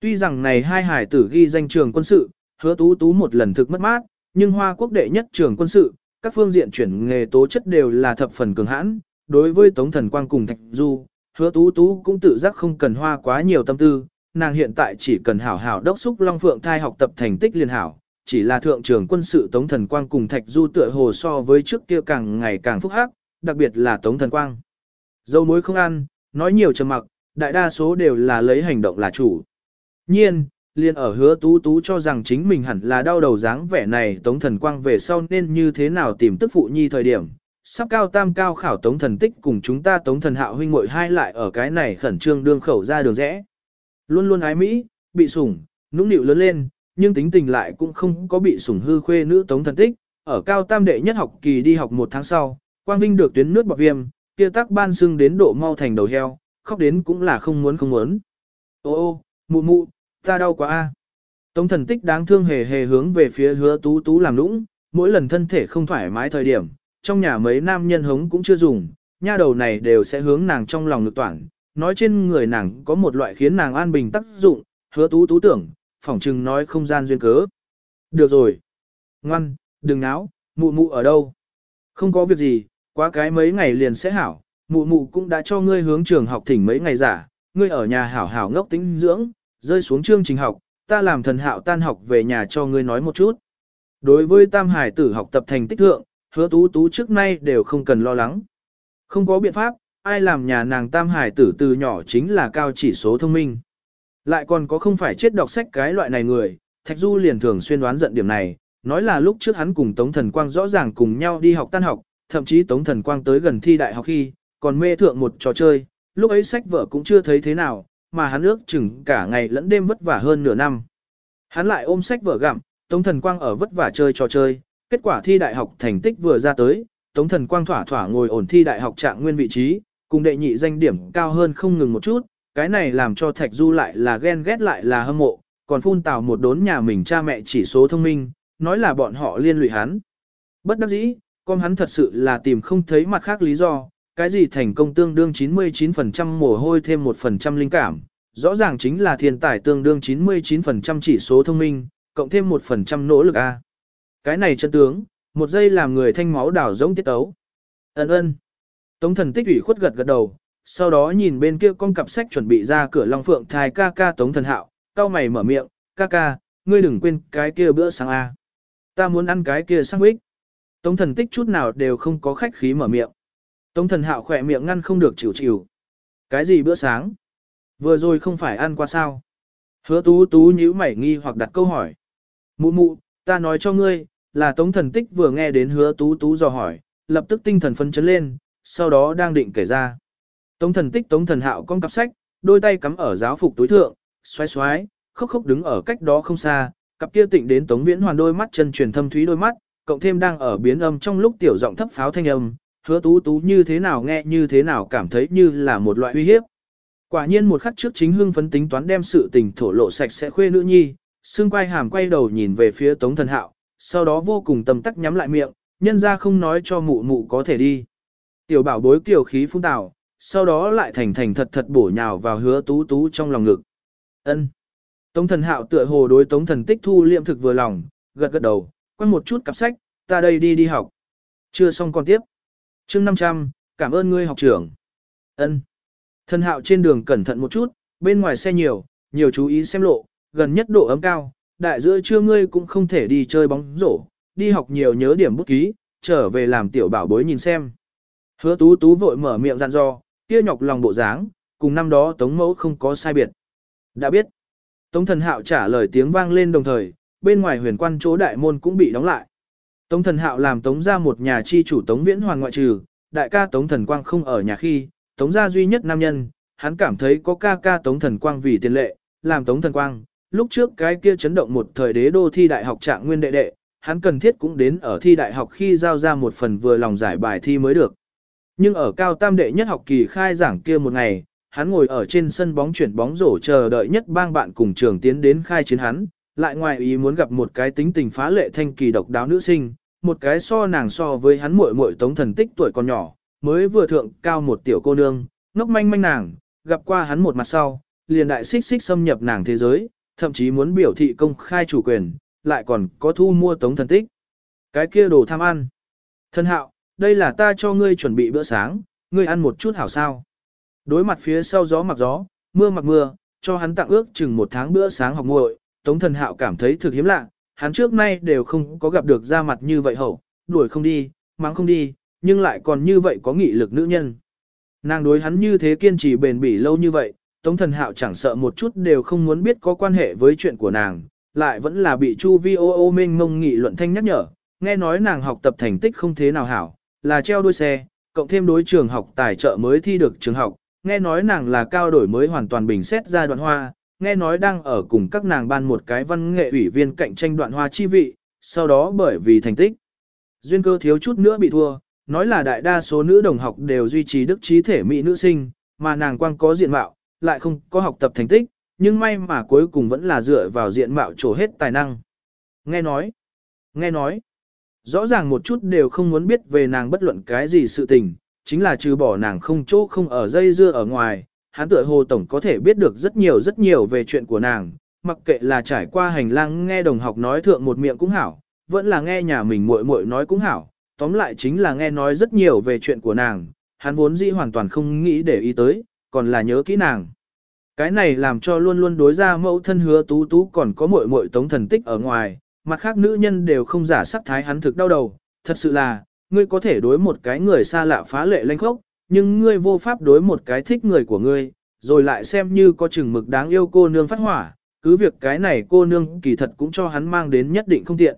Tuy rằng này hai hải tử ghi danh trường quân sự, hứa tú tú một lần thực mất mát, nhưng hoa quốc đệ nhất trường quân sự, các phương diện chuyển nghề tố chất đều là thập phần cường hãn. Đối với Tống Thần Quang cùng Thạch Du, hứa tú tú cũng tự giác không cần hoa quá nhiều tâm tư, nàng hiện tại chỉ cần hảo hảo đốc xúc Long Phượng thai học tập thành tích liên hảo, chỉ là thượng trường quân sự Tống Thần Quang cùng Thạch Du tựa hồ so với trước kia càng ngày càng phúc hắc, đặc biệt là Tống Thần Quang. Dâu muối không ăn, nói nhiều trầm mặc, đại đa số đều là lấy hành động là chủ. Nhiên, liền ở hứa tú tú cho rằng chính mình hẳn là đau đầu dáng vẻ này Tống Thần Quang về sau nên như thế nào tìm tức phụ nhi thời điểm. Sắp cao tam cao khảo Tống Thần Tích cùng chúng ta Tống Thần Hạo huynh muội hai lại ở cái này khẩn trương đương khẩu ra đường rẽ. Luôn luôn ái Mỹ, bị sủng, nũng nịu lớn lên, nhưng tính tình lại cũng không có bị sủng hư khuê nữ Tống Thần Tích. Ở cao tam đệ nhất học kỳ đi học một tháng sau, Quang Vinh được tuyến nước bọc viêm, kia tác ban sưng đến độ mau thành đầu heo, khóc đến cũng là không muốn không muốn. Ô ô, mụ mụ, ta đau quá a. Tống thần tích đáng thương hề hề hướng về phía hứa tú tú làm lũng. mỗi lần thân thể không thoải mái thời điểm, trong nhà mấy nam nhân hống cũng chưa dùng, nha đầu này đều sẽ hướng nàng trong lòng lực toản, nói trên người nàng có một loại khiến nàng an bình tác dụng, hứa tú tú tưởng, phỏng chừng nói không gian duyên cớ. Được rồi. Ngoan, đừng náo, mụ mụ ở đâu? Không có việc gì, quá cái mấy ngày liền sẽ hảo, mụ mụ cũng đã cho ngươi hướng trường học thỉnh mấy ngày giả, ngươi ở nhà hảo hảo ngốc tính dưỡng, rơi xuống chương trình học, ta làm thần hạo tan học về nhà cho ngươi nói một chút. Đối với tam hải tử học tập thành tích thượng, hứa tú tú trước nay đều không cần lo lắng. Không có biện pháp, ai làm nhà nàng tam hải tử từ nhỏ chính là cao chỉ số thông minh. Lại còn có không phải chết đọc sách cái loại này người, Thạch Du liền thường xuyên đoán giận điểm này, nói là lúc trước hắn cùng Tống Thần Quang rõ ràng cùng nhau đi học tan học, thậm chí Tống Thần Quang tới gần thi đại học khi, còn mê thượng một trò chơi, lúc ấy sách vở cũng chưa thấy thế nào, mà hắn ước chừng cả ngày lẫn đêm vất vả hơn nửa năm. Hắn lại ôm sách vở gặm, Tống Thần Quang ở vất vả chơi trò chơi, kết quả thi đại học thành tích vừa ra tới, Tống Thần Quang thỏa thỏa ngồi ổn thi đại học trạng nguyên vị trí, cùng đệ nhị danh điểm cao hơn không ngừng một chút, cái này làm cho Thạch Du lại là ghen ghét lại là hâm mộ, còn phun tào một đốn nhà mình cha mẹ chỉ số thông minh, nói là bọn họ liên lụy hắn. Bất đắc dĩ, con hắn thật sự là tìm không thấy mặt khác lý do, cái gì thành công tương đương 99% mồ hôi thêm 1% linh cảm, rõ ràng chính là thiên tài tương đương 99% chỉ số thông minh, cộng thêm 1% nỗ lực A. Cái này chân tướng, một giây làm người thanh máu đảo giống tiết ấu. Ấn ơn. Tống thần tích ủy khuất gật gật đầu, sau đó nhìn bên kia con cặp sách chuẩn bị ra cửa Long Phượng thai ca ca Tống thần hạo, cao mày mở miệng, ca ca, ngươi đừng quên cái kia bữa sáng A. Ta muốn ăn cái kia sandwich. Tống thần tích chút nào đều không có khách khí mở miệng. Tống thần hạo khỏe miệng ngăn không được chịu chịu. Cái gì bữa sáng? Vừa rồi không phải ăn qua sao? Hứa tú tú nhíu mảy nghi hoặc đặt câu hỏi. Mụ mụ, ta nói cho ngươi, là tống thần tích vừa nghe đến hứa tú tú dò hỏi, lập tức tinh thần phấn chấn lên, sau đó đang định kể ra. Tống thần tích tống thần hạo con cặp sách, đôi tay cắm ở giáo phục túi thượng, xoay xoái, khóc khóc đứng ở cách đó không xa, cặp kia tịnh đến tống viễn hoàn đôi mắt chân truyền thâm thúy đôi mắt, cộng thêm đang ở biến âm trong lúc tiểu giọng thấp pháo thanh âm, hứa tú tú như thế nào nghe như thế nào cảm thấy như là một loại uy hiếp. Quả nhiên một khắc trước chính hưng phấn tính toán đem sự tình thổ lộ sạch sẽ khuê nữ nhi, xương quay hàm quay đầu nhìn về phía tống thần hạo, sau đó vô cùng tâm tắc nhắm lại miệng, nhân ra không nói cho mụ mụ có thể đi. Tiểu bảo bối kiều khí phun tào, sau đó lại thành thành thật thật bổ nhào vào hứa tú tú trong lòng ngực. ân Tống thần hạo tựa hồ đối tống thần tích thu liệm thực vừa lòng, gật gật đầu, quăng một chút cặp sách, ta đây đi đi học. Chưa xong còn tiếp chương 500, cảm ơn ngươi học trưởng. ân Thân hạo trên đường cẩn thận một chút, bên ngoài xe nhiều, nhiều chú ý xem lộ, gần nhất độ ấm cao, đại giữa trưa ngươi cũng không thể đi chơi bóng rổ, đi học nhiều nhớ điểm bút ký, trở về làm tiểu bảo bối nhìn xem. Hứa tú tú vội mở miệng dặn dò, kia nhọc lòng bộ dáng, cùng năm đó tống mẫu không có sai biệt. Đã biết. Tống thần hạo trả lời tiếng vang lên đồng thời, bên ngoài huyền quan chỗ đại môn cũng bị đóng lại. Tống thần hạo làm tống ra một nhà chi chủ tống viễn hoàn ngoại trừ, đại ca tống thần quang không ở nhà khi, tống gia duy nhất nam nhân, hắn cảm thấy có ca ca tống thần quang vì tiền lệ, làm tống thần quang, lúc trước cái kia chấn động một thời đế đô thi đại học trạng nguyên đệ đệ, hắn cần thiết cũng đến ở thi đại học khi giao ra một phần vừa lòng giải bài thi mới được. Nhưng ở cao tam đệ nhất học kỳ khai giảng kia một ngày, hắn ngồi ở trên sân bóng chuyển bóng rổ chờ đợi nhất bang bạn cùng trường tiến đến khai chiến hắn, lại ngoài ý muốn gặp một cái tính tình phá lệ thanh kỳ độc đáo nữ sinh, một cái so nàng so với hắn muội muội tống thần tích tuổi còn nhỏ, mới vừa thượng cao một tiểu cô nương, ngốc manh manh nàng, gặp qua hắn một mặt sau, liền đại xích xích xâm nhập nàng thế giới, thậm chí muốn biểu thị công khai chủ quyền, lại còn có thu mua tống thần tích. Cái kia đồ tham ăn. Thân hạo, đây là ta cho ngươi chuẩn bị bữa sáng, ngươi ăn một chút hảo sao. Đối mặt phía sau gió mặc gió, mưa mặc mưa, cho hắn tặng ước chừng một tháng bữa sáng học muội, tống thần hạo cảm thấy thực hiếm lạ, hắn trước nay đều không có gặp được ra mặt như vậy hậu, đuổi không đi, mắng không đi, nhưng lại còn như vậy có nghị lực nữ nhân. Nàng đối hắn như thế kiên trì bền bỉ lâu như vậy, Tống thần hạo chẳng sợ một chút đều không muốn biết có quan hệ với chuyện của nàng, lại vẫn là bị Chu Vi ô ô mênh mông nghị luận thanh nhắc nhở, nghe nói nàng học tập thành tích không thế nào hảo, là treo đuôi xe, cộng thêm đối trường học tài trợ mới thi được trường học, nghe nói nàng là cao đổi mới hoàn toàn bình xét ra đoạn hoa, nghe nói đang ở cùng các nàng ban một cái văn nghệ ủy viên cạnh tranh đoạn hoa chi vị, sau đó bởi vì thành tích, duyên cơ thiếu chút nữa bị thua, nói là đại đa số nữ đồng học đều duy trì đức trí thể mỹ nữ sinh, mà nàng quang có diện mạo, lại không có học tập thành tích, nhưng may mà cuối cùng vẫn là dựa vào diện mạo trổ hết tài năng. Nghe nói, nghe nói, rõ ràng một chút đều không muốn biết về nàng bất luận cái gì sự tình, chính là trừ bỏ nàng không chỗ không ở dây dưa ở ngoài, hắn tựa hồ tổng có thể biết được rất nhiều rất nhiều về chuyện của nàng, mặc kệ là trải qua hành lang nghe đồng học nói thượng một miệng cũng hảo, vẫn là nghe nhà mình muội muội nói cũng hảo, tóm lại chính là nghe nói rất nhiều về chuyện của nàng, hắn vốn dĩ hoàn toàn không nghĩ để ý tới, còn là nhớ kỹ nàng. Cái này làm cho luôn luôn đối ra mẫu thân hứa tú tú còn có muội muội tống thần tích ở ngoài, mặt khác nữ nhân đều không giả sắc thái hắn thực đau đầu, thật sự là, ngươi có thể đối một cái người xa lạ phá lệ lanh khốc, nhưng ngươi vô pháp đối một cái thích người của ngươi, rồi lại xem như có chừng mực đáng yêu cô nương phát hỏa, cứ việc cái này cô nương kỳ thật cũng cho hắn mang đến nhất định không tiện.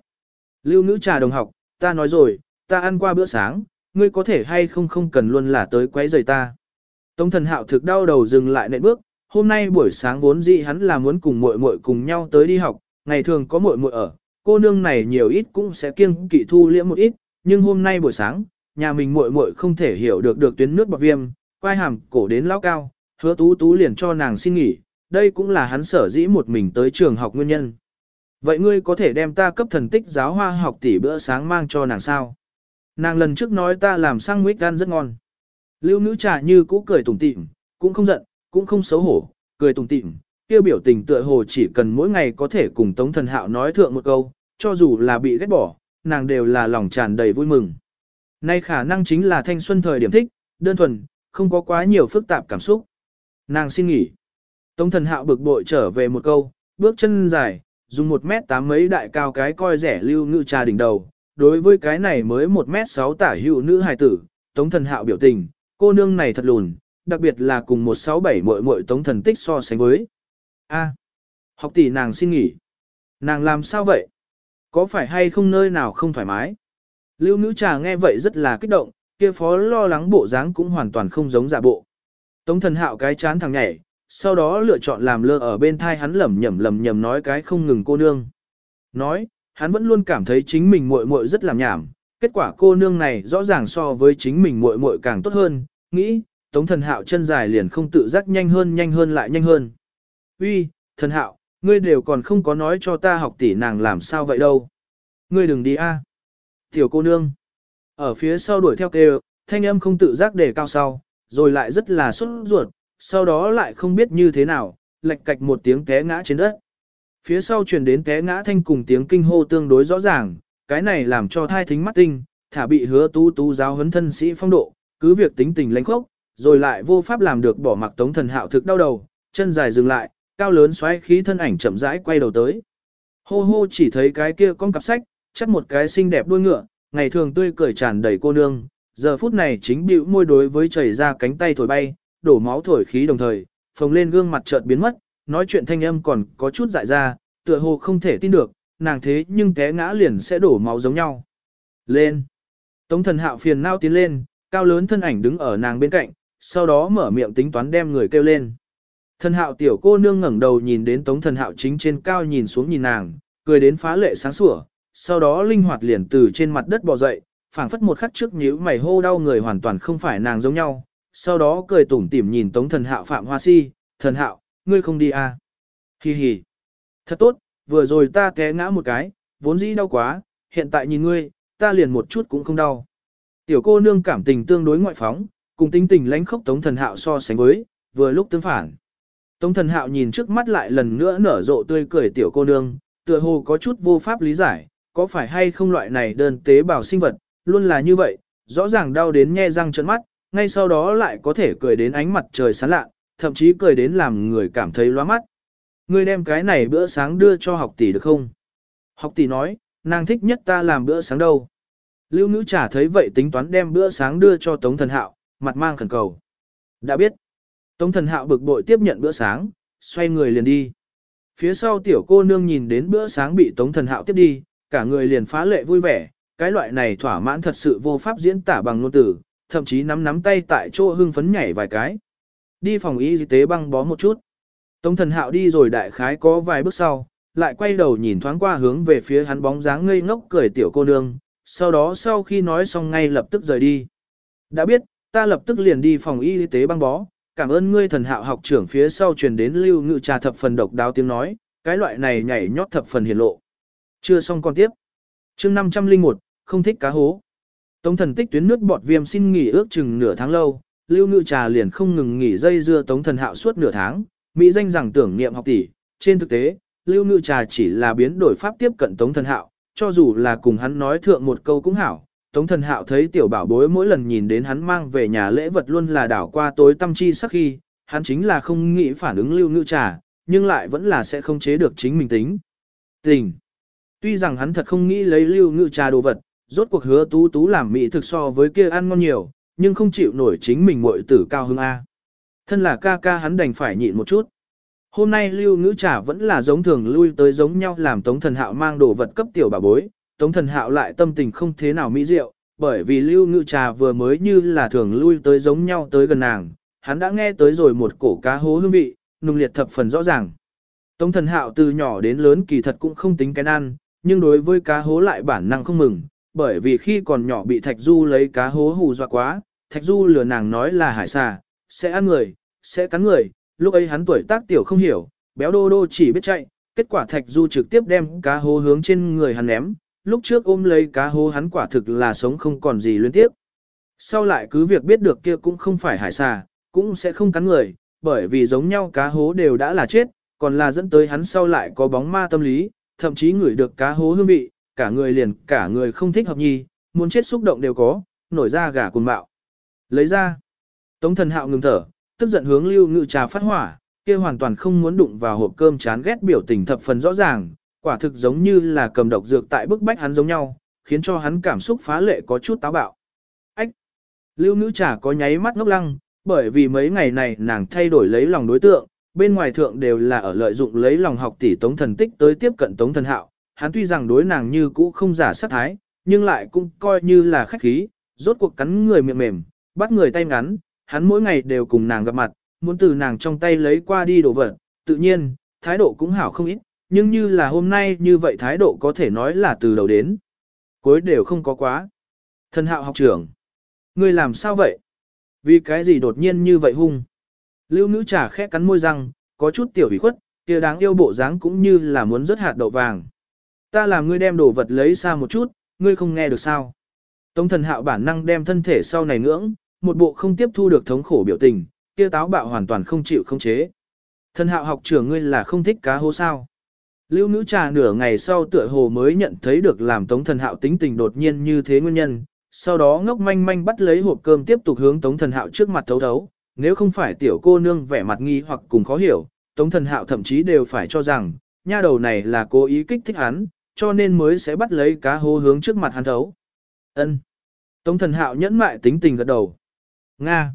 Lưu nữ trà đồng học, ta nói rồi, ta ăn qua bữa sáng, ngươi có thể hay không không cần luôn là tới quấy rầy ta. Tống thần hạo thực đau đầu dừng lại nệm bước, hôm nay buổi sáng vốn dĩ hắn là muốn cùng muội muội cùng nhau tới đi học, ngày thường có muội muội ở, cô nương này nhiều ít cũng sẽ kiêng kỵ thu liễm một ít, nhưng hôm nay buổi sáng, nhà mình muội muội không thể hiểu được được tuyến nước bọc viêm, quai hàm cổ đến lão cao, hứa tú tú liền cho nàng xin nghỉ, đây cũng là hắn sở dĩ một mình tới trường học nguyên nhân. Vậy ngươi có thể đem ta cấp thần tích giáo hoa học tỷ bữa sáng mang cho nàng sao? Nàng lần trước nói ta làm sang nguyết gan rất ngon. Lưu nữ trà như cũ cười tủm tỉm, cũng không giận, cũng không xấu hổ, cười tủm tỉm, kêu biểu tình tựa hồ chỉ cần mỗi ngày có thể cùng Tống Thần Hạo nói thượng một câu, cho dù là bị ghét bỏ, nàng đều là lòng tràn đầy vui mừng. Nay khả năng chính là thanh xuân thời điểm thích, đơn thuần, không có quá nhiều phức tạp cảm xúc. Nàng xin nghỉ. Tống Thần Hạo bực bội trở về một câu, bước chân dài, dùng một mét tám mấy đại cao cái coi rẻ lưu ngự trà đỉnh đầu. Đối với cái này mới một mét sáu tả hữu nữ hài tử, Tống Thần Hạo biểu tình, cô nương này thật lùn, đặc biệt là cùng một sáu bảy muội muội tống thần tích so sánh với. A, học tỷ nàng xin nghỉ. Nàng làm sao vậy? Có phải hay không nơi nào không thoải mái? Lưu nữ trà nghe vậy rất là kích động, kia phó lo lắng bộ dáng cũng hoàn toàn không giống giả bộ. Tống thần hạo cái chán thằng nhảy, sau đó lựa chọn làm lơ ở bên thai hắn lẩm nhẩm lẩm nhẩm nói cái không ngừng cô nương. Nói, hắn vẫn luôn cảm thấy chính mình muội muội rất làm nhảm, kết quả cô nương này rõ ràng so với chính mình muội muội càng tốt hơn, nghĩ, Tống thần hạo chân dài liền không tự giác nhanh hơn nhanh hơn lại nhanh hơn. Uy, thần hạo, ngươi đều còn không có nói cho ta học tỷ nàng làm sao vậy đâu. Ngươi đừng đi a. Tiểu cô nương. Ở phía sau đuổi theo kêu, thanh âm không tự giác để cao sau, rồi lại rất là xuất ruột, sau đó lại không biết như thế nào, lệch cạch một tiếng té ngã trên đất. Phía sau truyền đến té ngã thanh cùng tiếng kinh hô tương đối rõ ràng, cái này làm cho thai thính mắt tinh, thả bị hứa tú tú giáo huấn thân sĩ phong độ, cứ việc tính tình lãnh khốc, rồi lại vô pháp làm được bỏ mặc tống thần hạo thực đau đầu, chân dài dừng lại, cao lớn xoáy khí thân ảnh chậm rãi quay đầu tới. Hô hô chỉ thấy cái kia con cặp sách, chắc một cái xinh đẹp đuôi ngựa, ngày thường tươi cười tràn đầy cô nương, giờ phút này chính bĩu môi đối với chảy ra cánh tay thổi bay, đổ máu thổi khí đồng thời, phồng lên gương mặt chợt biến mất, nói chuyện thanh âm còn có chút dại ra, tựa hồ không thể tin được, nàng thế nhưng té ngã liền sẽ đổ máu giống nhau. Lên. Tống thần hạo phiền nao tiến lên, cao lớn thân ảnh đứng ở nàng bên cạnh, sau đó mở miệng tính toán đem người kêu lên. Thần hạo tiểu cô nương ngẩng đầu nhìn đến tống thần hạo chính trên cao nhìn xuống nhìn nàng, cười đến phá lệ sáng sủa, sau đó linh hoạt liền từ trên mặt đất bò dậy, phảng phất một khắc trước nhíu mày hô đau người hoàn toàn không phải nàng giống nhau, sau đó cười tủm tỉm nhìn tống thần hạo phạm hoa si, thần hạo, ngươi không đi à. Hi hi. Thật tốt, vừa rồi ta té ngã một cái, vốn dĩ đau quá, hiện tại nhìn ngươi, ta liền một chút cũng không đau. Tiểu cô nương cảm tình tương đối ngoại phóng, cùng tính tình lãnh khốc tống thần hạo so sánh với, vừa lúc tương phản. Tống thần hạo nhìn trước mắt lại lần nữa nở rộ tươi cười tiểu cô nương, tựa hồ có chút vô pháp lý giải, có phải hay không loại này đơn tế bào sinh vật, luôn là như vậy, rõ ràng đau đến nhe răng trợn mắt, ngay sau đó lại có thể cười đến ánh mặt trời sáng lạ, thậm chí cười đến làm người cảm thấy loa mắt. Ngươi đem cái này bữa sáng đưa cho học tỷ được không? Học tỷ nói, nàng thích nhất ta làm bữa sáng đâu. Lưu ngữ trả thấy vậy tính toán đem bữa sáng đưa cho Tống Thần Hạo, mặt mang khẩn cầu. Đã biết. Tống Thần Hạo bực bội tiếp nhận bữa sáng, xoay người liền đi. Phía sau tiểu cô nương nhìn đến bữa sáng bị Tống Thần Hạo tiếp đi, cả người liền phá lệ vui vẻ, cái loại này thỏa mãn thật sự vô pháp diễn tả bằng ngôn từ, thậm chí nắm nắm tay tại chỗ hưng phấn nhảy vài cái. Đi phòng y tế băng bó một chút. Tống thần hạo đi rồi đại khái có vài bước sau, lại quay đầu nhìn thoáng qua hướng về phía hắn bóng dáng ngây ngốc cười tiểu cô nương, sau đó sau khi nói xong ngay lập tức rời đi. Đã biết, ta lập tức liền đi phòng y tế băng bó, cảm ơn ngươi thần hạo học trưởng phía sau truyền đến lưu ngự trà thập phần độc đáo tiếng nói, cái loại này nhảy nhót thập phần hiển lộ. Chưa xong con tiếp. chương 501, không thích cá hố. Tống thần tích tuyến nước bọt viêm xin nghỉ ước chừng nửa tháng lâu, lưu ngự trà liền không ngừng nghỉ dây dưa tống thần hạo suốt nửa tháng, mỹ danh rằng tưởng niệm học tỷ. Trên thực tế, lưu ngự trà chỉ là biến đổi pháp tiếp cận tống thần hạo, cho dù là cùng hắn nói thượng một câu cũng hảo. Tống thần hạo thấy tiểu bảo bối mỗi lần nhìn đến hắn mang về nhà lễ vật luôn là đảo qua tối tâm chi sắc khi, hắn chính là không nghĩ phản ứng lưu ngự trà, nhưng lại vẫn là sẽ không chế được chính mình tính. Tình. Tuy rằng hắn thật không nghĩ lấy lưu ngự trà đồ vật, rốt cuộc hứa tú tú làm mỹ thực so với kia ăn ngon nhiều, nhưng không chịu nổi chính mình muội tử cao hưng A. Thân là ca ca hắn đành phải nhịn một chút. Hôm nay lưu ngữ trà vẫn là giống thường lui tới giống nhau làm tống thần hạo mang đồ vật cấp tiểu bà bối, tống thần hạo lại tâm tình không thế nào mỹ diệu, bởi vì lưu ngữ trà vừa mới như là thường lui tới giống nhau tới gần nàng, hắn đã nghe tới rồi một cổ cá hố hương vị, nung liệt thập phần rõ ràng. Tống thần hạo từ nhỏ đến lớn kỳ thật cũng không tính cái ăn, nhưng đối với cá hố lại bản năng không mừng, bởi vì khi còn nhỏ bị Thạch Du lấy cá hố hù dọa quá, Thạch Du lừa nàng nói là hải xà, sẽ ăn người, sẽ cắn người, lúc ấy hắn tuổi tác tiểu không hiểu, béo đô đô chỉ biết chạy, kết quả Thạch Du trực tiếp đem cá hố hướng trên người hắn ném, lúc trước ôm lấy cá hố hắn quả thực là sống không còn gì liên tiếp. Sau lại cứ việc biết được kia cũng không phải hải xà, cũng sẽ không cắn người, bởi vì giống nhau cá hố đều đã là chết, còn là dẫn tới hắn sau lại có bóng ma tâm lý, thậm chí ngửi được cá hố hương vị, cả người liền cả người không thích hợp nhi, muốn chết xúc động đều có, nổi ra gà cuồng bạo. Lấy ra. Tống thần hạo ngừng thở, tức giận hướng lưu ngự trà phát hỏa, kia hoàn toàn không muốn đụng vào hộp cơm chán ghét biểu tình thập phần rõ ràng, quả thực giống như là cầm độc dược tại bức bách hắn giống nhau, khiến cho hắn cảm xúc phá lệ có chút táo bạo. Ách! Lưu ngữ trà có nháy mắt ngốc lăng, bởi vì mấy ngày này nàng thay đổi lấy lòng đối tượng, bên ngoài thượng đều là ở lợi dụng lấy lòng học tỷ tống thần tích tới tiếp cận tống thần hạo, hắn tuy rằng đối nàng như cũ không giả sát thái, nhưng lại cũng coi như là khách khí, rốt cuộc cắn người miệng mềm, bắt người tay ngắn, hắn mỗi ngày đều cùng nàng gặp mặt, muốn từ nàng trong tay lấy qua đi đồ vật, tự nhiên, thái độ cũng hảo không ít, nhưng như là hôm nay như vậy thái độ có thể nói là từ đầu đến cuối đều không có quá. thần hạo học trưởng, ngươi làm sao vậy? Vì cái gì đột nhiên như vậy hung? Lưu nữ trà khẽ cắn môi răng, có chút tiểu ủy khuất, kia đáng yêu bộ dáng cũng như là muốn rớt hạt đậu vàng. Ta làm ngươi đem đồ vật lấy xa một chút, ngươi không nghe được sao. Tống thần hạo bản năng đem thân thể sau này ngưỡng, một bộ không tiếp thu được thống khổ biểu tình, kia táo bạo hoàn toàn không chịu không chế. Thần hạo học trưởng ngươi là không thích cá hố sao. Lưu nữ trà nửa ngày sau tựa hồ mới nhận thấy được làm tống thần hạo tính tình đột nhiên như thế nguyên nhân, sau đó ngốc manh manh bắt lấy hộp cơm tiếp tục hướng tống thần hạo trước mặt thấu thấu, nếu không phải tiểu cô nương vẻ mặt nghi hoặc cùng khó hiểu, tống thần hạo thậm chí đều phải cho rằng, nha đầu này là cố ý kích thích hắn, cho nên mới sẽ bắt lấy cá hố hướng trước mặt hắn thấu. Ân. Tống thần hạo nhẫn mại tính tình gật đầu. Nga.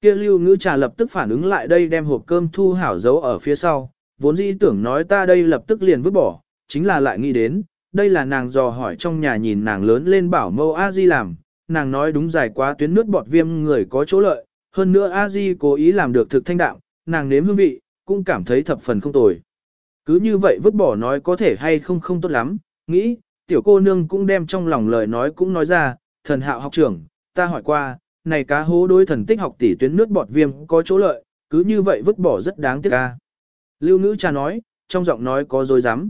Kia lưu ngữ trà lập tức phản ứng lại đây đem hộp cơm thu hảo giấu ở phía sau, vốn dĩ tưởng nói ta đây lập tức liền vứt bỏ, chính là lại nghĩ đến, đây là nàng dò hỏi trong nhà nhìn nàng lớn lên bảo mâu a di làm, nàng nói đúng dài quá tuyến nước bọt viêm người có chỗ lợi, hơn nữa a di cố ý làm được thực thanh đạm, nàng nếm hương vị, cũng cảm thấy thập phần không tồi. Cứ như vậy vứt bỏ nói có thể hay không không tốt lắm, nghĩ, tiểu cô nương cũng đem trong lòng lời nói cũng nói ra, thần hạo học trưởng, ta hỏi qua, này cá hố đối thần tích học tỷ tuyến nước bọt viêm có chỗ lợi, cứ như vậy vứt bỏ rất đáng tiếc ca. Lưu nữ cha nói, trong giọng nói có dối rắm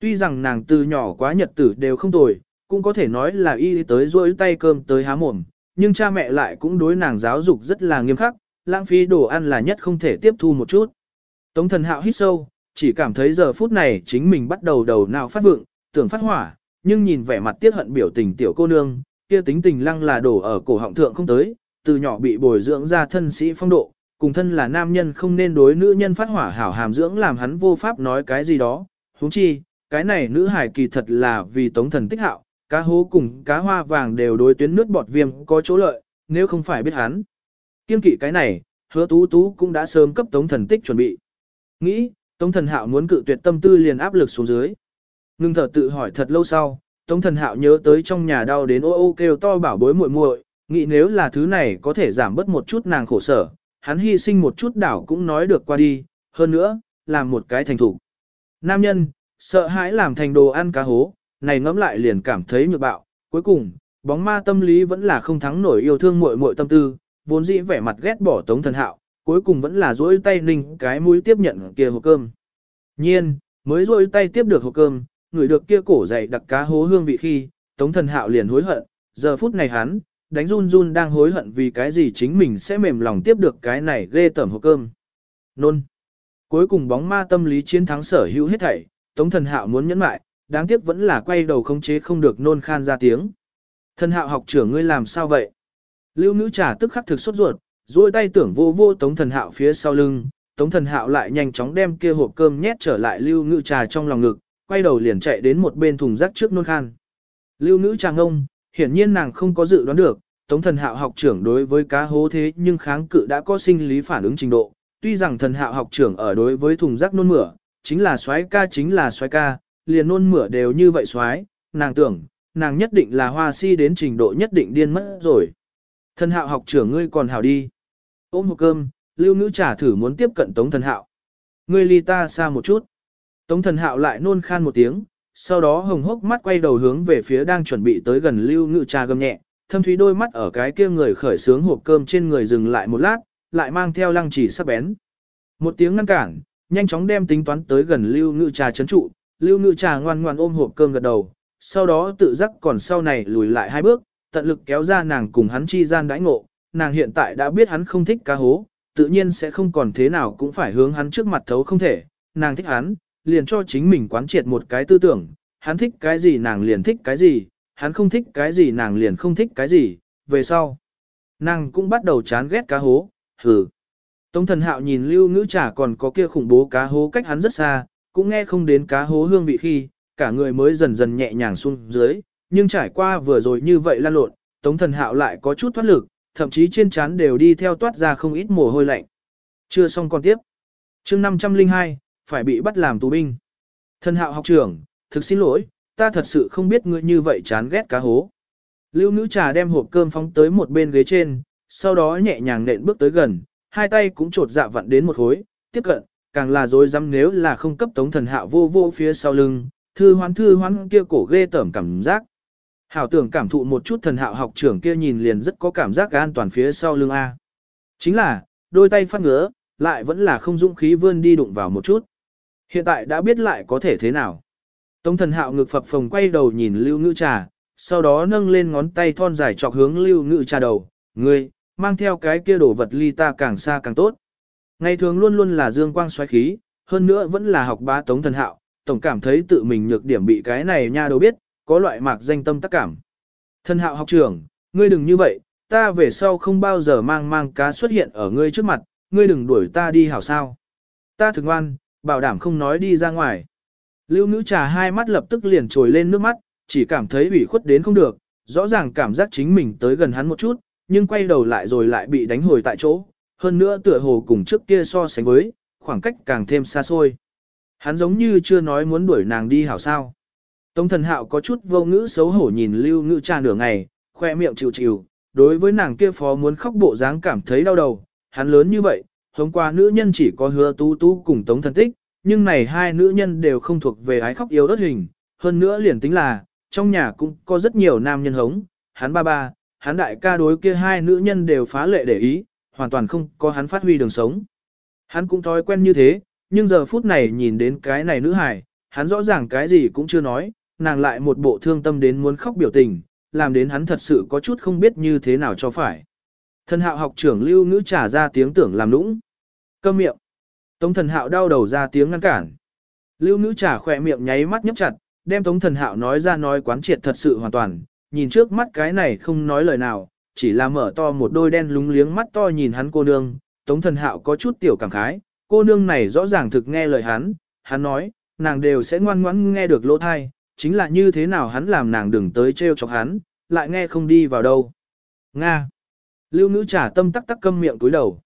Tuy rằng nàng từ nhỏ quá nhật tử đều không tồi, cũng có thể nói là y tới rôi tay cơm tới há mồm, nhưng cha mẹ lại cũng đối nàng giáo dục rất là nghiêm khắc, lãng phí đồ ăn là nhất không thể tiếp thu một chút. Tống thần hạo hít sâu, chỉ cảm thấy giờ phút này chính mình bắt đầu đầu nào phát vượng, tưởng phát hỏa, nhưng nhìn vẻ mặt tiếc hận biểu tình tiểu cô nương, kia tính tình lăng là đổ ở cổ họng thượng không tới, từ nhỏ bị bồi dưỡng ra thân sĩ phong độ, cùng thân là nam nhân không nên đối nữ nhân phát hỏa hảo hàm dưỡng làm hắn vô pháp nói cái gì đó, huống chi, cái này nữ hải kỳ thật là vì tống thần tích hạo, cá hố cùng cá hoa vàng đều đối tuyến nước bọt viêm có chỗ lợi, nếu không phải biết hắn. Kiên kỵ cái này, hứa tú tú cũng đã sớm cấp tống thần tích chuẩn bị. Nghĩ, tống thần hạo muốn cự tuyệt tâm tư liền áp lực xuống dưới. Ngưng thở tự hỏi thật lâu sau, tống thần hạo nhớ tới trong nhà đau đến ô ô kêu to bảo bối muội muội, nghĩ nếu là thứ này có thể giảm bớt một chút nàng khổ sở, hắn hy sinh một chút đảo cũng nói được qua đi, hơn nữa, làm một cái thành thủ. Nam nhân, sợ hãi làm thành đồ ăn cá hố, này ngẫm lại liền cảm thấy nhược bạo, cuối cùng, bóng ma tâm lý vẫn là không thắng nổi yêu thương muội muội tâm tư, vốn dĩ vẻ mặt ghét bỏ Tống Thần Hạo, cuối cùng vẫn là duỗi tay ninh cái mũi tiếp nhận kia hộp cơm. Nhiên, mới duỗi tay tiếp được hộp cơm, người được kia cổ dày đặc cá hố hương vị khi, Tống Thần Hạo liền hối hận, giờ phút này hắn, đánh run run đang hối hận vì cái gì chính mình sẽ mềm lòng tiếp được cái này ghê tởm hộp cơm. Nôn. Cuối cùng bóng ma tâm lý chiến thắng sở hữu hết thảy, Tống Thần Hạo muốn nhẫn lại, đáng tiếc vẫn là quay đầu khống chế không được nôn khan ra tiếng. Thần Hạo học trưởng ngươi làm sao vậy? Lưu nữ trả tức khắc thực sốt ruột, duỗi tay tưởng vô vô Tống Thần Hạo phía sau lưng, Tống Thần Hạo lại nhanh chóng đem kia hộp cơm nhét trở lại Lưu nữ trà trong lòng ngực, quay đầu liền chạy đến một bên thùng rác trước nôn khan. Lưu nữ trà ngông, hiển nhiên nàng không có dự đoán được, Tống Thần Hạo học trưởng đối với cá hố thế nhưng kháng cự đã có sinh lý phản ứng trình độ. Tuy rằng Thần Hạo học trưởng ở đối với thùng rác nôn mửa, chính là soái ca chính là soái ca, liền nôn mửa đều như vậy xoái nàng tưởng, nàng nhất định là hoa si đến trình độ nhất định điên mất rồi. Thần hạo học trưởng ngươi còn hảo đi. Ôm hộp cơm, lưu nữ trả thử muốn tiếp cận tống thần hạo. Ngươi ly ta xa một chút. Tống thần hạo lại nôn khan một tiếng, sau đó hồng hốc mắt quay đầu hướng về phía đang chuẩn bị tới gần lưu ngữ trà gầm nhẹ, thâm thúy đôi mắt ở cái kia người khởi sướng hộp cơm trên người dừng lại một lát, lại mang theo lăng chỉ sắc bén. Một tiếng ngăn cản, nhanh chóng đem tính toán tới gần lưu ngữ trà chấn trụ, lưu ngự trà ngoan ngoan ôm hộp cơm gật đầu, sau đó tự giác còn sau này lùi lại hai bước, tận lực kéo ra nàng cùng hắn chi gian đãi ngộ, nàng hiện tại đã biết hắn không thích cá hố, tự nhiên sẽ không còn thế nào cũng phải hướng hắn trước mặt thấu không thể, nàng thích hắn, liền cho chính mình quán triệt một cái tư tưởng, hắn thích cái gì nàng liền thích cái gì, hắn không thích cái gì nàng liền không thích cái gì, về sau. Nàng cũng bắt đầu chán ghét cá hố, hừ. Tống thần hạo nhìn lưu ngữ trả còn có kia khủng bố cá hố cách hắn rất xa, cũng nghe không đến cá hố hương vị khi, cả người mới dần dần nhẹ nhàng xuống dưới, nhưng trải qua vừa rồi như vậy lan lộn, tống thần hạo lại có chút thoát lực, thậm chí trên trán đều đi theo toát ra không ít mồ hôi lạnh. Chưa xong còn tiếp. chương 502, phải bị bắt làm tù binh. Thần hạo học trưởng, thực xin lỗi, ta thật sự không biết ngươi như vậy chán ghét cá hố. Lưu nữ trà đem hộp cơm phóng tới một bên ghế trên, sau đó nhẹ nhàng nện bước tới gần, hai tay cũng trột dạ vặn đến một khối, tiếp cận, càng là dối dám nếu là không cấp tống thần hạo vô vô phía sau lưng, thư hoán thư hoán kia cổ ghê tởm cảm giác. Hảo tưởng cảm thụ một chút thần hạo học trưởng kia nhìn liền rất có cảm giác an toàn phía sau lưng A. Chính là, đôi tay phát ngứa, lại vẫn là không dũng khí vươn đi đụng vào một chút. Hiện tại đã biết lại có thể thế nào. Tống thần hạo ngực phập phồng quay đầu nhìn lưu ngữ trà, sau đó nâng lên ngón tay thon dài chọc hướng lưu ngữ trà đầu, ngươi, mang theo cái kia đổ vật ly ta càng xa càng tốt. Ngày thường luôn luôn là dương quang xoáy khí, hơn nữa vẫn là học bá tống thần hạo, tổng cảm thấy tự mình nhược điểm bị cái này nha đâu biết, có loại mạc danh tâm tác cảm. Thần hạo học trưởng, ngươi đừng như vậy, ta về sau không bao giờ mang mang cá xuất hiện ở ngươi trước mặt, ngươi đừng đuổi ta đi hảo sao. Ta thực ngoan, bảo đảm không nói đi ra ngoài. Lưu nữ trà hai mắt lập tức liền trồi lên nước mắt, chỉ cảm thấy ủy khuất đến không được, rõ ràng cảm giác chính mình tới gần hắn một chút, nhưng quay đầu lại rồi lại bị đánh hồi tại chỗ, hơn nữa tựa hồ cùng trước kia so sánh với, khoảng cách càng thêm xa xôi. Hắn giống như chưa nói muốn đuổi nàng đi hảo sao. Tống thần hạo có chút vô ngữ xấu hổ nhìn lưu ngữ cha nửa ngày, khoe miệng chịu chịu, đối với nàng kia phó muốn khóc bộ dáng cảm thấy đau đầu, hắn lớn như vậy, hôm qua nữ nhân chỉ có hứa tú tú cùng tống thần tích, nhưng này hai nữ nhân đều không thuộc về ái khóc yếu đất hình, hơn nữa liền tính là, trong nhà cũng có rất nhiều nam nhân hống, hắn ba ba, hắn đại ca đối kia hai nữ nhân đều phá lệ để ý, hoàn toàn không có hắn phát huy đường sống. Hắn cũng thói quen như thế, nhưng giờ phút này nhìn đến cái này nữ hài, hắn rõ ràng cái gì cũng chưa nói, nàng lại một bộ thương tâm đến muốn khóc biểu tình, làm đến hắn thật sự có chút không biết như thế nào cho phải. Thần hạo học trưởng lưu ngữ trả ra tiếng tưởng làm nũng. Câm miệng. Tống thần hạo đau đầu ra tiếng ngăn cản. Lưu ngữ trả khỏe miệng nháy mắt nhấp chặt, đem tống thần hạo nói ra nói quán triệt thật sự hoàn toàn, nhìn trước mắt cái này không nói lời nào, chỉ là mở to một đôi đen lúng liếng mắt to nhìn hắn cô nương, tống thần hạo có chút tiểu cảm khái, cô nương này rõ ràng thực nghe lời hắn, hắn nói, nàng đều sẽ ngoan ngoãn nghe được lỗ thai, chính là như thế nào hắn làm nàng đừng tới trêu chọc hắn, lại nghe không đi vào đâu. Nga. Lưu nữ trả tâm tắc tắc câm miệng túi đầu.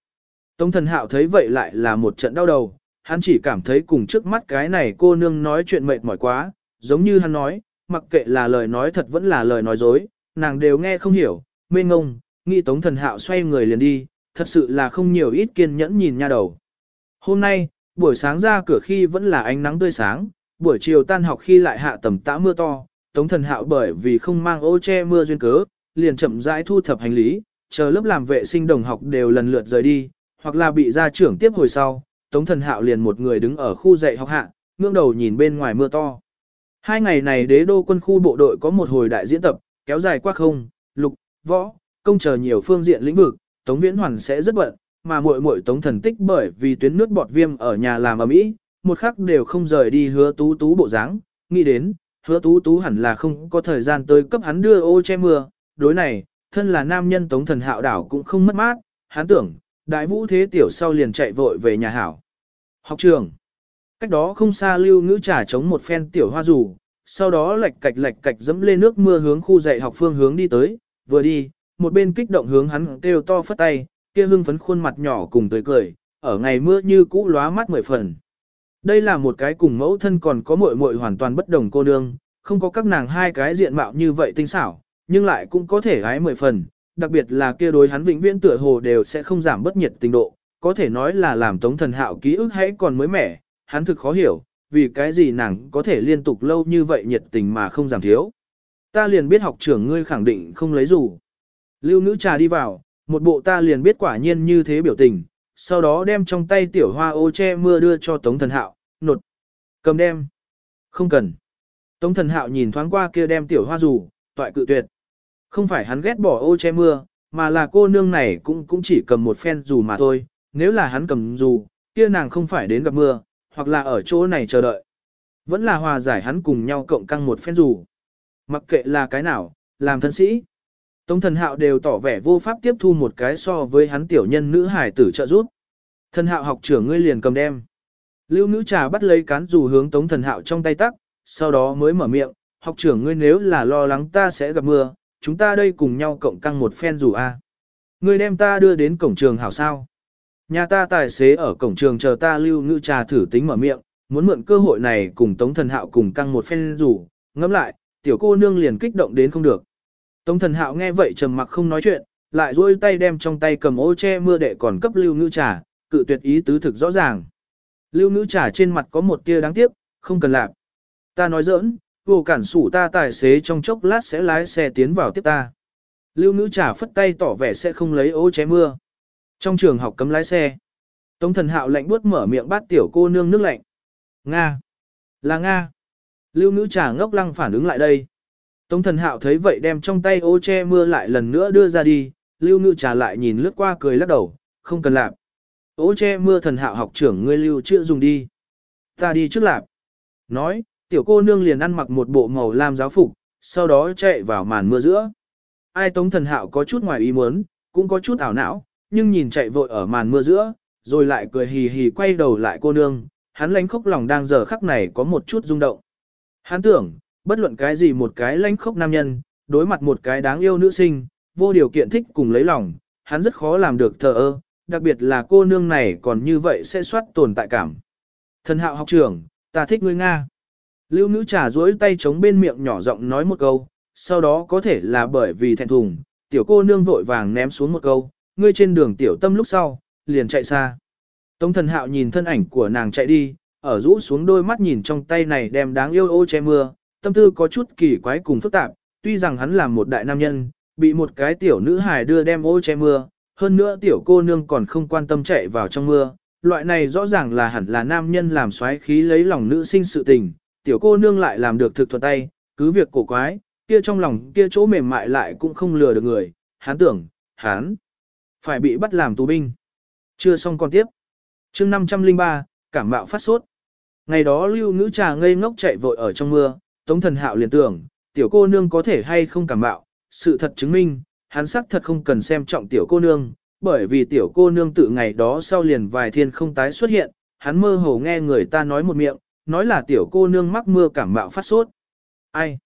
Tống thần hạo thấy vậy lại là một trận đau đầu, hắn chỉ cảm thấy cùng trước mắt cái này cô nương nói chuyện mệt mỏi quá, giống như hắn nói, mặc kệ là lời nói thật vẫn là lời nói dối, nàng đều nghe không hiểu, mê ngông, nghĩ tống thần hạo xoay người liền đi, thật sự là không nhiều ít kiên nhẫn nhìn nha đầu. Hôm nay, buổi sáng ra cửa khi vẫn là ánh nắng tươi sáng, buổi chiều tan học khi lại hạ tầm tã mưa to, tống thần hạo bởi vì không mang ô che mưa duyên cớ, liền chậm rãi thu thập hành lý, chờ lớp làm vệ sinh đồng học đều lần lượt rời đi, hoặc là bị gia trưởng tiếp hồi sau, tống thần hạo liền một người đứng ở khu dạy học hạ, ngưỡng đầu nhìn bên ngoài mưa to. Hai ngày này đế đô quân khu bộ đội có một hồi đại diễn tập, kéo dài qua không, lục, võ, công chờ nhiều phương diện lĩnh vực, Tống Viễn Hoàn sẽ rất bận, mà muội muội Tống Thần Tích bởi vì tuyến nước bọt viêm ở nhà làm ở mỹ, một khắc đều không rời đi hứa tú tú bộ dáng, nghĩ đến, hứa tú tú hẳn là không có thời gian tới cấp hắn đưa ô che mưa, đối này, thân là nam nhân Tống Thần Hạo đảo cũng không mất mát, hắn tưởng, đại vũ thế tiểu sau liền chạy vội về nhà hảo. Học trường. Cách đó không xa lưu ngữ trả chống một phen tiểu hoa rủ, sau đó lạch cạch lạch cạch dẫm lên nước mưa hướng khu dạy học phương hướng đi tới, vừa đi, một bên kích động hướng hắn kêu to phất tay, kia hưng phấn khuôn mặt nhỏ cùng tươi cười, ở ngày mưa như cũ lóa mắt mười phần. Đây là một cái cùng mẫu thân còn có muội muội hoàn toàn bất đồng cô nương, không có các nàng hai cái diện mạo như vậy tinh xảo, nhưng lại cũng có thể gái mười phần, đặc biệt là kia đối hắn vĩnh viễn tựa hồ đều sẽ không giảm bất nhiệt tình độ, có thể nói là làm tống thần hạo ký ức hãy còn mới mẻ, hắn thực khó hiểu, vì cái gì nàng có thể liên tục lâu như vậy nhiệt tình mà không giảm thiếu. Ta liền biết học trưởng ngươi khẳng định không lấy dù. Lưu nữ trà đi vào, một bộ ta liền biết quả nhiên như thế biểu tình, sau đó đem trong tay tiểu hoa ô che mưa đưa cho Tống Thần Hạo, nột. Cầm đem. Không cần. Tống Thần Hạo nhìn thoáng qua kia đem tiểu hoa dù, toại cự tuyệt. Không phải hắn ghét bỏ ô che mưa, mà là cô nương này cũng cũng chỉ cầm một phen dù mà thôi, nếu là hắn cầm dù, kia nàng không phải đến gặp mưa, hoặc là ở chỗ này chờ đợi. Vẫn là hòa giải hắn cùng nhau cộng căng một phen dù. Mặc kệ là cái nào, làm thân sĩ. Tống thần hạo đều tỏ vẻ vô pháp tiếp thu một cái so với hắn tiểu nhân nữ hải tử trợ giúp. Thần hạo học trưởng ngươi liền cầm đem. Lưu nữ trà bắt lấy cán dù hướng tống thần hạo trong tay tắc, sau đó mới mở miệng, học trưởng ngươi nếu là lo lắng ta sẽ gặp mưa, chúng ta đây cùng nhau cộng căng một phen dù a. Ngươi đem ta đưa đến cổng trường hảo sao. Nhà ta tài xế ở cổng trường chờ ta lưu nữ trà thử tính mở miệng, muốn mượn cơ hội này cùng Tống Thần Hạo cùng căng một phen dù ngẫm lại, tiểu cô nương liền kích động đến không được. Tống Thần Hạo nghe vậy trầm mặc không nói chuyện, lại duỗi tay đem trong tay cầm ô che mưa đệ còn cấp lưu ngữ trà, cự tuyệt ý tứ thực rõ ràng. Lưu ngữ trà trên mặt có một tia đáng tiếc, không cần làm. Ta nói giỡn, vô cản sủ ta tài xế trong chốc lát sẽ lái xe tiến vào tiếp ta. Lưu ngữ trà phất tay tỏ vẻ sẽ không lấy ô che mưa. Trong trường học cấm lái xe. Tống thần hạo lạnh buốt mở miệng bát tiểu cô nương nước lạnh. Nga. Là Nga. Lưu nữ trà ngốc lăng phản ứng lại đây. Tống thần hạo thấy vậy đem trong tay ô che mưa lại lần nữa đưa ra đi. Lưu nữ trà lại nhìn lướt qua cười lắc đầu, không cần làm. Ô che mưa thần hạo học trưởng ngươi lưu chưa dùng đi. Ta đi trước lạp. Nói, tiểu cô nương liền ăn mặc một bộ màu lam giáo phục, sau đó chạy vào màn mưa giữa. Ai tống thần hạo có chút ngoài ý muốn, cũng có chút ảo não, nhưng nhìn chạy vội ở màn mưa giữa, rồi lại cười hì hì quay đầu lại cô nương, hắn lánh khóc lòng đang giờ khắc này có một chút rung động. Hắn tưởng, bất luận cái gì một cái lãnh khốc nam nhân, đối mặt một cái đáng yêu nữ sinh, vô điều kiện thích cùng lấy lòng, hắn rất khó làm được thờ ơ, đặc biệt là cô nương này còn như vậy sẽ soát tồn tại cảm. Thần hạo học trưởng, Ta thích ngươi Nga. Lưu nữ trà duỗi tay chống bên miệng nhỏ giọng nói một câu, sau đó có thể là bởi vì thẹn thùng, tiểu cô nương vội vàng ném xuống một câu, ngươi trên đường tiểu tâm lúc sau, liền chạy xa. Tống thần hạo nhìn thân ảnh của nàng chạy đi, ở rũ xuống đôi mắt nhìn trong tay này đem đáng yêu ô che mưa, tâm tư có chút kỳ quái cùng phức tạp, tuy rằng hắn là một đại nam nhân, bị một cái tiểu nữ hài đưa đem ô che mưa, hơn nữa tiểu cô nương còn không quan tâm chạy vào trong mưa, loại này rõ ràng là hẳn là nam nhân làm xoáy khí lấy lòng nữ sinh sự tình, tiểu cô nương lại làm được thực thuận tay, cứ việc cổ quái, kia trong lòng kia chỗ mềm mại lại cũng không lừa được người, hắn tưởng, hắn phải bị bắt làm tù binh. Chưa xong còn tiếp. chương 503, cảm mạo phát sốt. Ngày đó lưu ngữ trà ngây ngốc chạy vội ở trong mưa, tống thần hạo liền tưởng, tiểu cô nương có thể hay không cảm mạo, sự thật chứng minh, hắn xác thật không cần xem trọng tiểu cô nương, bởi vì tiểu cô nương tự ngày đó sau liền vài thiên không tái xuất hiện, hắn mơ hồ nghe người ta nói một miệng, nói là tiểu cô nương mắc mưa cảm mạo phát sốt. Ai?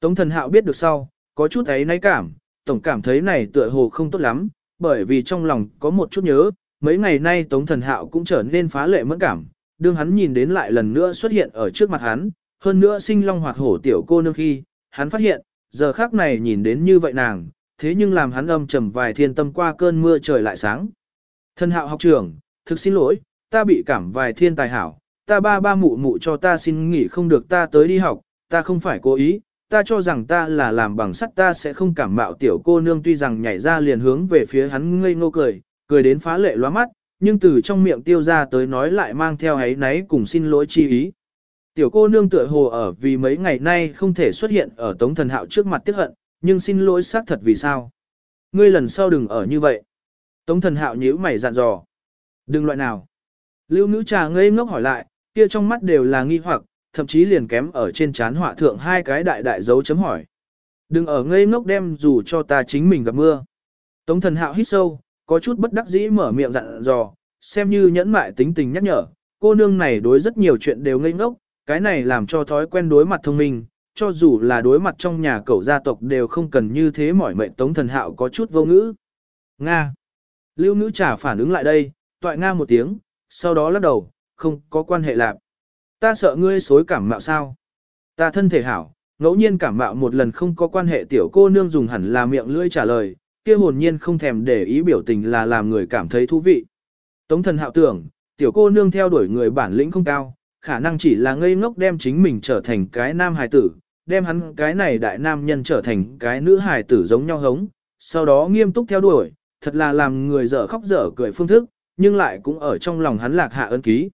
Tống thần hạo biết được sau, có chút ấy náy cảm, tổng cảm thấy này tựa hồ không tốt lắm, bởi vì trong lòng có một chút nhớ, mấy ngày nay tống thần hạo cũng trở nên phá lệ mẫn cảm, đương hắn nhìn đến lại lần nữa xuất hiện ở trước mặt hắn, hơn nữa sinh long hoạt hổ tiểu cô nương khi, hắn phát hiện, giờ khác này nhìn đến như vậy nàng, thế nhưng làm hắn âm trầm vài thiên tâm qua cơn mưa trời lại sáng. thân hạo học trưởng, thực xin lỗi, ta bị cảm vài thiên tài hảo, ta ba ba mụ mụ cho ta xin nghỉ không được ta tới đi học, ta không phải cố ý, ta cho rằng ta là làm bằng sắt ta sẽ không cảm mạo tiểu cô nương tuy rằng nhảy ra liền hướng về phía hắn ngây ngô cười, cười đến phá lệ loa mắt, nhưng từ trong miệng tiêu ra tới nói lại mang theo ấy náy cùng xin lỗi chi ý. Tiểu cô nương tựa hồ ở vì mấy ngày nay không thể xuất hiện ở tống thần hạo trước mặt tiếc hận, nhưng xin lỗi xác thật vì sao. Ngươi lần sau đừng ở như vậy. Tống thần hạo nhíu mày dặn dò. Đừng loại nào. Lưu nữ trà ngây ngốc hỏi lại, kia trong mắt đều là nghi hoặc, thậm chí liền kém ở trên chán họa thượng hai cái đại đại dấu chấm hỏi. Đừng ở ngây ngốc đem dù cho ta chính mình gặp mưa. Tống thần hạo hít sâu, có chút bất đắc dĩ mở miệng dặn dò, xem như nhẫn mại tính tình nhắc nhở, cô nương này đối rất nhiều chuyện đều ngây ngốc, cái này làm cho thói quen đối mặt thông minh, cho dù là đối mặt trong nhà cậu gia tộc đều không cần như thế mỏi mệnh tống thần hạo có chút vô ngữ. Nga. Lưu ngữ trả phản ứng lại đây, toại Nga một tiếng, sau đó lắc đầu, không có quan hệ lạc. Ta sợ ngươi xối cảm mạo sao. Ta thân thể hảo, ngẫu nhiên cảm mạo một lần không có quan hệ tiểu cô nương dùng hẳn là miệng lưỡi trả lời, kia hồn nhiên không thèm để ý biểu tình là làm người cảm thấy thú vị. Tống thần hạo tưởng, tiểu cô nương theo đuổi người bản lĩnh không cao, khả năng chỉ là ngây ngốc đem chính mình trở thành cái nam hài tử, đem hắn cái này đại nam nhân trở thành cái nữ hài tử giống nhau hống, sau đó nghiêm túc theo đuổi, thật là làm người dở khóc dở cười phương thức, nhưng lại cũng ở trong lòng hắn lạc hạ ân ký.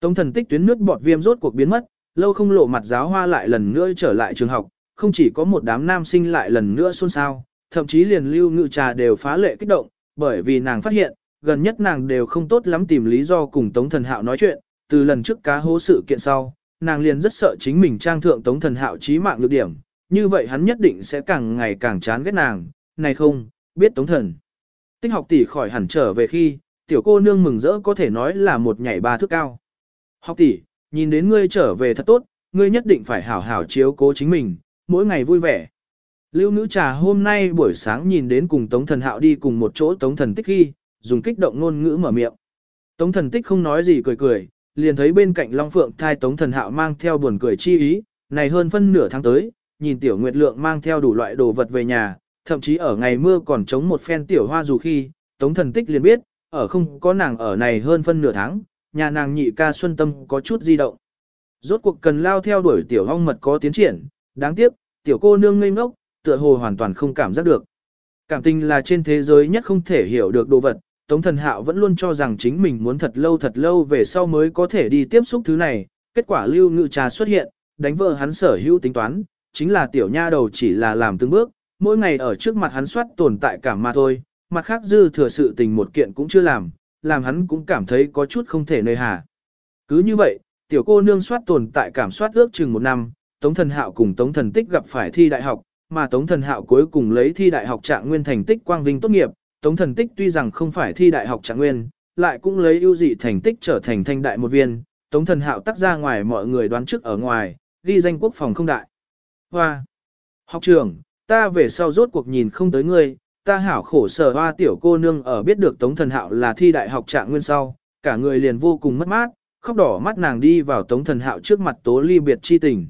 Tống thần tích tuyến nước bọt viêm rốt cuộc biến mất, lâu không lộ mặt giáo hoa lại lần nữa trở lại trường học, không chỉ có một đám nam sinh lại lần nữa xôn xao, thậm chí liền lưu ngự trà đều phá lệ kích động, bởi vì nàng phát hiện, gần nhất nàng đều không tốt lắm tìm lý do cùng Tống thần hạo nói chuyện, từ lần trước cá hố sự kiện sau, nàng liền rất sợ chính mình trang thượng Tống thần hạo trí mạng lược điểm, như vậy hắn nhất định sẽ càng ngày càng chán ghét nàng, này không, biết Tống thần. Tích học tỷ khỏi hẳn trở về khi, tiểu cô nương mừng rỡ có thể nói là một nhảy ba thước cao. Học tỷ, nhìn đến ngươi trở về thật tốt, ngươi nhất định phải hảo hảo chiếu cố chính mình, mỗi ngày vui vẻ. Lưu nữ trà hôm nay buổi sáng nhìn đến cùng Tống Thần Hạo đi cùng một chỗ Tống Thần Tích khi, dùng kích động ngôn ngữ mở miệng. Tống Thần Tích không nói gì cười cười, liền thấy bên cạnh Long Phượng thai Tống Thần Hạo mang theo buồn cười chi ý, này hơn phân nửa tháng tới, nhìn Tiểu Nguyệt Lượng mang theo đủ loại đồ vật về nhà, thậm chí ở ngày mưa còn chống một phen tiểu hoa dù khi, Tống Thần Tích liền biết, ở không có nàng ở này hơn phân nửa tháng, nhà nàng nhị ca xuân tâm có chút di động. Rốt cuộc cần lao theo đuổi tiểu hong mật có tiến triển, đáng tiếc, tiểu cô nương ngây ngốc, tựa hồ hoàn toàn không cảm giác được. Cảm tình là trên thế giới nhất không thể hiểu được đồ vật, Tống Thần Hạo vẫn luôn cho rằng chính mình muốn thật lâu thật lâu về sau mới có thể đi tiếp xúc thứ này, kết quả lưu ngự trà xuất hiện, đánh vợ hắn sở hữu tính toán, chính là tiểu nha đầu chỉ là làm từng bước, mỗi ngày ở trước mặt hắn soát tồn tại cảm mà thôi, mặt khác dư thừa sự tình một kiện cũng chưa làm, làm hắn cũng cảm thấy có chút không thể nơi hà. Cứ như vậy, tiểu cô nương soát tồn tại cảm soát ước chừng một năm, Tống Thần Hạo cùng Tống Thần Tích gặp phải thi đại học, mà Tống Thần Hạo cuối cùng lấy thi đại học trạng nguyên thành tích quang vinh tốt nghiệp, Tống Thần Tích tuy rằng không phải thi đại học trạng nguyên, lại cũng lấy ưu dị thành tích trở thành thanh đại một viên, Tống Thần Hạo tác ra ngoài mọi người đoán trước ở ngoài, ghi danh quốc phòng không đại. Hoa! Học trưởng, ta về sau rốt cuộc nhìn không tới ngươi, ta hảo khổ sở hoa tiểu cô nương ở biết được Tống Thần Hạo là thi đại học trạng nguyên sau, cả người liền vô cùng mất mát, khóc đỏ mắt nàng đi vào tống thần hạo trước mặt tố ly biệt chi tình.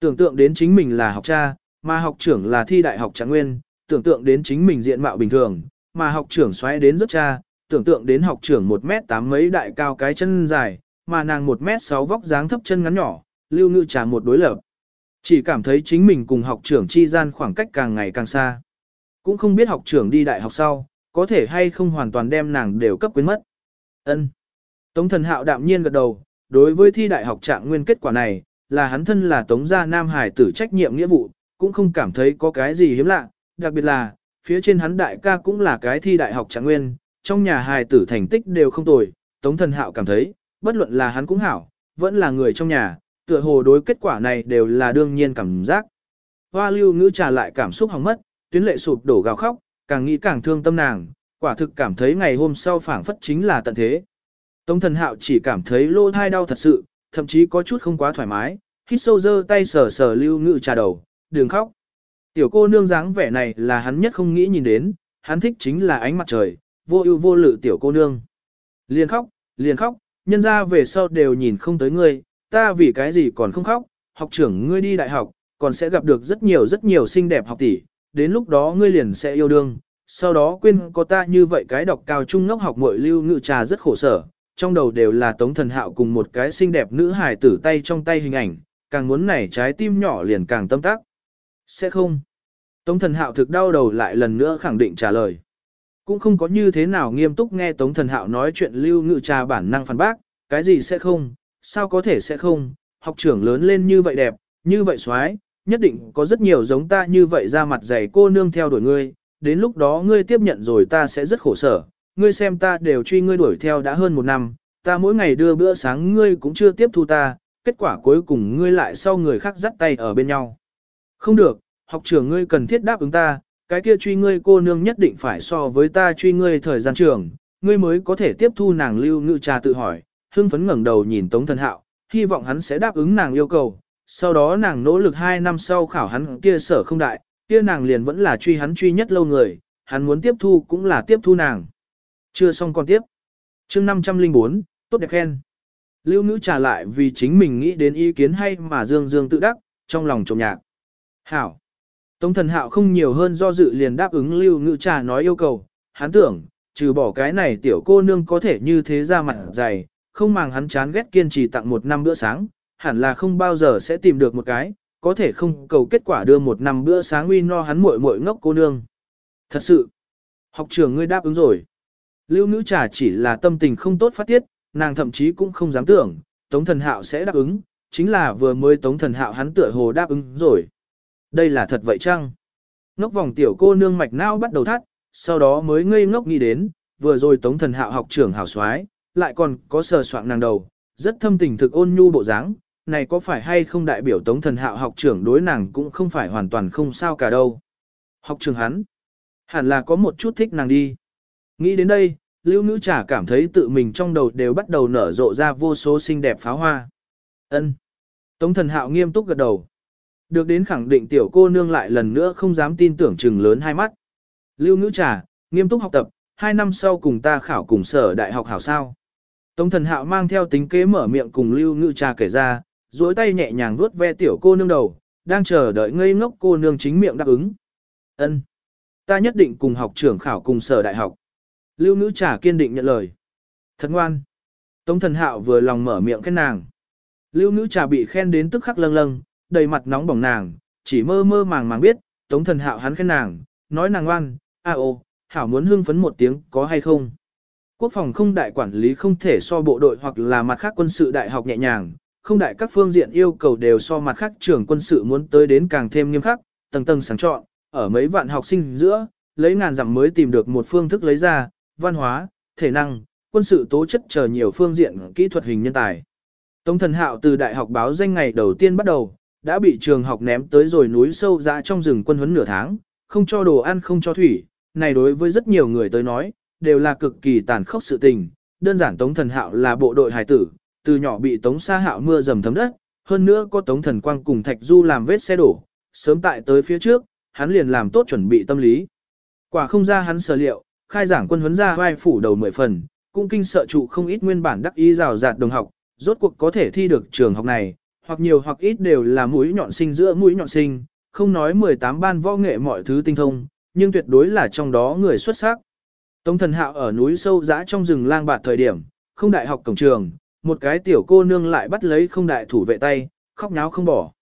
Tưởng tượng đến chính mình là học cha, mà học trưởng là thi đại học trạng nguyên, tưởng tượng đến chính mình diện mạo bình thường, mà học trưởng xoáy đến rất cha, tưởng tượng đến học trưởng 1 mét 8 mấy đại cao cái chân dài, mà nàng 1 mét 6 vóc dáng thấp chân ngắn nhỏ, lưu ngư trà một đối lập. Chỉ cảm thấy chính mình cùng học trưởng chi gian khoảng cách càng ngày càng xa. Cũng không biết học trưởng đi đại học sau, có thể hay không hoàn toàn đem nàng đều cấp quyến mất. Ân. Tống thần hạo đạm nhiên gật đầu, đối với thi đại học trạng nguyên kết quả này, là hắn thân là tống gia nam hải tử trách nhiệm nghĩa vụ, cũng không cảm thấy có cái gì hiếm lạ, đặc biệt là, phía trên hắn đại ca cũng là cái thi đại học trạng nguyên, trong nhà hài tử thành tích đều không tồi, tống thần hạo cảm thấy, bất luận là hắn cũng hảo, vẫn là người trong nhà, tựa hồ đối kết quả này đều là đương nhiên cảm giác. Hoa lưu ngữ trả lại cảm xúc hỏng mất, tuyến lệ sụp đổ gào khóc, càng nghĩ càng thương tâm nàng, quả thực cảm thấy ngày hôm sau phảng phất chính là tận thế. Tống thần hạo chỉ cảm thấy lô thai đau thật sự, thậm chí có chút không quá thoải mái, hít sâu dơ tay sờ sờ lưu ngữ trà đầu, đường khóc. Tiểu cô nương dáng vẻ này là hắn nhất không nghĩ nhìn đến, hắn thích chính là ánh mặt trời, vô ưu vô lự tiểu cô nương. Liền khóc, liền khóc, nhân ra về sau đều nhìn không tới ngươi, ta vì cái gì còn không khóc, học trưởng ngươi đi đại học, còn sẽ gặp được rất nhiều rất nhiều xinh đẹp học tỷ, đến lúc đó ngươi liền sẽ yêu đương, sau đó quên có ta như vậy cái đọc cao trung ngốc học muội lưu ngự trà rất khổ sở, trong đầu đều là tống thần hạo cùng một cái xinh đẹp nữ hài tử tay trong tay hình ảnh, càng muốn nảy trái tim nhỏ liền càng tâm tác. Sẽ không. Tống thần hạo thực đau đầu lại lần nữa khẳng định trả lời. Cũng không có như thế nào nghiêm túc nghe tống thần hạo nói chuyện lưu ngự trà bản năng phản bác, cái gì sẽ không, sao có thể sẽ không, học trưởng lớn lên như vậy đẹp, như vậy xoái, nhất định có rất nhiều giống ta như vậy ra mặt dày cô nương theo đuổi ngươi, đến lúc đó ngươi tiếp nhận rồi ta sẽ rất khổ sở, ngươi xem ta đều truy ngươi đuổi theo đã hơn một năm, ta mỗi ngày đưa bữa sáng ngươi cũng chưa tiếp thu ta, kết quả cuối cùng ngươi lại sau người khác dắt tay ở bên nhau. Không được, học trưởng ngươi cần thiết đáp ứng ta, cái kia truy ngươi cô nương nhất định phải so với ta truy ngươi thời gian trường, ngươi mới có thể tiếp thu nàng lưu ngự trà tự hỏi, hưng phấn ngẩng đầu nhìn Tống Thần Hạo, hy vọng hắn sẽ đáp ứng nàng yêu cầu, sau đó nàng nỗ lực 2 năm sau khảo hắn kia sở không đại, kia nàng liền vẫn là truy hắn truy nhất lâu người, hắn muốn tiếp thu cũng là tiếp thu nàng. Chưa xong còn tiếp. chương 504, tốt đẹp khen. Lưu nữ trả lại vì chính mình nghĩ đến ý kiến hay mà dương dương tự đắc, trong lòng trộm nhạc. Hảo. Tống thần hạo không nhiều hơn do dự liền đáp ứng lưu ngữ trà nói yêu cầu, hắn tưởng, trừ bỏ cái này tiểu cô nương có thể như thế ra mặt dày, không màng hắn chán ghét kiên trì tặng một năm bữa sáng, hẳn là không bao giờ sẽ tìm được một cái, có thể không cầu kết quả đưa một năm bữa sáng uy no hắn muội muội ngốc cô nương. Thật sự, học trưởng ngươi đáp ứng rồi. Lưu nữ trà chỉ là tâm tình không tốt phát tiết, nàng thậm chí cũng không dám tưởng, Tống Thần Hạo sẽ đáp ứng, chính là vừa mới Tống Thần Hạo hắn tựa hồ đáp ứng rồi. Đây là thật vậy chăng? Ngốc vòng tiểu cô nương mạch não bắt đầu thắt, sau đó mới ngây ngốc nghĩ đến, vừa rồi Tống Thần Hạo học trưởng hảo soái, lại còn có sờ soạng nàng đầu, rất thâm tình thực ôn nhu bộ dáng, này có phải hay không đại biểu Tống Thần Hạo học trưởng đối nàng cũng không phải hoàn toàn không sao cả đâu. Học trưởng hắn, hẳn là có một chút thích nàng đi. Nghĩ đến đây, Lưu Nữ trả cảm thấy tự mình trong đầu đều bắt đầu nở rộ ra vô số xinh đẹp pháo hoa. Ân. Tống Thần Hạo nghiêm túc gật đầu. Được đến khẳng định tiểu cô nương lại lần nữa không dám tin tưởng chừng lớn hai mắt. Lưu Nữ Trà, nghiêm túc học tập, hai năm sau cùng ta khảo cùng sở đại học hảo sao. Tống thần hạo mang theo tính kế mở miệng cùng lưu ngữ trà kể ra, duỗi tay nhẹ nhàng vuốt ve tiểu cô nương đầu, đang chờ đợi ngây ngốc cô nương chính miệng đáp ứng. Ân, Ta nhất định cùng học trưởng khảo cùng sở đại học. Lưu ngữ trà kiên định nhận lời. Thật ngoan. Tống thần hạo vừa lòng mở miệng khen nàng. Lưu ngữ trà bị khen đến tức khắc lâng lâng, đầy mặt nóng bỏng nàng, chỉ mơ mơ màng màng biết, tống thần hạo hắn khen nàng, nói nàng ngoan, a à, ô, hảo muốn hưng phấn một tiếng, có hay không? Quốc phòng không đại quản lý không thể so bộ đội hoặc là mặt khác quân sự đại học nhẹ nhàng, không đại các phương diện yêu cầu đều so mặt khác trường quân sự muốn tới đến càng thêm nghiêm khắc, tầng tầng sáng chọn, ở mấy vạn học sinh giữa, lấy ngàn dặm mới tìm được một phương thức lấy ra, văn hóa, thể năng, quân sự tố chất chờ nhiều phương diện kỹ thuật hình nhân tài. Tống thần hạo từ đại học báo danh ngày đầu tiên bắt đầu, đã bị trường học ném tới rồi núi sâu ra trong rừng quân huấn nửa tháng, không cho đồ ăn không cho thủy, này đối với rất nhiều người tới nói, đều là cực kỳ tàn khốc sự tình. Đơn giản Tống Thần Hạo là bộ đội hải tử, từ nhỏ bị Tống Sa Hạo mưa dầm thấm đất, hơn nữa có Tống Thần Quang cùng Thạch Du làm vết xe đổ, sớm tại tới phía trước, hắn liền làm tốt chuẩn bị tâm lý. Quả không ra hắn sở liệu, khai giảng quân huấn ra vai phủ đầu mười phần, cũng kinh sợ trụ không ít nguyên bản đắc ý rào rạt đồng học, rốt cuộc có thể thi được trường học này, hoặc nhiều hoặc ít đều là mũi nhọn sinh giữa mũi nhọn sinh, không nói 18 ban võ nghệ mọi thứ tinh thông, nhưng tuyệt đối là trong đó người xuất sắc. Tống thần hạo ở núi sâu dã trong rừng lang bạt thời điểm, không đại học cổng trường, một cái tiểu cô nương lại bắt lấy không đại thủ vệ tay, khóc nháo không bỏ.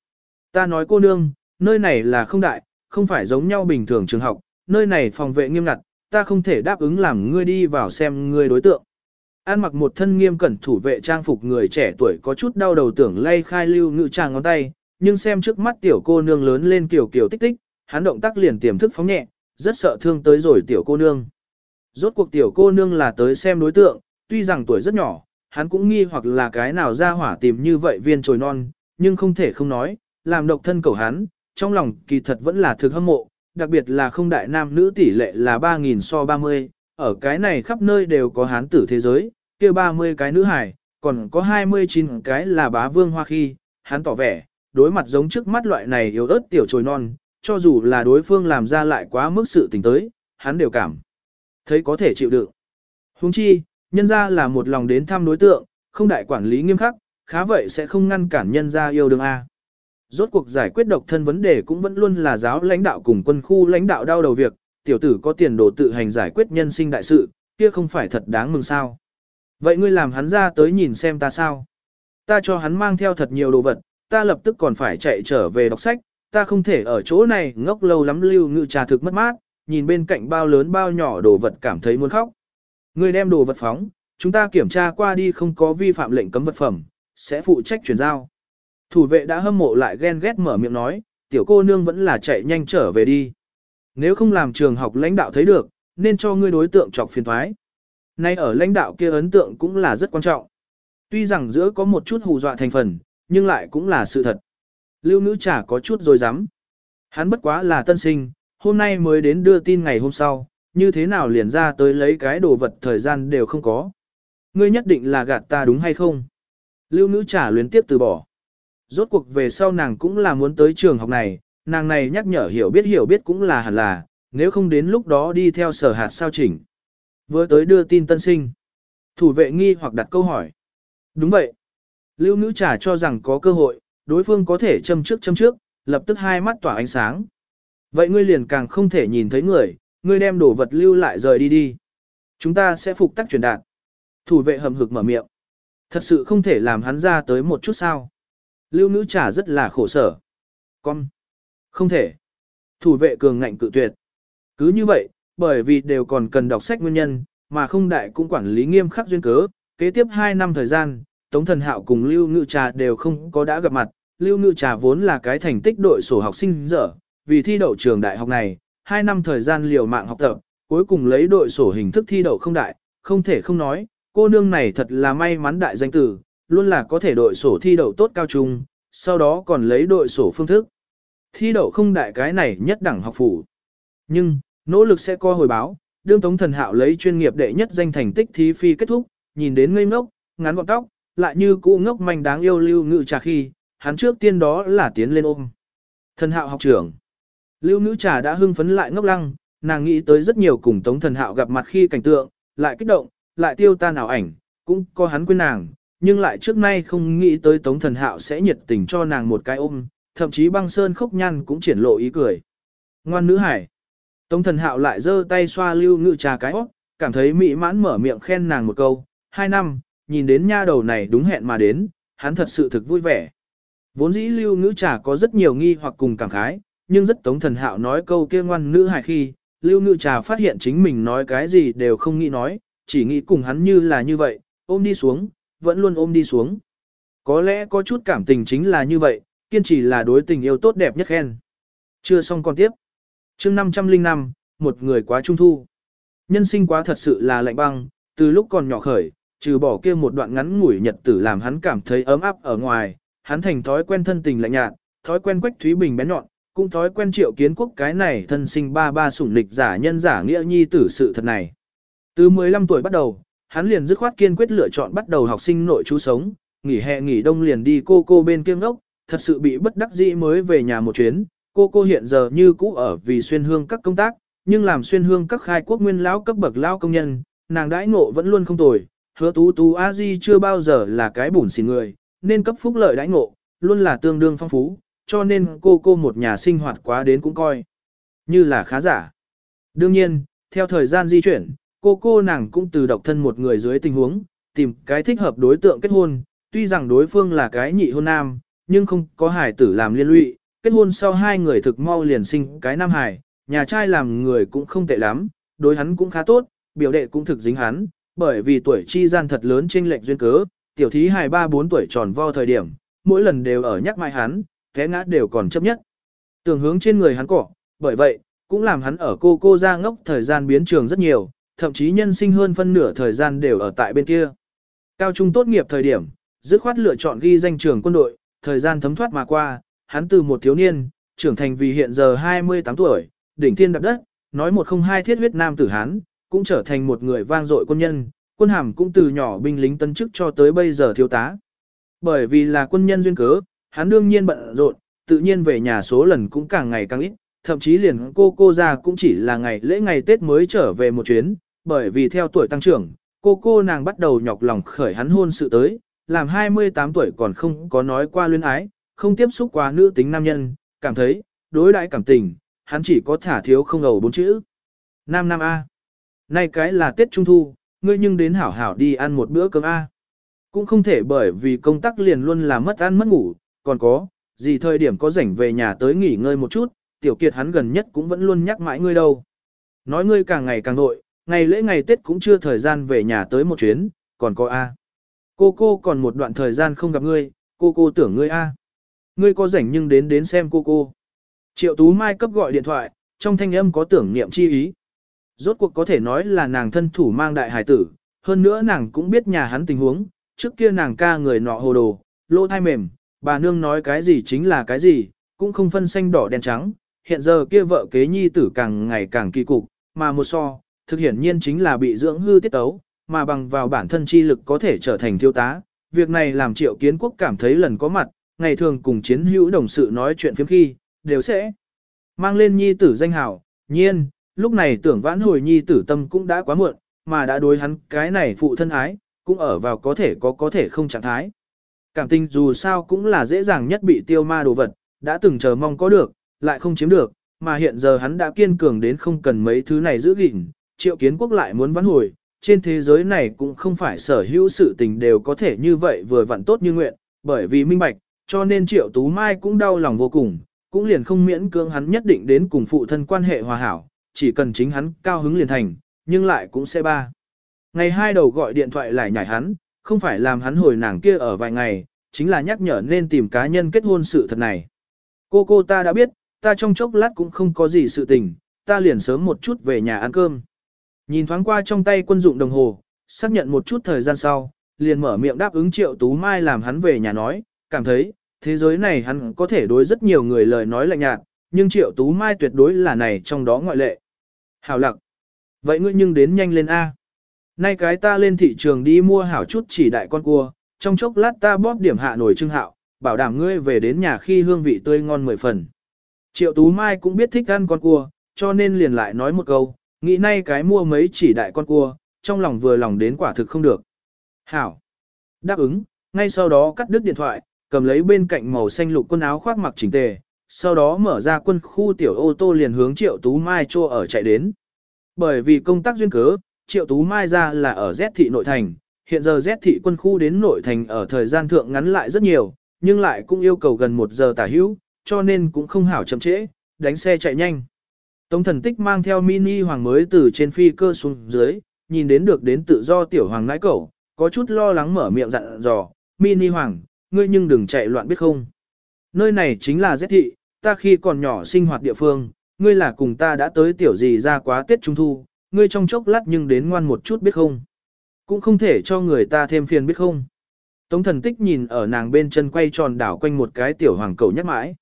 Ta nói cô nương, nơi này là không đại, không phải giống nhau bình thường trường học, nơi này phòng vệ nghiêm ngặt, ta không thể đáp ứng làm ngươi đi vào xem ngươi đối tượng. An mặc một thân nghiêm cẩn thủ vệ trang phục người trẻ tuổi có chút đau đầu tưởng lay khai lưu ngự tràng ngón tay, nhưng xem trước mắt tiểu cô nương lớn lên kiểu kiểu tích tích, hắn động tác liền tiềm thức phóng nhẹ, rất sợ thương tới rồi tiểu cô nương. Rốt cuộc tiểu cô nương là tới xem đối tượng, tuy rằng tuổi rất nhỏ, hắn cũng nghi hoặc là cái nào ra hỏa tìm như vậy viên trồi non, nhưng không thể không nói, làm độc thân cầu hắn, trong lòng kỳ thật vẫn là thực hâm mộ, đặc biệt là không đại nam nữ tỷ lệ là 3.000 so 30, ở cái này khắp nơi đều có hán tử thế giới, kia 30 cái nữ hải, còn có 29 cái là bá vương hoa khi, hắn tỏ vẻ, đối mặt giống trước mắt loại này yếu ớt tiểu trồi non, cho dù là đối phương làm ra lại quá mức sự tình tới, hắn đều cảm thấy có thể chịu đựng. Huống chi, nhân ra là một lòng đến thăm đối tượng, không đại quản lý nghiêm khắc, khá vậy sẽ không ngăn cản nhân ra yêu đương A. Rốt cuộc giải quyết độc thân vấn đề cũng vẫn luôn là giáo lãnh đạo cùng quân khu lãnh đạo đau đầu việc, tiểu tử có tiền đồ tự hành giải quyết nhân sinh đại sự, kia không phải thật đáng mừng sao. Vậy ngươi làm hắn ra tới nhìn xem ta sao? Ta cho hắn mang theo thật nhiều đồ vật, ta lập tức còn phải chạy trở về đọc sách, ta không thể ở chỗ này ngốc lâu lắm lưu ngự trà thực mất mát, nhìn bên cạnh bao lớn bao nhỏ đồ vật cảm thấy muốn khóc. Ngươi đem đồ vật phóng, chúng ta kiểm tra qua đi không có vi phạm lệnh cấm vật phẩm, sẽ phụ trách chuyển giao. Thủ vệ đã hâm mộ lại ghen ghét mở miệng nói, tiểu cô nương vẫn là chạy nhanh trở về đi. Nếu không làm trường học lãnh đạo thấy được, nên cho ngươi đối tượng chọc phiền thoái. Nay ở lãnh đạo kia ấn tượng cũng là rất quan trọng. Tuy rằng giữa có một chút hù dọa thành phần, nhưng lại cũng là sự thật. Lưu nữ chả có chút rồi dám. Hắn bất quá là tân sinh, hôm nay mới đến đưa tin ngày hôm sau, như thế nào liền ra tới lấy cái đồ vật thời gian đều không có. Ngươi nhất định là gạt ta đúng hay không? Lưu nữ trả luyến tiếp từ bỏ. Rốt cuộc về sau nàng cũng là muốn tới trường học này, nàng này nhắc nhở hiểu biết hiểu biết cũng là hẳn là, nếu không đến lúc đó đi theo sở hạt sao chỉnh. Vừa tới đưa tin tân sinh. Thủ vệ nghi hoặc đặt câu hỏi. Đúng vậy. Lưu nữ trả cho rằng có cơ hội, đối phương có thể châm trước châm trước, lập tức hai mắt tỏa ánh sáng. Vậy ngươi liền càng không thể nhìn thấy người, ngươi đem đồ vật lưu lại rời đi đi. Chúng ta sẽ phục tắc truyền đạt. Thủ vệ hầm hực mở miệng. Thật sự không thể làm hắn ra tới một chút sao. Lưu nữ trả rất là khổ sở. Con. Không thể. Thủ vệ cường ngạnh cự tuyệt. Cứ như vậy, bởi vì đều còn cần đọc sách nguyên nhân, mà không đại cũng quản lý nghiêm khắc duyên cớ, kế tiếp 2 năm thời gian, Tống Thần Hạo cùng Lưu Ngự Trà đều không có đã gặp mặt, Lưu Ngự Trà vốn là cái thành tích đội sổ học sinh dở, vì thi đậu trường đại học này, 2 năm thời gian liều mạng học tập, cuối cùng lấy đội sổ hình thức thi đậu không đại, không thể không nói, cô nương này thật là may mắn đại danh tử, luôn là có thể đội sổ thi đậu tốt cao trung, sau đó còn lấy đội sổ phương thức. Thi đậu không đại cái này nhất đẳng học phủ. Nhưng, nỗ lực sẽ có hồi báo, đương tống thần hạo lấy chuyên nghiệp đệ nhất danh thành tích thí phi kết thúc, nhìn đến ngây ngốc, ngắn gọn tóc, lại như cũ ngốc manh đáng yêu lưu ngự trà khi, hắn trước tiên đó là tiến lên ôm. Thần hạo học trưởng. Lưu nữ trà đã hưng phấn lại ngốc lăng, nàng nghĩ tới rất nhiều cùng tống thần hạo gặp mặt khi cảnh tượng, lại kích động, lại tiêu tan ảo ảnh, cũng có hắn quên nàng, nhưng lại trước nay không nghĩ tới tống thần hạo sẽ nhiệt tình cho nàng một cái ôm, thậm chí băng sơn khốc nhăn cũng triển lộ ý cười. Ngoan nữ hải. Tống thần hạo lại giơ tay xoa lưu ngự trà cái óc, cảm thấy mỹ mãn mở miệng khen nàng một câu, hai năm, nhìn đến nha đầu này đúng hẹn mà đến, hắn thật sự thực vui vẻ. Vốn dĩ lưu ngữ trà có rất nhiều nghi hoặc cùng cảm khái, nhưng rất tống thần hạo nói câu kia ngoan nữ hài khi, lưu ngữ trà phát hiện chính mình nói cái gì đều không nghĩ nói, chỉ nghĩ cùng hắn như là như vậy, ôm đi xuống, vẫn luôn ôm đi xuống. Có lẽ có chút cảm tình chính là như vậy, kiên trì là đối tình yêu tốt đẹp nhất khen. Chưa xong còn tiếp chương 505, một người quá trung thu. Nhân sinh quá thật sự là lạnh băng, từ lúc còn nhỏ khởi, trừ bỏ kia một đoạn ngắn ngủi nhật tử làm hắn cảm thấy ấm áp ở ngoài, hắn thành thói quen thân tình lạnh nhạt, thói quen quách thúy bình bén nhọn, cũng thói quen triệu kiến quốc cái này thân sinh ba ba sủng lịch giả nhân giả nghĩa nhi tử sự thật này. Từ 15 tuổi bắt đầu, hắn liền dứt khoát kiên quyết lựa chọn bắt đầu học sinh nội chú sống, nghỉ hè nghỉ đông liền đi cô cô bên kiêng ốc, thật sự bị bất đắc dĩ mới về nhà một chuyến, cô cô hiện giờ như cũ ở vì xuyên hương các công tác, nhưng làm xuyên hương các khai quốc nguyên lão cấp bậc lao công nhân, nàng đãi ngộ vẫn luôn không tồi, hứa tú tú a di chưa bao giờ là cái bùn xỉn người, nên cấp phúc lợi đãi ngộ, luôn là tương đương phong phú, cho nên cô cô một nhà sinh hoạt quá đến cũng coi. Như là khá giả. Đương nhiên, theo thời gian di chuyển, cô cô nàng cũng từ độc thân một người dưới tình huống, tìm cái thích hợp đối tượng kết hôn, tuy rằng đối phương là cái nhị hôn nam, nhưng không có hài tử làm liên lụy, kết hôn sau hai người thực mau liền sinh cái nam Hải nhà trai làm người cũng không tệ lắm, đối hắn cũng khá tốt, biểu đệ cũng thực dính hắn, bởi vì tuổi chi gian thật lớn trên lệnh duyên cớ, tiểu thí hài ba bốn tuổi tròn vo thời điểm, mỗi lần đều ở nhắc mai hắn, té ngã đều còn chấp nhất. Tường hướng trên người hắn cỏ, bởi vậy, cũng làm hắn ở cô cô ra ngốc thời gian biến trường rất nhiều, thậm chí nhân sinh hơn phân nửa thời gian đều ở tại bên kia. Cao trung tốt nghiệp thời điểm, dứt khoát lựa chọn ghi danh trường quân đội, thời gian thấm thoát mà qua, hắn từ một thiếu niên, trưởng thành vì hiện giờ 28 tuổi, đỉnh thiên đạp đất, nói một không hai thiết huyết nam tử hán, cũng trở thành một người vang dội quân nhân, quân hàm cũng từ nhỏ binh lính tân chức cho tới bây giờ thiếu tá. Bởi vì là quân nhân duyên cớ, hắn đương nhiên bận rộn, tự nhiên về nhà số lần cũng càng ngày càng ít, thậm chí liền cô cô ra cũng chỉ là ngày lễ ngày Tết mới trở về một chuyến, bởi vì theo tuổi tăng trưởng, cô cô nàng bắt đầu nhọc lòng khởi hắn hôn sự tới, làm 28 tuổi còn không có nói qua luyến ái, không tiếp xúc quá nữ tính nam nhân, cảm thấy, đối đãi cảm tình, hắn chỉ có thả thiếu không ầu bốn chữ. Nam Nam A. Nay cái là Tết Trung Thu, ngươi nhưng đến hảo hảo đi ăn một bữa cơm A. Cũng không thể bởi vì công tác liền luôn là mất ăn mất ngủ, còn có, gì thời điểm có rảnh về nhà tới nghỉ ngơi một chút, tiểu kiệt hắn gần nhất cũng vẫn luôn nhắc mãi ngươi đâu. Nói ngươi càng ngày càng nội, ngày lễ ngày Tết cũng chưa thời gian về nhà tới một chuyến, còn có A. Cô cô còn một đoạn thời gian không gặp ngươi, cô cô tưởng ngươi A. Ngươi có rảnh nhưng đến đến xem cô cô. Triệu Tú Mai cấp gọi điện thoại, trong thanh âm có tưởng niệm chi ý. Rốt cuộc có thể nói là nàng thân thủ mang đại hải tử, hơn nữa nàng cũng biết nhà hắn tình huống, trước kia nàng ca người nọ hồ đồ, lỗ thai mềm, bà nương nói cái gì chính là cái gì, cũng không phân xanh đỏ đen trắng, hiện giờ kia vợ kế nhi tử càng ngày càng kỳ cục, mà một so, thực hiển nhiên chính là bị dưỡng hư tiết tấu, mà bằng vào bản thân chi lực có thể trở thành thiếu tá. Việc này làm triệu kiến quốc cảm thấy lần có mặt, ngày thường cùng chiến hữu đồng sự nói chuyện phiếm khi, đều sẽ mang lên nhi tử danh hảo, nhiên, lúc này tưởng vãn hồi nhi tử tâm cũng đã quá muộn, mà đã đối hắn cái này phụ thân ái, cũng ở vào có thể có có thể không trạng thái. Cảm tình dù sao cũng là dễ dàng nhất bị tiêu ma đồ vật, đã từng chờ mong có được, lại không chiếm được, mà hiện giờ hắn đã kiên cường đến không cần mấy thứ này giữ gìn, triệu kiến quốc lại muốn vãn hồi, trên thế giới này cũng không phải sở hữu sự tình đều có thể như vậy vừa vặn tốt như nguyện, bởi vì minh bạch, cho nên triệu tú mai cũng đau lòng vô cùng, cũng liền không miễn cưỡng hắn nhất định đến cùng phụ thân quan hệ hòa hảo, chỉ cần chính hắn cao hứng liền thành, nhưng lại cũng sẽ ba. Ngày hai đầu gọi điện thoại lại nhảy hắn, không phải làm hắn hồi nàng kia ở vài ngày, chính là nhắc nhở nên tìm cá nhân kết hôn sự thật này. Cô cô ta đã biết, ta trong chốc lát cũng không có gì sự tình, ta liền sớm một chút về nhà ăn cơm. Nhìn thoáng qua trong tay quân dụng đồng hồ, xác nhận một chút thời gian sau, liền mở miệng đáp ứng triệu tú mai làm hắn về nhà nói, cảm thấy, thế giới này hắn có thể đối rất nhiều người lời nói lạnh nhạt, nhưng triệu tú mai tuyệt đối là này trong đó ngoại lệ. Hảo lặc. Vậy ngươi nhưng đến nhanh lên A. Nay cái ta lên thị trường đi mua hảo chút chỉ đại con cua, trong chốc lát ta bóp điểm hạ nổi trưng hạo, bảo đảm ngươi về đến nhà khi hương vị tươi ngon mười phần. Triệu Tú Mai cũng biết thích ăn con cua, cho nên liền lại nói một câu, nghĩ nay cái mua mấy chỉ đại con cua, trong lòng vừa lòng đến quả thực không được. Hảo. Đáp ứng, ngay sau đó cắt đứt điện thoại, cầm lấy bên cạnh màu xanh lục quân áo khoác mặc chỉnh tề, sau đó mở ra quân khu tiểu ô tô liền hướng Triệu Tú Mai cho ở chạy đến. Bởi vì công tác duyên cớ, Triệu Tú Mai ra là ở Z thị nội thành, hiện giờ Z thị quân khu đến nội thành ở thời gian thượng ngắn lại rất nhiều, nhưng lại cũng yêu cầu gần một giờ tả hữu, cho nên cũng không hảo chậm trễ, đánh xe chạy nhanh. Tống thần tích mang theo mini hoàng mới từ trên phi cơ xuống dưới, nhìn đến được đến tự do tiểu hoàng ngãi cẩu, có chút lo lắng mở miệng dặn dò, mini hoàng, ngươi nhưng đừng chạy loạn biết không. Nơi này chính là Z thị, ta khi còn nhỏ sinh hoạt địa phương, ngươi là cùng ta đã tới tiểu gì ra quá Tết Trung Thu, ngươi trong chốc lát nhưng đến ngoan một chút biết không. Cũng không thể cho người ta thêm phiền biết không. Tống thần tích nhìn ở nàng bên chân quay tròn đảo quanh một cái tiểu hoàng cầu nhắc mãi.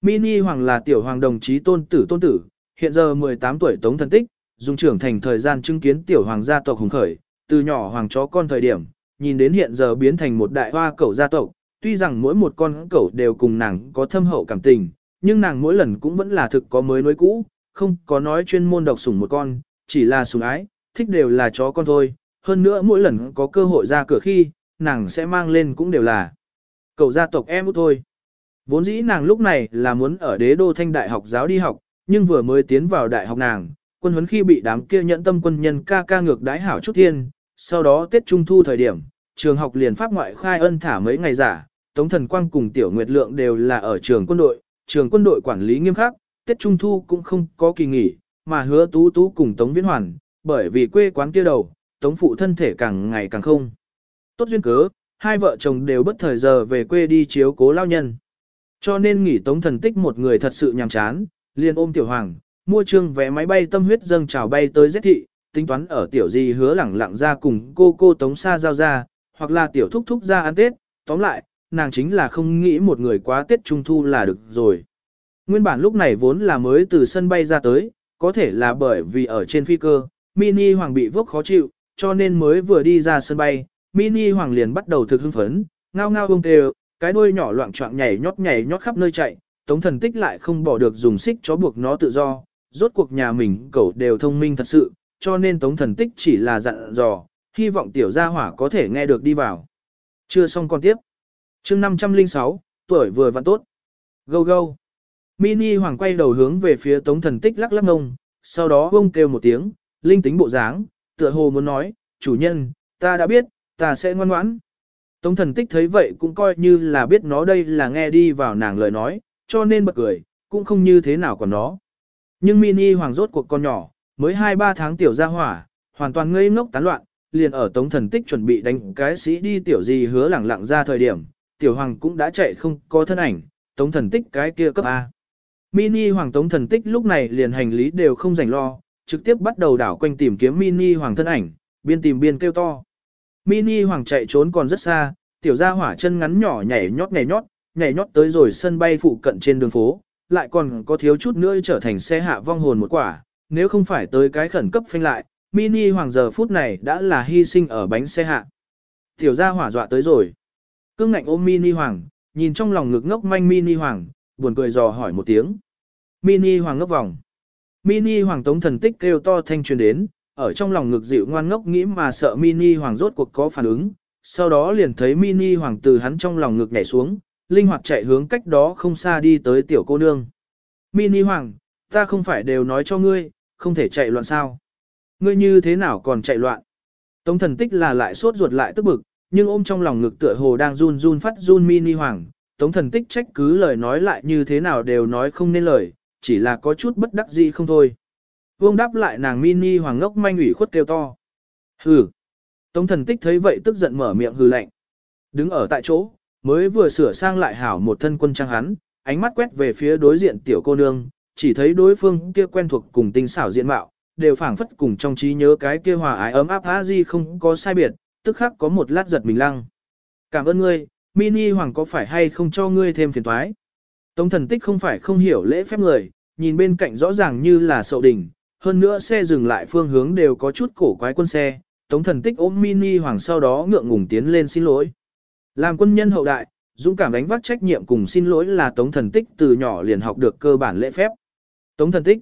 Mini hoàng là tiểu hoàng đồng chí tôn tử tôn tử, hiện giờ 18 tuổi tống thần tích, dùng trưởng thành thời gian chứng kiến tiểu hoàng gia tộc hùng khởi, từ nhỏ hoàng chó con thời điểm, nhìn đến hiện giờ biến thành một đại hoa cẩu gia tộc, tuy rằng mỗi một con cẩu đều cùng nàng có thâm hậu cảm tình, nhưng nàng mỗi lần cũng vẫn là thực có mới nuôi cũ, không có nói chuyên môn độc sủng một con, chỉ là sủng ái, thích đều là chó con thôi, hơn nữa mỗi lần có cơ hội ra cửa khi, nàng sẽ mang lên cũng đều là cậu gia tộc em út thôi. Vốn dĩ nàng lúc này là muốn ở đế đô thanh đại học giáo đi học, nhưng vừa mới tiến vào đại học nàng, quân huấn khi bị đám kia nhẫn tâm quân nhân ca ca ngược đái hảo chút thiên, sau đó Tết Trung Thu thời điểm, trường học liền pháp ngoại khai ân thả mấy ngày giả, Tống Thần Quang cùng Tiểu Nguyệt Lượng đều là ở trường quân đội, trường quân đội quản lý nghiêm khắc, Tết Trung Thu cũng không có kỳ nghỉ, mà hứa tú tú cùng Tống Viễn Hoàn, bởi vì quê quán kia đầu, Tống phụ thân thể càng ngày càng không. Tốt duyên cớ, hai vợ chồng đều bất thời giờ về quê đi chiếu cố lao nhân. Cho nên nghỉ Tống Thần Tích một người thật sự nhàm chán, liền ôm Tiểu Hoàng, mua trương vé máy bay tâm huyết dâng trào bay tới giết thị, tính toán ở tiểu gì hứa lẳng lặng ra cùng cô cô Tống Sa giao ra, hoặc là tiểu thúc thúc ra ăn Tết, tóm lại, nàng chính là không nghĩ một người quá Tết Trung Thu là được rồi. Nguyên bản lúc này vốn là mới từ sân bay ra tới, có thể là bởi vì ở trên phi cơ, mini hoàng bị vốc khó chịu, cho nên mới vừa đi ra sân bay, mini hoàng liền bắt đầu thực hưng phấn, ngao ngao bông kêu, cái đuôi nhỏ loạn trọng nhảy nhót nhảy nhót khắp nơi chạy, tống thần tích lại không bỏ được dùng xích chó buộc nó tự do, rốt cuộc nhà mình cậu đều thông minh thật sự, cho nên tống thần tích chỉ là dặn dò, hy vọng tiểu gia hỏa có thể nghe được đi vào. Chưa xong con tiếp chương 506, tuổi vừa vặn tốt. Go go. Mini hoàng quay đầu hướng về phía tống thần tích lắc lắc ngông, sau đó bông kêu một tiếng, linh tính bộ dáng, tựa hồ muốn nói, chủ nhân, ta đã biết, ta sẽ ngoan ngoãn. Tống thần tích thấy vậy cũng coi như là biết nó đây là nghe đi vào nàng lời nói, cho nên bật cười, cũng không như thế nào còn nó. Nhưng mini hoàng rốt cuộc con nhỏ, mới 2-3 tháng tiểu ra hỏa, hoàn toàn ngây ngốc tán loạn, liền ở tống thần tích chuẩn bị đánh cái sĩ đi tiểu gì hứa lẳng lặng ra thời điểm, tiểu hoàng cũng đã chạy không có thân ảnh, tống thần tích cái kia cấp A. Mini hoàng tống thần tích lúc này liền hành lý đều không rảnh lo, trực tiếp bắt đầu đảo quanh tìm kiếm mini hoàng thân ảnh, biên tìm biên kêu to. Mini hoàng chạy trốn còn rất xa, tiểu gia hỏa chân ngắn nhỏ nhảy nhót nhảy nhót, nhảy nhót tới rồi sân bay phụ cận trên đường phố, lại còn có thiếu chút nữa trở thành xe hạ vong hồn một quả, nếu không phải tới cái khẩn cấp phanh lại, mini hoàng giờ phút này đã là hy sinh ở bánh xe hạ. Tiểu gia hỏa dọa tới rồi. Cương ngạnh ôm mini hoàng, nhìn trong lòng ngực ngốc manh mini hoàng, buồn cười dò hỏi một tiếng. Mini hoàng ngốc vòng. Mini hoàng tống thần tích kêu to thanh truyền đến, ở trong lòng ngực dịu ngoan ngốc nghĩ mà sợ mini hoàng rốt cuộc có phản ứng, sau đó liền thấy mini hoàng từ hắn trong lòng ngực nhảy xuống, linh hoạt chạy hướng cách đó không xa đi tới tiểu cô nương. Mini hoàng, ta không phải đều nói cho ngươi, không thể chạy loạn sao. Ngươi như thế nào còn chạy loạn? Tống thần tích là lại sốt ruột lại tức bực, nhưng ôm trong lòng ngực tựa hồ đang run run phát run mini hoàng, tống thần tích trách cứ lời nói lại như thế nào đều nói không nên lời, chỉ là có chút bất đắc dĩ không thôi. Vương đáp lại nàng mini hoàng ngốc manh ủy khuất kêu to. Hừ. Tống thần tích thấy vậy tức giận mở miệng hừ lạnh. Đứng ở tại chỗ, mới vừa sửa sang lại hảo một thân quân trang hắn, ánh mắt quét về phía đối diện tiểu cô nương, chỉ thấy đối phương kia quen thuộc cùng tinh xảo diện mạo, đều phảng phất cùng trong trí nhớ cái kia hòa ái ấm áp a di không có sai biệt, tức khắc có một lát giật mình lăng. Cảm ơn ngươi, mini hoàng có phải hay không cho ngươi thêm phiền toái? Tống thần tích không phải không hiểu lễ phép người, nhìn bên cạnh rõ ràng như là sậu đỉnh, hơn nữa xe dừng lại phương hướng đều có chút cổ quái quân xe, tống thần tích ôm mini hoàng sau đó ngượng ngùng tiến lên xin lỗi. Làm quân nhân hậu đại, dũng cảm đánh vác trách nhiệm cùng xin lỗi là tống thần tích từ nhỏ liền học được cơ bản lễ phép. Tống thần tích,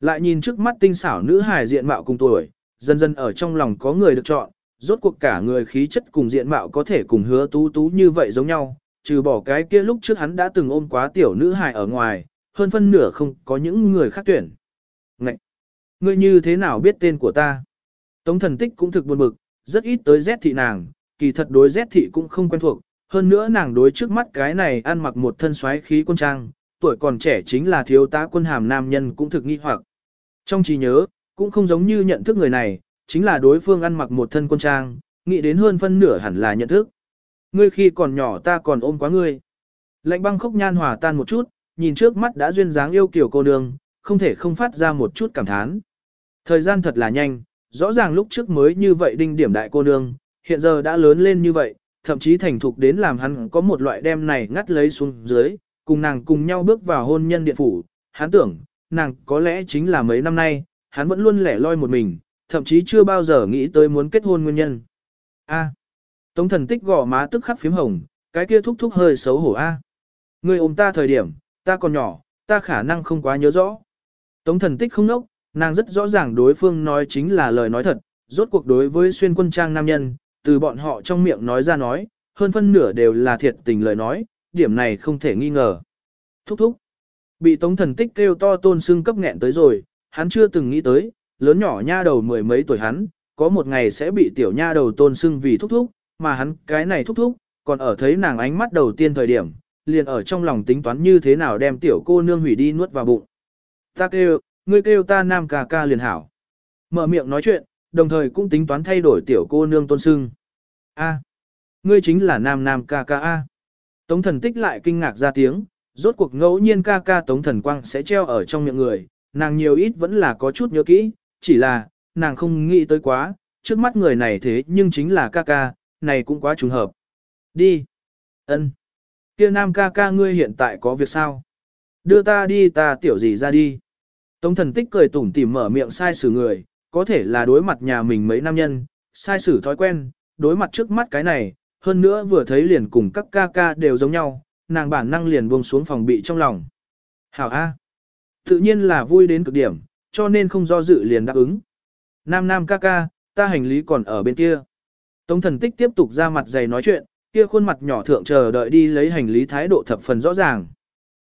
lại nhìn trước mắt tinh xảo nữ hài diện mạo cùng tuổi, dần dần ở trong lòng có người được chọn, rốt cuộc cả người khí chất cùng diện mạo có thể cùng hứa tú tú như vậy giống nhau, trừ bỏ cái kia lúc trước hắn đã từng ôm quá tiểu nữ hài ở ngoài, hơn phân nửa không có những người khác tuyển. Ngậy! Ngươi như thế nào biết tên của ta? Tống thần tích cũng thực buồn bực, rất ít tới Z thị nàng, kỳ thật đối Z thị cũng không quen thuộc, hơn nữa nàng đối trước mắt cái này ăn mặc một thân xoáy khí quân trang, tuổi còn trẻ chính là thiếu tá quân hàm nam nhân cũng thực nghi hoặc. Trong trí nhớ, cũng không giống như nhận thức người này, chính là đối phương ăn mặc một thân quân trang, nghĩ đến hơn phân nửa hẳn là nhận thức. Ngươi khi còn nhỏ ta còn ôm quá ngươi. Lạnh băng khốc nhan hòa tan một chút, nhìn trước mắt đã duyên dáng yêu kiểu cô nương, không thể không phát ra một chút cảm thán. Thời gian thật là nhanh, rõ ràng lúc trước mới như vậy đinh điểm đại cô nương, hiện giờ đã lớn lên như vậy, thậm chí thành thục đến làm hắn có một loại đem này ngắt lấy xuống dưới, cùng nàng cùng nhau bước vào hôn nhân điện phủ, hắn tưởng, nàng có lẽ chính là mấy năm nay, hắn vẫn luôn lẻ loi một mình, thậm chí chưa bao giờ nghĩ tới muốn kết hôn nguyên nhân. A. Tống thần tích gò má tức khắc phím hồng, cái kia thúc thúc hơi xấu hổ A. Người ôm ta thời điểm, ta còn nhỏ, ta khả năng không quá nhớ rõ. Tống thần tích không nốc, nàng rất rõ ràng đối phương nói chính là lời nói thật, rốt cuộc đối với xuyên quân trang nam nhân, từ bọn họ trong miệng nói ra nói, hơn phân nửa đều là thiệt tình lời nói, điểm này không thể nghi ngờ. Thúc thúc. Bị tống thần tích kêu to tôn xưng cấp nghẹn tới rồi, hắn chưa từng nghĩ tới, lớn nhỏ nha đầu mười mấy tuổi hắn, có một ngày sẽ bị tiểu nha đầu tôn xưng vì thúc thúc, mà hắn cái này thúc thúc, còn ở thấy nàng ánh mắt đầu tiên thời điểm, liền ở trong lòng tính toán như thế nào đem tiểu cô nương hủy đi nuốt vào bụng. Ta kêu, ngươi kêu ta nam ca ca liền hảo. Mở miệng nói chuyện, đồng thời cũng tính toán thay đổi tiểu cô nương tôn sưng. A, ngươi chính là nam nam ca ca A. Tống thần tích lại kinh ngạc ra tiếng, rốt cuộc ngẫu nhiên ca ca tống thần quang sẽ treo ở trong miệng người, nàng nhiều ít vẫn là có chút nhớ kỹ, chỉ là, nàng không nghĩ tới quá, trước mắt người này thế nhưng chính là ca ca, này cũng quá trùng hợp. Đi. ân Kia nam ca ca ngươi hiện tại có việc sao? Đưa ta đi ta tiểu gì ra đi. Tống thần tích cười tủm tỉm mở miệng sai xử người, có thể là đối mặt nhà mình mấy nam nhân, sai xử thói quen, đối mặt trước mắt cái này, hơn nữa vừa thấy liền cùng các ca ca đều giống nhau, nàng bản năng liền buông xuống phòng bị trong lòng. Hảo A. Tự nhiên là vui đến cực điểm, cho nên không do dự liền đáp ứng. Nam nam ca ca, ta hành lý còn ở bên kia. Tống thần tích tiếp tục ra mặt dày nói chuyện, kia khuôn mặt nhỏ thượng chờ đợi đi lấy hành lý thái độ thập phần rõ ràng.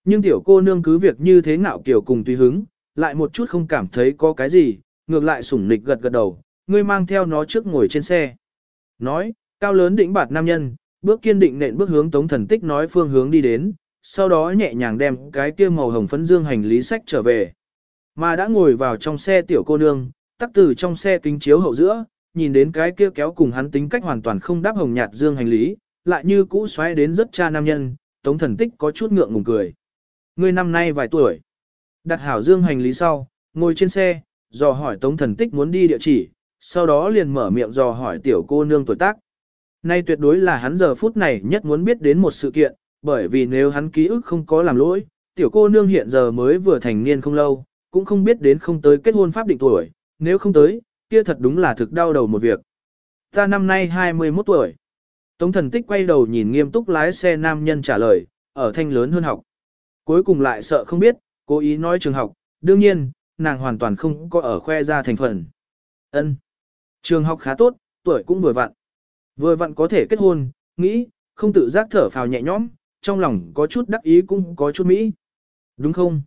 Nhưng tiểu cô nương cứ việc như thế ngạo kiểu cùng tùy hứng, lại một chút không cảm thấy có cái gì, ngược lại sủng nịch gật gật đầu, ngươi mang theo nó trước ngồi trên xe. Nói, cao lớn đỉnh bạt nam nhân, bước kiên định nện bước hướng tống thần tích nói phương hướng đi đến, sau đó nhẹ nhàng đem cái kia màu hồng phấn dương hành lý sách trở về. Mà đã ngồi vào trong xe tiểu cô nương, tắc từ trong xe kính chiếu hậu giữa, nhìn đến cái kia kéo cùng hắn tính cách hoàn toàn không đáp hồng nhạt dương hành lý, lại như cũ xoáy đến rất cha nam nhân, tống thần tích có chút ngượng ngùng cười. Ngươi năm nay vài tuổi? Đặt hảo dương hành lý sau, ngồi trên xe, dò hỏi tống thần tích muốn đi địa chỉ, sau đó liền mở miệng dò hỏi tiểu cô nương tuổi tác. Nay tuyệt đối là hắn giờ phút này nhất muốn biết đến một sự kiện, bởi vì nếu hắn ký ức không có làm lỗi, tiểu cô nương hiện giờ mới vừa thành niên không lâu, cũng không biết đến không tới kết hôn pháp định tuổi, nếu không tới, kia thật đúng là thực đau đầu một việc. Ta năm nay 21 tuổi. Tống thần tích quay đầu nhìn nghiêm túc lái xe nam nhân trả lời, ở thanh lớn hơn học. Cuối cùng lại sợ không biết, cố ý nói trường học, đương nhiên, nàng hoàn toàn không có ở khoe ra thành phần. Ân, Trường học khá tốt, tuổi cũng vừa vặn. Vừa vặn có thể kết hôn, nghĩ, không tự giác thở phào nhẹ nhõm, trong lòng có chút đắc ý cũng có chút mỹ. Đúng không?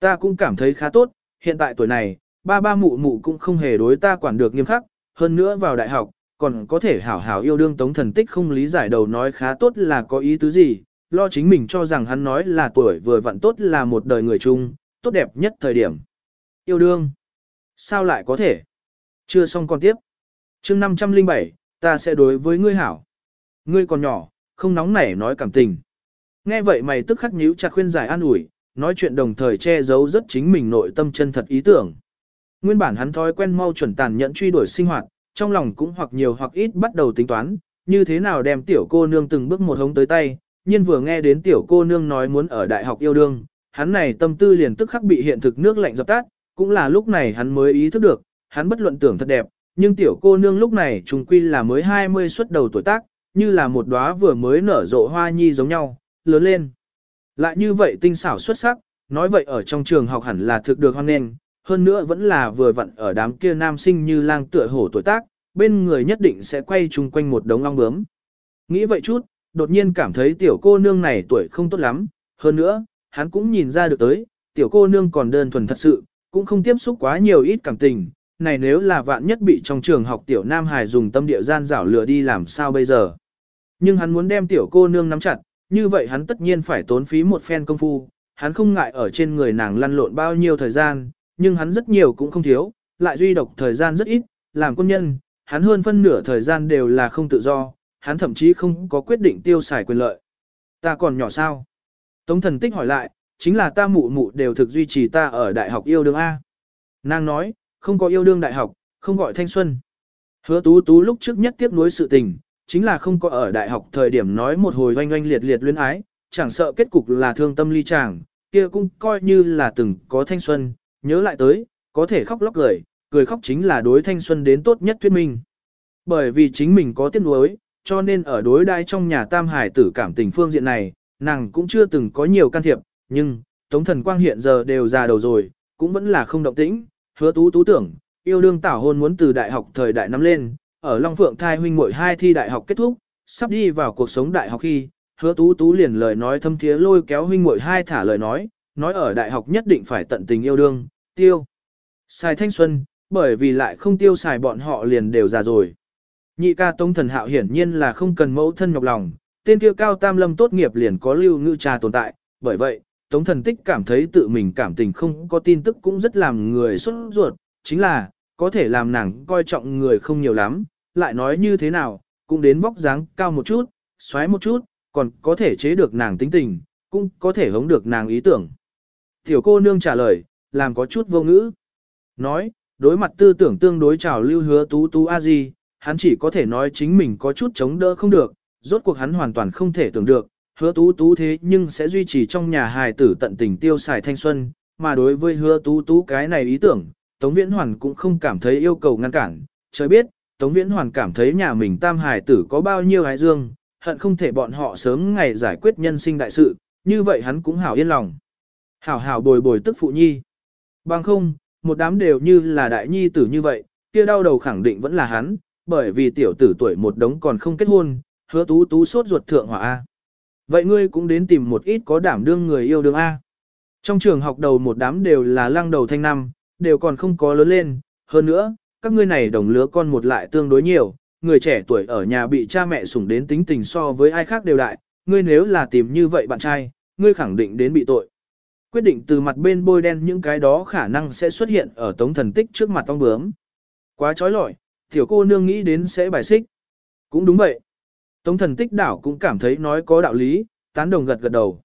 Ta cũng cảm thấy khá tốt, hiện tại tuổi này, ba ba mụ mụ cũng không hề đối ta quản được nghiêm khắc, hơn nữa vào đại học, còn có thể hảo hảo yêu đương tống thần tích không lý giải đầu nói khá tốt là có ý tứ gì, lo chính mình cho rằng hắn nói là tuổi vừa vặn tốt là một đời người chung, tốt đẹp nhất thời điểm. Yêu đương. Sao lại có thể? Chưa xong còn tiếp. chương 507, ta sẽ đối với ngươi hảo. Ngươi còn nhỏ, không nóng nảy nói cảm tình. Nghe vậy mày tức khắc nhíu chặt khuyên giải an ủi, nói chuyện đồng thời che giấu rất chính mình nội tâm chân thật ý tưởng. Nguyên bản hắn thói quen mau chuẩn tàn nhẫn truy đuổi sinh hoạt, trong lòng cũng hoặc nhiều hoặc ít bắt đầu tính toán, như thế nào đem tiểu cô nương từng bước một hống tới tay, nhưng vừa nghe đến tiểu cô nương nói muốn ở đại học yêu đương, hắn này tâm tư liền tức khắc bị hiện thực nước lạnh dập tắt, cũng là lúc này hắn mới ý thức được, hắn bất luận tưởng thật đẹp, nhưng tiểu cô nương lúc này trùng quy là mới 20 xuất đầu tuổi tác, như là một đóa vừa mới nở rộ hoa nhi giống nhau, lớn lên. Lại như vậy tinh xảo xuất sắc, nói vậy ở trong trường học hẳn là thực được hoan nghênh, hơn nữa vẫn là vừa vặn ở đám kia nam sinh như lang tựa hổ tuổi tác, bên người nhất định sẽ quay chung quanh một đống ong bướm. Nghĩ vậy chút, đột nhiên cảm thấy tiểu cô nương này tuổi không tốt lắm, hơn nữa, hắn cũng nhìn ra được tới, tiểu cô nương còn đơn thuần thật sự, cũng không tiếp xúc quá nhiều ít cảm tình, này nếu là vạn nhất bị trong trường học tiểu Nam Hải dùng tâm địa gian rảo lừa đi làm sao bây giờ. Nhưng hắn muốn đem tiểu cô nương nắm chặt, như vậy hắn tất nhiên phải tốn phí một phen công phu, hắn không ngại ở trên người nàng lăn lộn bao nhiêu thời gian, nhưng hắn rất nhiều cũng không thiếu, lại duy độc thời gian rất ít, làm quân nhân, hắn hơn phân nửa thời gian đều là không tự do, hắn thậm chí không có quyết định tiêu xài quyền lợi. Ta còn nhỏ sao? Tống thần tích hỏi lại, chính là ta mụ mụ đều thực duy trì ta ở đại học yêu đương A. Nàng nói, không có yêu đương đại học, không gọi thanh xuân. Hứa tú tú lúc trước nhất tiếp nối sự tình, chính là không có ở đại học thời điểm nói một hồi oanh oanh liệt liệt luyến ái, chẳng sợ kết cục là thương tâm ly chàng, kia cũng coi như là từng có thanh xuân, nhớ lại tới, có thể khóc lóc cười, cười khóc chính là đối thanh xuân đến tốt nhất thuyết minh. Bởi vì chính mình có tiếc nuối, cho nên ở đối đai trong nhà tam hải tử cảm tình phương diện này, nàng cũng chưa từng có nhiều can thiệp, nhưng, Tống Thần Quang hiện giờ đều già đầu rồi, cũng vẫn là không động tĩnh, hứa tú tú tưởng, yêu đương tảo hôn muốn từ đại học thời đại năm lên, ở Long Phượng thai huynh muội hai thi đại học kết thúc, sắp đi vào cuộc sống đại học khi, hứa tú tú liền lời nói thâm thiế lôi kéo huynh muội hai thả lời nói, nói ở đại học nhất định phải tận tình yêu đương, tiêu. Xài thanh xuân, bởi vì lại không tiêu xài bọn họ liền đều già rồi. Nhị ca tông thần hạo hiển nhiên là không cần mẫu thân nhọc lòng, tên kia cao tam lâm tốt nghiệp liền có lưu ngư trà tồn tại, bởi vậy, tống thần tích cảm thấy tự mình cảm tình không có tin tức cũng rất làm người xuất ruột, chính là, có thể làm nàng coi trọng người không nhiều lắm, lại nói như thế nào, cũng đến vóc dáng cao một chút, xoáy một chút, còn có thể chế được nàng tính tình, cũng có thể hống được nàng ý tưởng. Tiểu cô nương trả lời, làm có chút vô ngữ. Nói, đối mặt tư tưởng tương đối trào lưu hứa tú tú a di, hắn chỉ có thể nói chính mình có chút chống đỡ không được, rốt cuộc hắn hoàn toàn không thể tưởng được, hứa tú tú thế nhưng sẽ duy trì trong nhà hài tử tận tình tiêu xài thanh xuân, mà đối với hứa tú tú cái này ý tưởng, Tống Viễn Hoàn cũng không cảm thấy yêu cầu ngăn cản, trời biết, Tống Viễn Hoàn cảm thấy nhà mình tam hài tử có bao nhiêu hái dương, hận không thể bọn họ sớm ngày giải quyết nhân sinh đại sự, như vậy hắn cũng hảo yên lòng. Hảo hảo bồi bồi tức phụ nhi. Bằng không, một đám đều như là đại nhi tử như vậy, kia đau đầu khẳng định vẫn là hắn, bởi vì tiểu tử tuổi một đống còn không kết hôn, hứa tú tú sốt ruột thượng hỏa A. Vậy ngươi cũng đến tìm một ít có đảm đương người yêu đương A. Trong trường học đầu một đám đều là lăng đầu thanh năm, đều còn không có lớn lên, hơn nữa, các ngươi này đồng lứa con một lại tương đối nhiều, người trẻ tuổi ở nhà bị cha mẹ sủng đến tính tình so với ai khác đều đại, ngươi nếu là tìm như vậy bạn trai, ngươi khẳng định đến bị tội. Quyết định từ mặt bên bôi đen những cái đó khả năng sẽ xuất hiện ở tống thần tích trước mặt tông bướm. Quá trói lọi, tiểu cô nương nghĩ đến sẽ bài xích. Cũng đúng vậy. Tống thần tích đảo cũng cảm thấy nói có đạo lý, tán đồng gật gật đầu.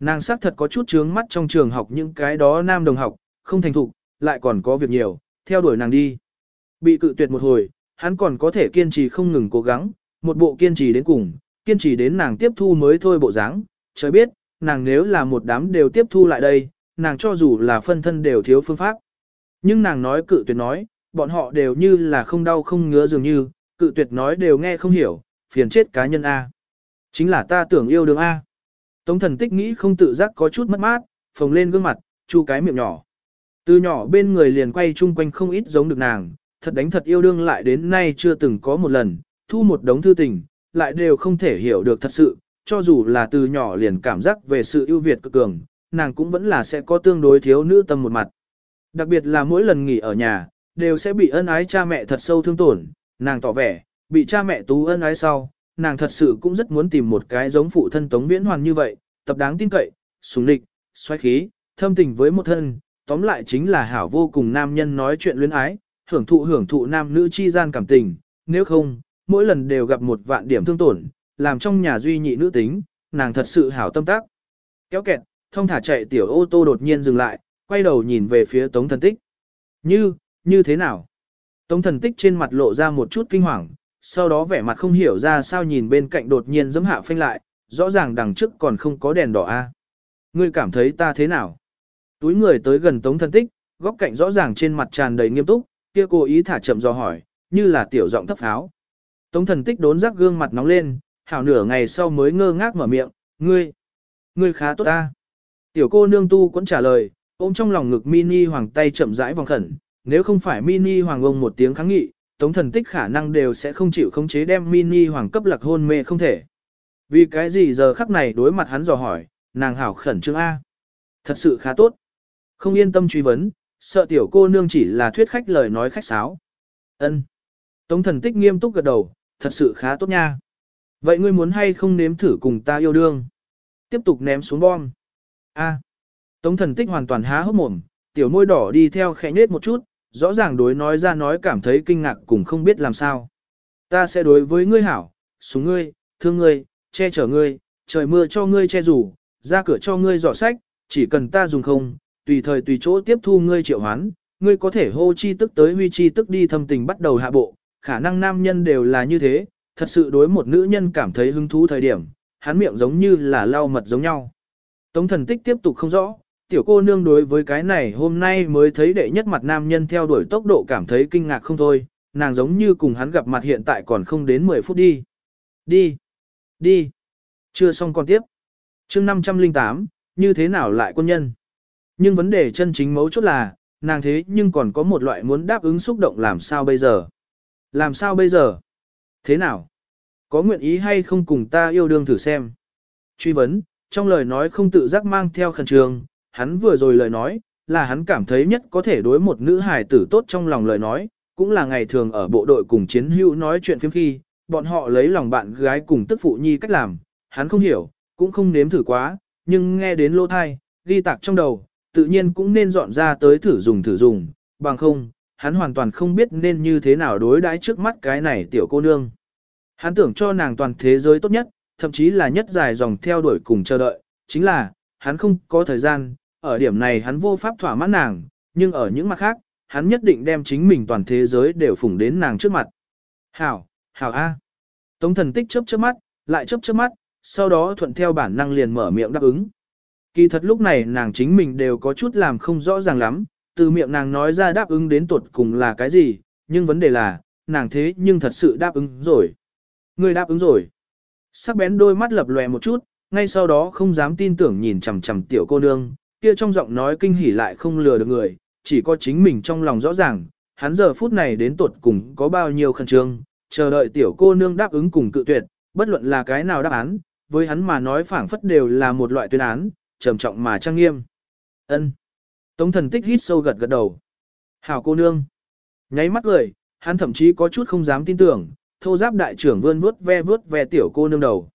Nàng xác thật có chút chướng mắt trong trường học những cái đó nam đồng học, không thành thục, lại còn có việc nhiều, theo đuổi nàng đi. Bị cự tuyệt một hồi, hắn còn có thể kiên trì không ngừng cố gắng, một bộ kiên trì đến cùng, kiên trì đến nàng tiếp thu mới thôi bộ dáng. Trời biết, nàng nếu là một đám đều tiếp thu lại đây, nàng cho dù là phân thân đều thiếu phương pháp. Nhưng nàng nói cự tuyệt nói, bọn họ đều như là không đau không ngứa dường như, cự tuyệt nói đều nghe không hiểu, phiền chết cá nhân A. Chính là ta tưởng yêu đương A. Tống thần tích nghĩ không tự giác có chút mất mát, phồng lên gương mặt, chu cái miệng nhỏ. Từ nhỏ bên người liền quay chung quanh không ít giống được nàng, thật đánh thật yêu đương lại đến nay chưa từng có một lần, thu một đống thư tình, lại đều không thể hiểu được thật sự, cho dù là từ nhỏ liền cảm giác về sự ưu việt cực cường, nàng cũng vẫn là sẽ có tương đối thiếu nữ tâm một mặt. Đặc biệt là mỗi lần nghỉ ở nhà, đều sẽ bị ân ái cha mẹ thật sâu thương tổn, nàng tỏ vẻ, bị cha mẹ tú ân ái sau, nàng thật sự cũng rất muốn tìm một cái giống phụ thân Tống Viễn Hoàn như vậy, tập đáng tin cậy, sùng lịch, xoay khí, thâm tình với một thân, tóm lại chính là hảo vô cùng nam nhân nói chuyện luyến ái, hưởng thụ hưởng thụ nam nữ chi gian cảm tình, nếu không, mỗi lần đều gặp một vạn điểm thương tổn, làm trong nhà duy nhị nữ tính, nàng thật sự hảo tâm tác. Kéo kẹt, thông thả chạy tiểu ô tô đột nhiên dừng lại, quay đầu nhìn về phía Tống Thần Tích. Như, như thế nào? Tống Thần Tích trên mặt lộ ra một chút kinh hoàng, sau đó vẻ mặt không hiểu ra sao nhìn bên cạnh đột nhiên giấm hạ phanh lại, rõ ràng đằng trước còn không có đèn đỏ a. Ngươi cảm thấy ta thế nào? Túi người tới gần Tống Thần Tích, góc cạnh rõ ràng trên mặt tràn đầy nghiêm túc, kia cố ý thả chậm do hỏi, như là tiểu giọng thấp pháo. Tống Thần Tích đốn giác gương mặt nóng lên, hảo nửa ngày sau mới ngơ ngác mở miệng, ngươi, ngươi khá tốt ta. Tiểu cô nương tu cũng trả lời, ôm trong lòng ngực mini hoàng tay chậm rãi vòng khẩn, nếu không phải mini hoàng ông một tiếng kháng nghị, tống thần tích khả năng đều sẽ không chịu khống chế đem mini hoàng cấp lạc hôn mê không thể. Vì cái gì giờ khắc này đối mặt hắn dò hỏi, nàng hảo khẩn trương A. Thật sự khá tốt. Không yên tâm truy vấn, sợ tiểu cô nương chỉ là thuyết khách lời nói khách sáo. Ân. Tống thần tích nghiêm túc gật đầu, thật sự khá tốt nha. Vậy ngươi muốn hay không nếm thử cùng ta yêu đương? Tiếp tục ném xuống bom. A. Tống thần tích hoàn toàn há hốc mồm, tiểu môi đỏ đi theo khẽ nết một chút, rõ ràng đối nói ra nói cảm thấy kinh ngạc cùng không biết làm sao. Ta sẽ đối với ngươi hảo, xuống ngươi, thương ngươi, che chở ngươi, trời mưa cho ngươi che rủ, ra cửa cho ngươi giỏ sách, chỉ cần ta dùng không, tùy thời tùy chỗ tiếp thu ngươi triệu hoán, ngươi có thể hô chi tức tới huy chi tức đi thâm tình bắt đầu hạ bộ, khả năng nam nhân đều là như thế, thật sự đối một nữ nhân cảm thấy hứng thú thời điểm, hắn miệng giống như là lau mật giống nhau. Tống thần tích tiếp tục không rõ, tiểu cô nương đối với cái này hôm nay mới thấy đệ nhất mặt nam nhân theo đuổi tốc độ cảm thấy kinh ngạc không thôi, nàng giống như cùng hắn gặp mặt hiện tại còn không đến 10 phút đi. Đi, đi, chưa xong còn tiếp. chương 508, như thế nào lại quân nhân? Nhưng vấn đề chân chính mấu chốt là, nàng thế nhưng còn có một loại muốn đáp ứng xúc động làm sao bây giờ. Làm sao bây giờ? Thế nào? Có nguyện ý hay không cùng ta yêu đương thử xem? Truy vấn, trong lời nói không tự giác mang theo khẩn trương, hắn vừa rồi lời nói, là hắn cảm thấy nhất có thể đối một nữ hài tử tốt trong lòng lời nói, cũng là ngày thường ở bộ đội cùng chiến hữu nói chuyện phiếm khi, bọn họ lấy lòng bạn gái cùng tức phụ nhi cách làm, hắn không hiểu, cũng không nếm thử quá, nhưng nghe đến lô thai, ghi tạc trong đầu, tự nhiên cũng nên dọn ra tới thử dùng thử dùng, bằng không, hắn hoàn toàn không biết nên như thế nào đối đãi trước mắt cái này tiểu cô nương. Hắn tưởng cho nàng toàn thế giới tốt nhất, thậm chí là nhất dài dòng theo đuổi cùng chờ đợi, chính là, hắn không có thời gian, ở điểm này hắn vô pháp thỏa mãn nàng, nhưng ở những mặt khác, hắn nhất định đem chính mình toàn thế giới đều phủng đến nàng trước mặt. Hảo, hảo A. Tống thần tích chớp chớp mắt, lại chớp chớp mắt, sau đó thuận theo bản năng liền mở miệng đáp ứng. Kỳ thật lúc này nàng chính mình đều có chút làm không rõ ràng lắm, từ miệng nàng nói ra đáp ứng đến tuột cùng là cái gì, nhưng vấn đề là, nàng thế nhưng thật sự đáp ứng rồi. Người đáp ứng rồi. Sắc bén đôi mắt lập lòe một chút, ngay sau đó không dám tin tưởng nhìn chằm chằm tiểu cô nương, kia trong giọng nói kinh hỉ lại không lừa được người, chỉ có chính mình trong lòng rõ ràng, hắn giờ phút này đến tuột cùng có bao nhiêu khẩn trương, chờ đợi tiểu cô nương đáp ứng cùng cự tuyệt, bất luận là cái nào đáp án, với hắn mà nói phảng phất đều là một loại tuyên án, trầm trọng mà trang nghiêm. Ân. Tống thần tích hít sâu gật gật đầu. Hảo cô nương. Nháy mắt cười, hắn thậm chí có chút không dám tin tưởng, thô giáp đại trưởng vươn vuốt ve vuốt ve tiểu cô nương đầu.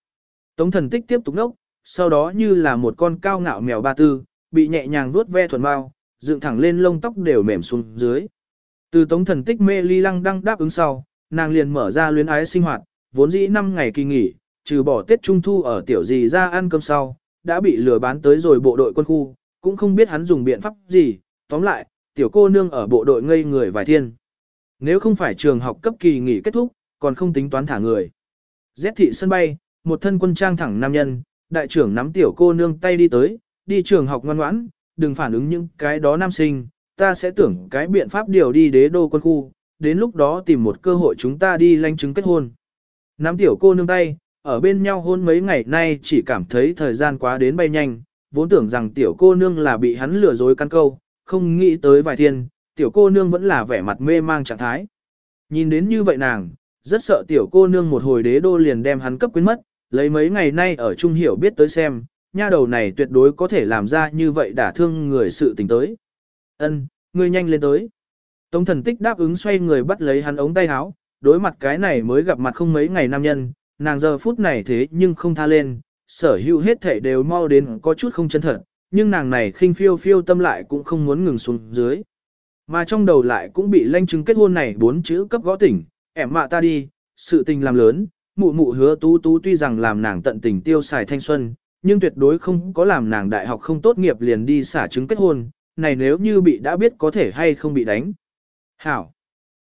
Tống thần tích tiếp tục nốc, sau đó như là một con cao ngạo mèo ba tư, bị nhẹ nhàng vuốt ve thuần bao, dựng thẳng lên lông tóc đều mềm xuống dưới. Từ tống thần tích mê ly lăng đăng đáp ứng sau, nàng liền mở ra luyến ái sinh hoạt, vốn dĩ 5 ngày kỳ nghỉ, trừ bỏ Tết Trung Thu ở tiểu gì ra ăn cơm sau, đã bị lừa bán tới rồi bộ đội quân khu, cũng không biết hắn dùng biện pháp gì, tóm lại, tiểu cô nương ở bộ đội ngây người vài thiên. Nếu không phải trường học cấp kỳ nghỉ kết thúc, còn không tính toán thả người. Z thị sân bay, một thân quân trang thẳng nam nhân, đại trưởng nắm tiểu cô nương tay đi tới, đi trường học ngoan ngoãn, đừng phản ứng những cái đó nam sinh, ta sẽ tưởng cái biện pháp điều đi đế đô quân khu, đến lúc đó tìm một cơ hội chúng ta đi lanh chứng kết hôn. Nắm tiểu cô nương tay, ở bên nhau hôn mấy ngày nay chỉ cảm thấy thời gian quá đến bay nhanh, vốn tưởng rằng tiểu cô nương là bị hắn lừa dối căn câu, không nghĩ tới vài thiên, tiểu cô nương vẫn là vẻ mặt mê mang trạng thái. Nhìn đến như vậy nàng, rất sợ tiểu cô nương một hồi đế đô liền đem hắn cấp quyến mất, lấy mấy ngày nay ở Trung Hiểu biết tới xem, nha đầu này tuyệt đối có thể làm ra như vậy đả thương người sự tình tới. Ân, ngươi nhanh lên tới. Tống thần tích đáp ứng xoay người bắt lấy hắn ống tay áo, đối mặt cái này mới gặp mặt không mấy ngày nam nhân, nàng giờ phút này thế nhưng không tha lên, sở hữu hết thể đều mau đến có chút không chân thật, nhưng nàng này khinh phiêu phiêu tâm lại cũng không muốn ngừng xuống dưới. Mà trong đầu lại cũng bị lanh chứng kết hôn này bốn chữ cấp gõ tỉnh, ẻm mạ ta đi, sự tình làm lớn, mụ mụ hứa tú tú tuy rằng làm nàng tận tình tiêu xài thanh xuân, nhưng tuyệt đối không có làm nàng đại học không tốt nghiệp liền đi xả chứng kết hôn, này nếu như bị đã biết có thể hay không bị đánh. Hảo!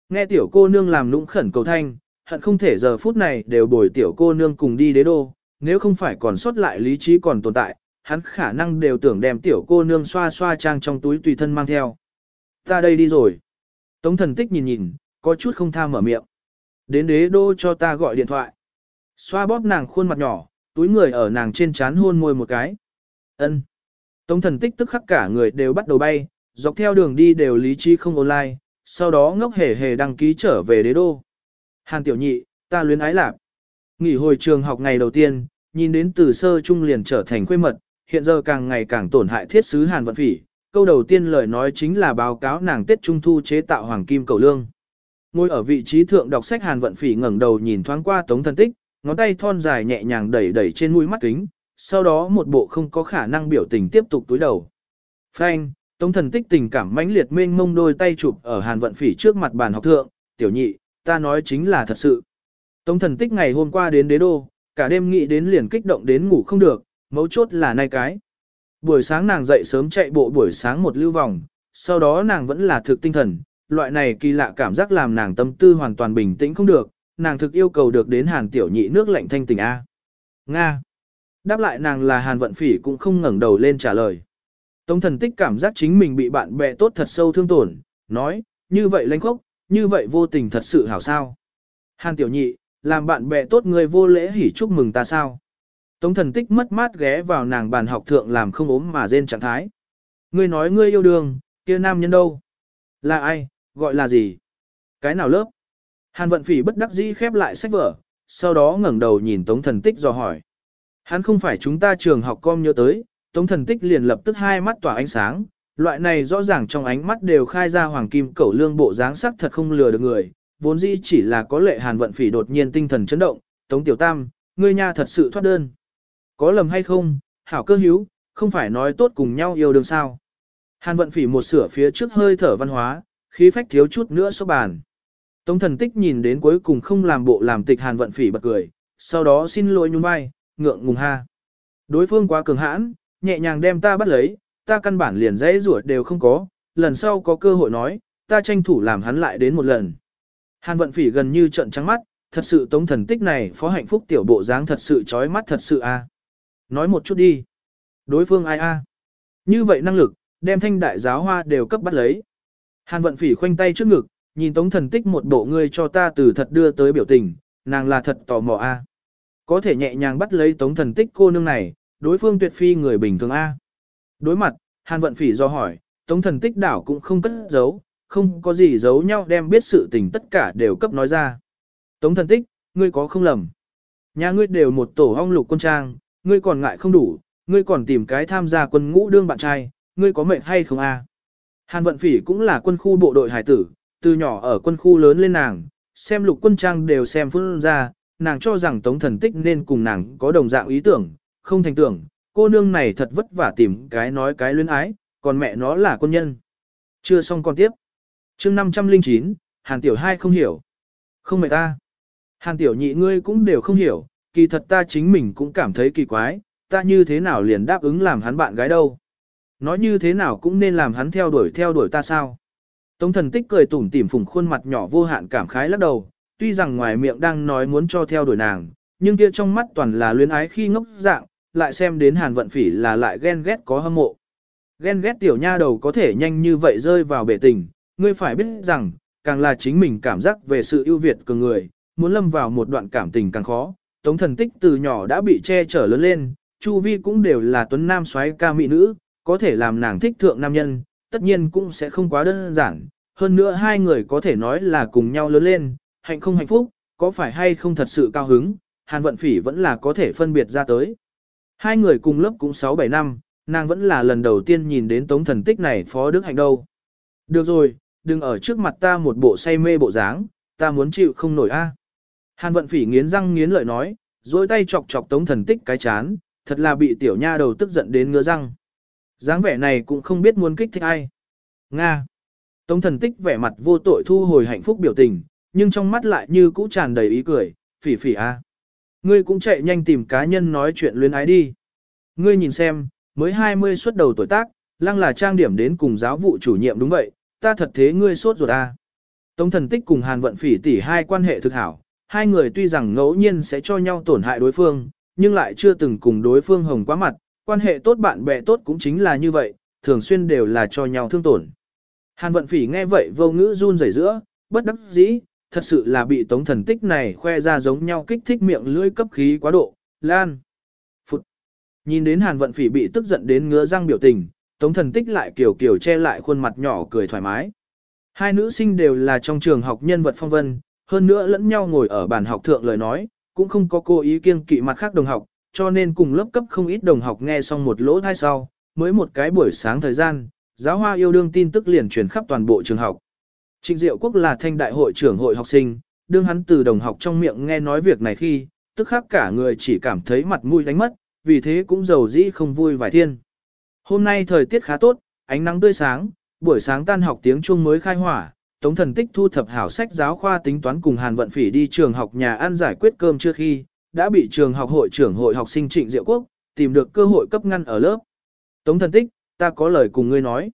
Nghe tiểu cô nương làm nũng khẩn cầu thanh, hận không thể giờ phút này đều bồi tiểu cô nương cùng đi đế đô, nếu không phải còn sót lại lý trí còn tồn tại, hắn khả năng đều tưởng đem tiểu cô nương xoa xoa trang trong túi tùy thân mang theo. Ta đây đi rồi. Tống thần tích nhìn nhìn, có chút không tha mở miệng. Đến đế đô cho ta gọi điện thoại. Xoa bóp nàng khuôn mặt nhỏ, túi người ở nàng trên trán hôn môi một cái. ân Tống thần tích tức khắc cả người đều bắt đầu bay, dọc theo đường đi đều lý trí không online, sau đó ngốc hề hề đăng ký trở về đế đô. Hàn tiểu nhị, ta luyến ái lạc. Nghỉ hồi trường học ngày đầu tiên, nhìn đến từ sơ trung liền trở thành quê mật, hiện giờ càng ngày càng tổn hại thiết sứ Hàn vận phỉ. Câu đầu tiên lời nói chính là báo cáo nàng Tết Trung Thu chế tạo hoàng kim cầu lương. Ngồi ở vị trí thượng đọc sách Hàn vận phỉ ngẩng đầu nhìn thoáng qua tống Thần tích, ngón tay thon dài nhẹ nhàng đẩy đẩy trên mũi mắt kính, sau đó một bộ không có khả năng biểu tình tiếp tục túi đầu. Phanh, tống thần tích tình cảm mãnh liệt mênh mông đôi tay chụp ở Hàn vận phỉ trước mặt bàn học thượng, tiểu nhị, ta nói chính là thật sự. Tống thần tích ngày hôm qua đến đế đô, cả đêm nghĩ đến liền kích động đến ngủ không được, mấu chốt là nay cái. Buổi sáng nàng dậy sớm chạy bộ buổi sáng một lưu vòng, sau đó nàng vẫn là thực tinh thần, loại này kỳ lạ cảm giác làm nàng tâm tư hoàn toàn bình tĩnh không được, nàng thực yêu cầu được đến hàn tiểu nhị nước lạnh thanh tình A. Nga. Đáp lại nàng là hàn vận phỉ cũng không ngẩng đầu lên trả lời. Tống thần tích cảm giác chính mình bị bạn bè tốt thật sâu thương tổn, nói, như vậy lãnh khốc, như vậy vô tình thật sự hảo sao. Hàn tiểu nhị, làm bạn bè tốt người vô lễ hỉ chúc mừng ta sao. Tống thần tích mất mát ghé vào nàng bàn học thượng làm không ốm mà rên trạng thái. Ngươi nói ngươi yêu đương, kia nam nhân đâu, Là ai, gọi là gì? Cái nào lớp? Hàn vận phỉ bất đắc dĩ khép lại sách vở, sau đó ngẩng đầu nhìn Tống thần tích dò hỏi. Hắn không phải chúng ta trường học com nhớ tới, Tống thần tích liền lập tức hai mắt tỏa ánh sáng, loại này rõ ràng trong ánh mắt đều khai ra hoàng kim cẩu lương bộ dáng sắc thật không lừa được người, vốn dĩ chỉ là có lệ hàn vận phỉ đột nhiên tinh thần chấn động, Tống Tiểu Tam, ngươi nha thật sự thoát đơn. Có lầm hay không, hảo cơ hữu, không phải nói tốt cùng nhau yêu đương sao. Hàn vận phỉ một sửa phía trước hơi thở văn hóa, khí phách thiếu chút nữa số bàn. Tống thần tích nhìn đến cuối cùng không làm bộ làm tịch hàn vận phỉ bật cười, sau đó xin lỗi nhún vai, ngượng ngùng ha. Đối phương quá cường hãn, nhẹ nhàng đem ta bắt lấy, ta căn bản liền dãy ruột đều không có, lần sau có cơ hội nói, ta tranh thủ làm hắn lại đến một lần. Hàn vận phỉ gần như trận trắng mắt, thật sự tống thần tích này phó hạnh phúc tiểu bộ dáng thật sự chói mắt thật sự a. À. Nói một chút đi. Đối phương ai a? À? Như vậy năng lực, đem thanh đại giáo hoa đều cấp bắt lấy. Hàn vận phỉ khoanh tay trước ngực, nhìn tống thần tích một bộ ngươi cho ta từ thật đưa tới biểu tình, nàng là thật tò mò a. À. Có thể nhẹ nhàng bắt lấy tống thần tích cô nương này, đối phương tuyệt phi người bình thường a. Đối mặt, Hàn vận phỉ do hỏi, tống thần tích đảo cũng không cất giấu, không có gì giấu nhau đem biết sự tình tất cả đều cấp nói ra. Tống thần tích, ngươi có không lầm. Nhà ngươi đều một tổ hong lục quân trang, ngươi còn ngại không đủ, ngươi còn tìm cái tham gia quân ngũ đương bạn trai, ngươi có mệnh hay không a? Hàn vận phỉ cũng là quân khu bộ đội hải tử, từ nhỏ ở quân khu lớn lên nàng, xem lục quân trang đều xem phương ra, nàng cho rằng tống thần tích nên cùng nàng có đồng dạng ý tưởng, không thành tưởng, cô nương này thật vất vả tìm cái nói cái luyến ái, còn mẹ nó là quân nhân. Chưa xong còn tiếp. chương 509, Hàn Tiểu hai không hiểu. Không mẹ ta. Hàn Tiểu nhị ngươi cũng đều không hiểu, kỳ thật ta chính mình cũng cảm thấy kỳ quái, ta như thế nào liền đáp ứng làm hắn bạn gái đâu. Nói như thế nào cũng nên làm hắn theo đuổi theo đuổi ta sao. Tống thần tích cười tủm tỉm phùng khuôn mặt nhỏ vô hạn cảm khái lắc đầu, tuy rằng ngoài miệng đang nói muốn cho theo đuổi nàng, nhưng kia trong mắt toàn là luyến ái khi ngốc dạng, lại xem đến hàn vận phỉ là lại ghen ghét có hâm mộ. Ghen ghét tiểu nha đầu có thể nhanh như vậy rơi vào bể tình, ngươi phải biết rằng, càng là chính mình cảm giác về sự ưu việt cường người, muốn lâm vào một đoạn cảm tình càng khó. Tống thần tích từ nhỏ đã bị che chở lớn lên, Chu Vi cũng đều là tuấn nam soái ca mỹ nữ, có thể làm nàng thích thượng nam nhân, tất nhiên cũng sẽ không quá đơn giản. Hơn nữa hai người có thể nói là cùng nhau lớn lên, hạnh không hạnh phúc, có phải hay không thật sự cao hứng, Hàn Vận Phỉ vẫn là có thể phân biệt ra tới. Hai người cùng lớp cũng 6-7 năm, nàng vẫn là lần đầu tiên nhìn đến tống thần tích này phó đức hạnh đâu. Được rồi, đừng ở trước mặt ta một bộ say mê bộ dáng, ta muốn chịu không nổi a. Hàn vận phỉ nghiến răng nghiến lợi nói, dối tay chọc chọc tống thần tích cái chán, thật là bị tiểu nha đầu tức giận đến ngứa răng. dáng vẻ này cũng không biết muốn kích thích ai. Nga. Tống thần tích vẻ mặt vô tội thu hồi hạnh phúc biểu tình, nhưng trong mắt lại như cũ tràn đầy ý cười, phỉ phỉ a. Ngươi cũng chạy nhanh tìm cá nhân nói chuyện luyến ái đi. Ngươi nhìn xem, mới 20 xuất đầu tuổi tác, lăng là trang điểm đến cùng giáo vụ chủ nhiệm đúng vậy, ta thật thế ngươi sốt ruột à. Tống thần tích cùng Hàn Vận Phỉ tỷ hai quan hệ thực hảo, hai người tuy rằng ngẫu nhiên sẽ cho nhau tổn hại đối phương, nhưng lại chưa từng cùng đối phương hồng quá mặt, quan hệ tốt bạn bè tốt cũng chính là như vậy, thường xuyên đều là cho nhau thương tổn. Hàn Vận Phỉ nghe vậy vô ngữ run rẩy giữa, bất đắc dĩ, thật sự là bị tống thần tích này khoe ra giống nhau kích thích miệng lưỡi cấp khí quá độ, lan. Phụt. Nhìn đến hàn vận phỉ bị tức giận đến ngứa răng biểu tình, tống thần tích lại kiểu kiểu che lại khuôn mặt nhỏ cười thoải mái. Hai nữ sinh đều là trong trường học nhân vật phong vân, hơn nữa lẫn nhau ngồi ở bàn học thượng lời nói, cũng không có cô ý kiêng kỵ mặt khác đồng học, cho nên cùng lớp cấp không ít đồng học nghe xong một lỗ thai sau, mới một cái buổi sáng thời gian, giáo hoa yêu đương tin tức liền truyền khắp toàn bộ trường học. Trịnh Diệu Quốc là thanh đại hội trưởng hội học sinh, đương hắn từ đồng học trong miệng nghe nói việc này khi, tức khắc cả người chỉ cảm thấy mặt mũi đánh mất, vì thế cũng giàu dĩ không vui vài thiên. Hôm nay thời tiết khá tốt, ánh nắng tươi sáng, buổi sáng tan học tiếng chuông mới khai hỏa, Tống Thần Tích thu thập hảo sách giáo khoa tính toán cùng Hàn Vận Phỉ đi trường học nhà ăn giải quyết cơm chưa khi, đã bị trường học hội trưởng hội học sinh Trịnh Diệu Quốc tìm được cơ hội cấp ngăn ở lớp. Tống Thần Tích, ta có lời cùng ngươi nói.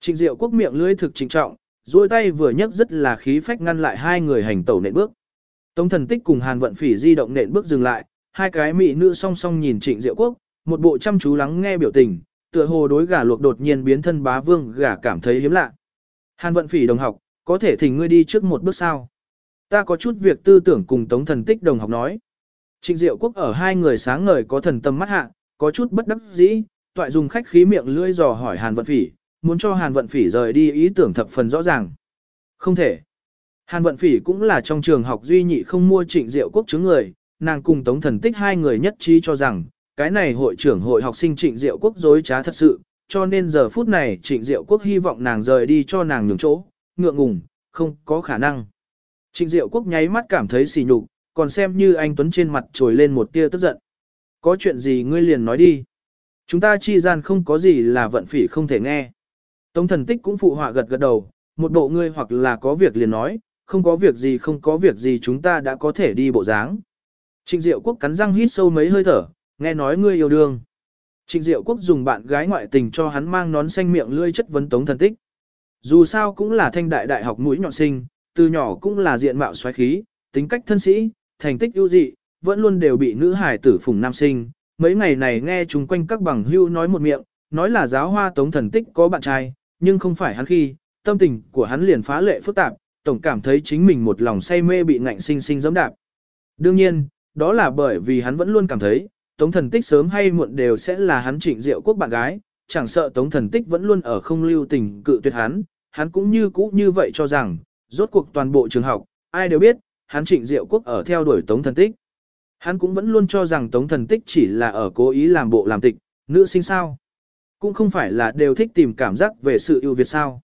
Trịnh Diệu Quốc miệng lưỡi thực trịnh trọng, duỗi tay vừa nhấc rất là khí phách ngăn lại hai người hành tẩu nện bước. Tống thần tích cùng Hàn vận phỉ di động nện bước dừng lại, hai cái mỹ nữ song song nhìn trịnh diệu quốc, một bộ chăm chú lắng nghe biểu tình, tựa hồ đối gà luộc đột nhiên biến thân bá vương gà cảm thấy hiếm lạ. Hàn vận phỉ đồng học, có thể thỉnh ngươi đi trước một bước sao? Ta có chút việc tư tưởng cùng tống thần tích đồng học nói. Trịnh diệu quốc ở hai người sáng ngời có thần tâm mắt hạ, có chút bất đắc dĩ, toại dùng khách khí miệng lưỡi dò hỏi Hàn vận phỉ, muốn cho Hàn Vận Phỉ rời đi ý tưởng thập phần rõ ràng. Không thể. Hàn Vận Phỉ cũng là trong trường học duy nhị không mua trịnh diệu quốc chứng người, nàng cùng Tống Thần Tích hai người nhất trí cho rằng, cái này hội trưởng hội học sinh trịnh diệu quốc dối trá thật sự, cho nên giờ phút này trịnh diệu quốc hy vọng nàng rời đi cho nàng nhường chỗ, ngượng ngùng, không có khả năng. Trịnh diệu quốc nháy mắt cảm thấy xỉ nhục, còn xem như anh Tuấn trên mặt trồi lên một tia tức giận. Có chuyện gì ngươi liền nói đi. Chúng ta chi gian không có gì là vận phỉ không thể nghe. Tống thần tích cũng phụ họa gật gật đầu, một bộ ngươi hoặc là có việc liền nói, không có việc gì không có việc gì chúng ta đã có thể đi bộ dáng. Trịnh Diệu Quốc cắn răng hít sâu mấy hơi thở, nghe nói ngươi yêu đương. Trịnh Diệu Quốc dùng bạn gái ngoại tình cho hắn mang nón xanh miệng lươi chất vấn tống thần tích. Dù sao cũng là thanh đại đại học mũi nhọn sinh, từ nhỏ cũng là diện mạo xoáy khí, tính cách thân sĩ, thành tích ưu dị, vẫn luôn đều bị nữ hải tử phùng nam sinh. Mấy ngày này nghe chúng quanh các bằng hưu nói một miệng, nói là giáo hoa tống thần tích có bạn trai, nhưng không phải hắn khi, tâm tình của hắn liền phá lệ phức tạp, tổng cảm thấy chính mình một lòng say mê bị ngạnh sinh sinh giẫm đạp. Đương nhiên, đó là bởi vì hắn vẫn luôn cảm thấy, Tống Thần Tích sớm hay muộn đều sẽ là hắn Trịnh Diệu Quốc bạn gái, chẳng sợ Tống Thần Tích vẫn luôn ở không lưu tình cự tuyệt hắn, hắn cũng như cũ như vậy cho rằng, rốt cuộc toàn bộ trường học, ai đều biết, hắn Trịnh Diệu Quốc ở theo đuổi Tống Thần Tích. Hắn cũng vẫn luôn cho rằng Tống Thần Tích chỉ là ở cố ý làm bộ làm tịch, nữ sinh sao. Cũng không phải là đều thích tìm cảm giác về sự ưu việt sao.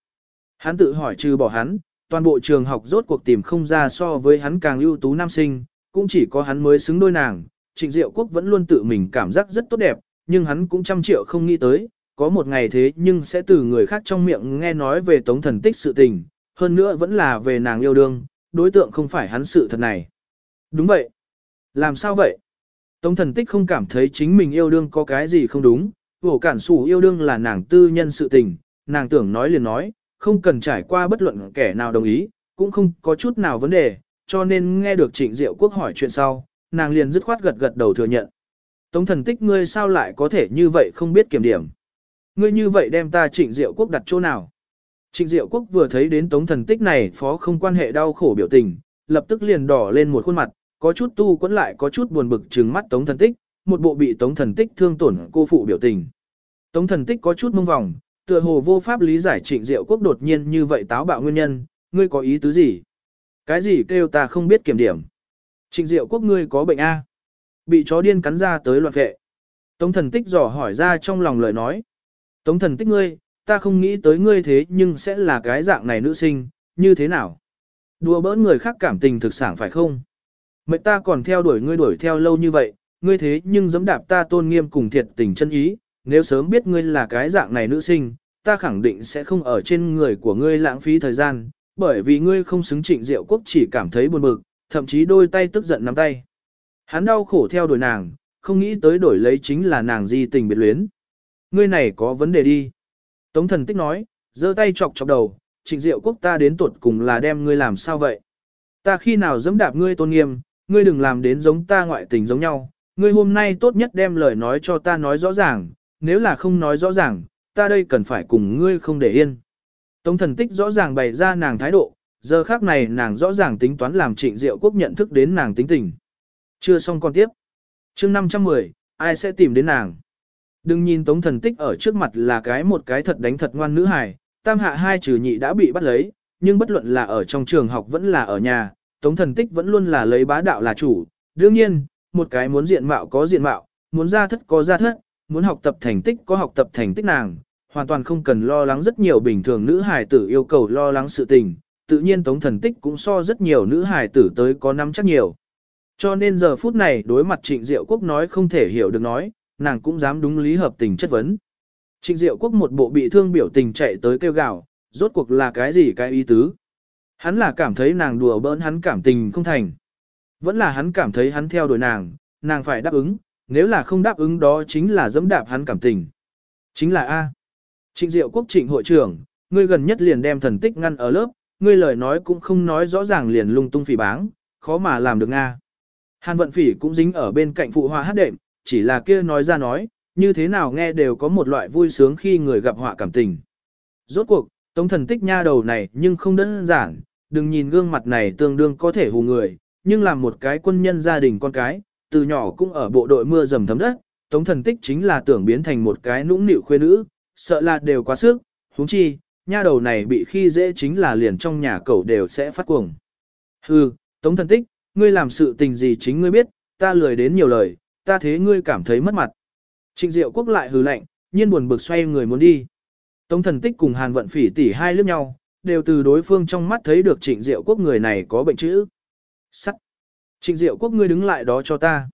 Hắn tự hỏi trừ bỏ hắn, toàn bộ trường học rốt cuộc tìm không ra so với hắn càng ưu tú nam sinh, cũng chỉ có hắn mới xứng đôi nàng. Trịnh Diệu Quốc vẫn luôn tự mình cảm giác rất tốt đẹp, nhưng hắn cũng trăm triệu không nghĩ tới, có một ngày thế nhưng sẽ từ người khác trong miệng nghe nói về tống thần tích sự tình, hơn nữa vẫn là về nàng yêu đương, đối tượng không phải hắn sự thật này. Đúng vậy. Làm sao vậy? Tống thần tích không cảm thấy chính mình yêu đương có cái gì không đúng, vổ cản sủ yêu đương là nàng tư nhân sự tình, nàng tưởng nói liền nói, không cần trải qua bất luận kẻ nào đồng ý, cũng không có chút nào vấn đề, cho nên nghe được trịnh diệu quốc hỏi chuyện sau, nàng liền dứt khoát gật gật đầu thừa nhận. Tống thần tích ngươi sao lại có thể như vậy không biết kiểm điểm. Ngươi như vậy đem ta trịnh diệu quốc đặt chỗ nào. Trịnh diệu quốc vừa thấy đến tống thần tích này phó không quan hệ đau khổ biểu tình, lập tức liền đỏ lên một khuôn mặt, có chút tu quẫn lại có chút buồn bực trừng mắt tống thần tích, một bộ bị tống thần tích thương tổn cô phụ biểu tình. Tống thần tích có chút mông vòng, tựa hồ vô pháp lý giải trịnh diệu quốc đột nhiên như vậy táo bạo nguyên nhân, ngươi có ý tứ gì? Cái gì kêu ta không biết kiểm điểm? Trịnh diệu quốc ngươi có bệnh A. Bị chó điên cắn ra tới loạn vệ. Tống thần tích dò hỏi ra trong lòng lời nói. Tống thần tích ngươi, ta không nghĩ tới ngươi thế nhưng sẽ là cái dạng này nữ sinh, như thế nào? Đùa bỡn người khác cảm tình thực sản phải không? Mệnh ta còn theo đuổi ngươi đuổi theo lâu như vậy, ngươi thế nhưng giẫm đạp ta tôn nghiêm cùng thiệt tình chân ý, nếu sớm biết ngươi là cái dạng này nữ sinh, ta khẳng định sẽ không ở trên người của ngươi lãng phí thời gian, bởi vì ngươi không xứng trịnh diệu quốc chỉ cảm thấy buồn bực, thậm chí đôi tay tức giận nắm tay. Hắn đau khổ theo đuổi nàng, không nghĩ tới đổi lấy chính là nàng di tình biệt luyến. Ngươi này có vấn đề đi. Tống thần tích nói, giơ tay chọc chọc đầu, trịnh diệu quốc ta đến tuột cùng là đem ngươi làm sao vậy. Ta khi nào dẫm đạp ngươi tôn nghiêm, ngươi đừng làm đến giống ta ngoại tình giống nhau, ngươi hôm nay tốt nhất đem lời nói cho ta nói rõ ràng, nếu là không nói rõ ràng, ta đây cần phải cùng ngươi không để yên. Tống thần tích rõ ràng bày ra nàng thái độ, giờ khác này nàng rõ ràng tính toán làm trịnh diệu quốc nhận thức đến nàng tính tình. Chưa xong con tiếp. chương 510, ai sẽ tìm đến nàng? Đừng nhìn tống thần tích ở trước mặt là cái một cái thật đánh thật ngoan nữ hài, tam hạ hai trừ nhị đã bị bắt lấy, nhưng bất luận là ở trong trường học vẫn là ở nhà, tống thần tích vẫn luôn là lấy bá đạo là chủ. Đương nhiên, một cái muốn diện mạo có diện mạo, muốn ra thất có ra thất, muốn học tập thành tích có học tập thành tích nàng, hoàn toàn không cần lo lắng rất nhiều bình thường nữ hài tử yêu cầu lo lắng sự tình, tự nhiên tống thần tích cũng so rất nhiều nữ hài tử tới có năm chắc nhiều. Cho nên giờ phút này đối mặt trịnh diệu quốc nói không thể hiểu được nói, nàng cũng dám đúng lý hợp tình chất vấn. Trịnh diệu quốc một bộ bị thương biểu tình chạy tới kêu gào, rốt cuộc là cái gì cái ý tứ. Hắn là cảm thấy nàng đùa bỡn hắn cảm tình không thành. Vẫn là hắn cảm thấy hắn theo đuổi nàng, nàng phải đáp ứng, nếu là không đáp ứng đó chính là dẫm đạp hắn cảm tình. Chính là A. Trịnh Diệu Quốc trịnh hội trưởng, ngươi gần nhất liền đem thần tích ngăn ở lớp, ngươi lời nói cũng không nói rõ ràng liền lung tung phỉ báng, khó mà làm được A. Hàn vận phỉ cũng dính ở bên cạnh phụ hoa hát đệm, chỉ là kia nói ra nói, như thế nào nghe đều có một loại vui sướng khi người gặp họa cảm tình. Rốt cuộc, tống thần tích nha đầu này nhưng không đơn giản, đừng nhìn gương mặt này tương đương có thể hù người, nhưng là một cái quân nhân gia đình con cái, từ nhỏ cũng ở bộ đội mưa dầm thấm đất, Tống Thần Tích chính là tưởng biến thành một cái nũng nịu khuê nữ, sợ là đều quá sức, huống chi, nha đầu này bị khi dễ chính là liền trong nhà cậu đều sẽ phát cuồng. Hừ, Tống thần tích, ngươi làm sự tình gì chính ngươi biết, ta lười đến nhiều lời, ta thế ngươi cảm thấy mất mặt. Trịnh Diệu Quốc lại hừ lạnh, nhiên buồn bực xoay người muốn đi. Tống thần tích cùng Hàn Vận Phỉ tỉ hai lướt nhau, đều từ đối phương trong mắt thấy được Trịnh Diệu Quốc người này có bệnh chữ. Sắt. Trịnh Diệu Quốc ngươi đứng lại đó cho ta.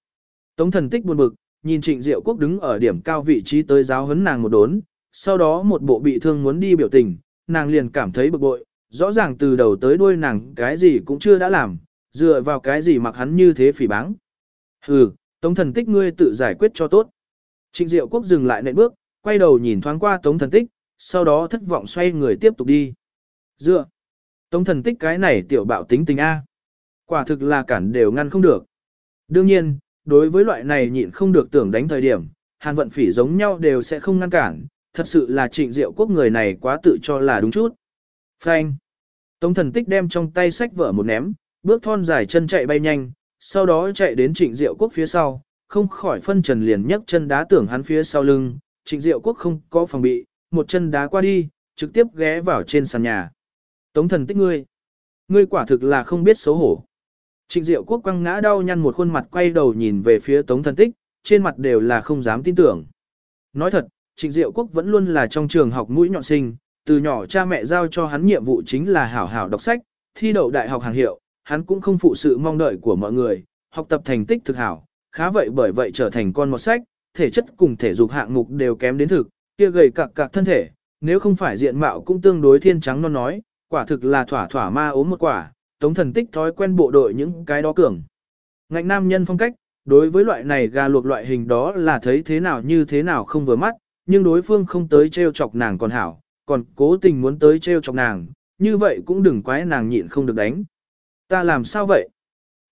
Tống thần tích buồn bực, nhìn Trịnh Diệu Quốc đứng ở điểm cao vị trí tới giáo huấn nàng một đốn, sau đó một bộ bị thương muốn đi biểu tình, nàng liền cảm thấy bực bội, rõ ràng từ đầu tới đuôi nàng cái gì cũng chưa đã làm, dựa vào cái gì mặc hắn như thế phỉ báng. Hừ, Tống thần tích ngươi tự giải quyết cho tốt. Trịnh Diệu Quốc dừng lại nệm bước, quay đầu nhìn thoáng qua Tống thần tích, sau đó thất vọng xoay người tiếp tục đi. Dựa. Tống thần tích cái này tiểu bạo tính tình A. Quả thực là cản đều ngăn không được. Đương nhiên, đối với loại này nhịn không được tưởng đánh thời điểm, hàn vận phỉ giống nhau đều sẽ không ngăn cản, thật sự là trịnh diệu quốc người này quá tự cho là đúng chút. Phanh. Tống thần tích đem trong tay sách vở một ném, bước thon dài chân chạy bay nhanh, sau đó chạy đến trịnh diệu quốc phía sau, không khỏi phân trần liền nhấc chân đá tưởng hắn phía sau lưng, trịnh diệu quốc không có phòng bị, một chân đá qua đi, trực tiếp ghé vào trên sàn nhà. Tống thần tích ngươi, ngươi quả thực là không biết xấu hổ. Trịnh diệu quốc quăng ngã đau nhăn một khuôn mặt quay đầu nhìn về phía tống thần tích, trên mặt đều là không dám tin tưởng. Nói thật, trịnh diệu quốc vẫn luôn là trong trường học mũi nhọn sinh, từ nhỏ cha mẹ giao cho hắn nhiệm vụ chính là hảo hảo đọc sách, thi đậu đại học hàng hiệu, hắn cũng không phụ sự mong đợi của mọi người, học tập thành tích thực hảo, khá vậy bởi vậy trở thành con một sách, thể chất cùng thể dục hạng mục đều kém đến thực, kia gầy cạc cạc thân thể, nếu không phải diện mạo cũng tương đối thiên trắng non nói, quả thực là thỏa thỏa ma ốm một quả, tống thần tích thói quen bộ đội những cái đó cường. Ngạnh nam nhân phong cách, đối với loại này gà luộc loại hình đó là thấy thế nào như thế nào không vừa mắt, nhưng đối phương không tới treo chọc nàng còn hảo, còn cố tình muốn tới treo chọc nàng, như vậy cũng đừng quái nàng nhịn không được đánh. Ta làm sao vậy?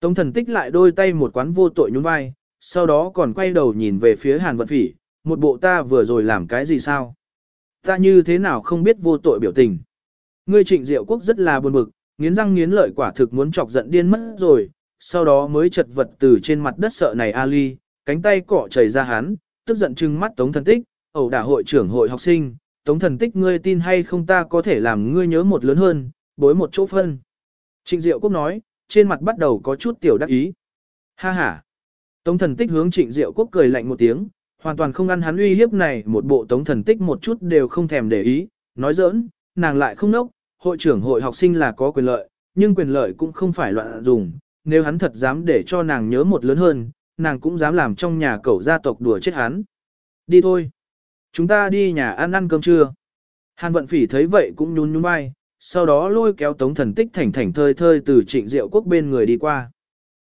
Tống thần tích lại đôi tay một quán vô tội nhún vai, sau đó còn quay đầu nhìn về phía hàn vận phỉ, một bộ ta vừa rồi làm cái gì sao? Ta như thế nào không biết vô tội biểu tình. Ngươi trịnh diệu quốc rất là buồn bực, nghiến răng nghiến lợi quả thực muốn chọc giận điên mất rồi, sau đó mới chật vật từ trên mặt đất sợ này Ali, cánh tay cọ chảy ra hắn, tức giận trừng mắt tống thần tích, ẩu đả hội trưởng hội học sinh, tống thần tích ngươi tin hay không ta có thể làm ngươi nhớ một lớn hơn, bối một chỗ phân. Trịnh diệu quốc nói, trên mặt bắt đầu có chút tiểu đắc ý. Ha ha. Tống thần tích hướng trịnh diệu quốc cười lạnh một tiếng, hoàn toàn không ăn hắn uy hiếp này một bộ tống thần tích một chút đều không thèm để ý, nói giỡn, nàng lại không nốc, hội trưởng hội học sinh là có quyền lợi, nhưng quyền lợi cũng không phải loạn dùng, nếu hắn thật dám để cho nàng nhớ một lớn hơn, nàng cũng dám làm trong nhà cậu gia tộc đùa chết hắn. Đi thôi. Chúng ta đi nhà ăn ăn cơm trưa. Hàn vận phỉ thấy vậy cũng nhún nhún vai, sau đó lôi kéo tống thần tích thảnh thảnh thơi thơi từ trịnh diệu quốc bên người đi qua.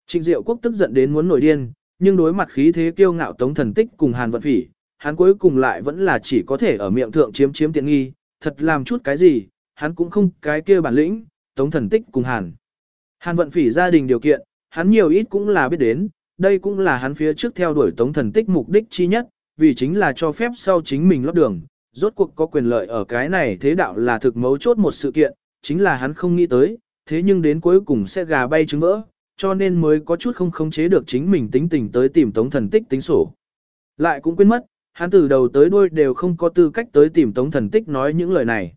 Trịnh diệu quốc tức giận đến muốn nổi điên, nhưng đối mặt khí thế kiêu ngạo tống thần tích cùng hàn vận phỉ, hắn cuối cùng lại vẫn là chỉ có thể ở miệng thượng chiếm chiếm tiện nghi, thật làm chút cái gì, hắn cũng không cái kia bản lĩnh, tống thần tích cùng hàn. Hàn vận phỉ gia đình điều kiện, hắn nhiều ít cũng là biết đến, đây cũng là hắn phía trước theo đuổi tống thần tích mục đích chi nhất, vì chính là cho phép sau chính mình lót đường, rốt cuộc có quyền lợi ở cái này thế đạo là thực mấu chốt một sự kiện, chính là hắn không nghĩ tới, thế nhưng đến cuối cùng sẽ gà bay trứng vỡ, cho nên mới có chút không khống chế được chính mình tính tình tới tìm tống thần tích tính sổ. Lại cũng quên mất, hắn từ đầu tới đuôi đều không có tư cách tới tìm tống thần tích nói những lời này.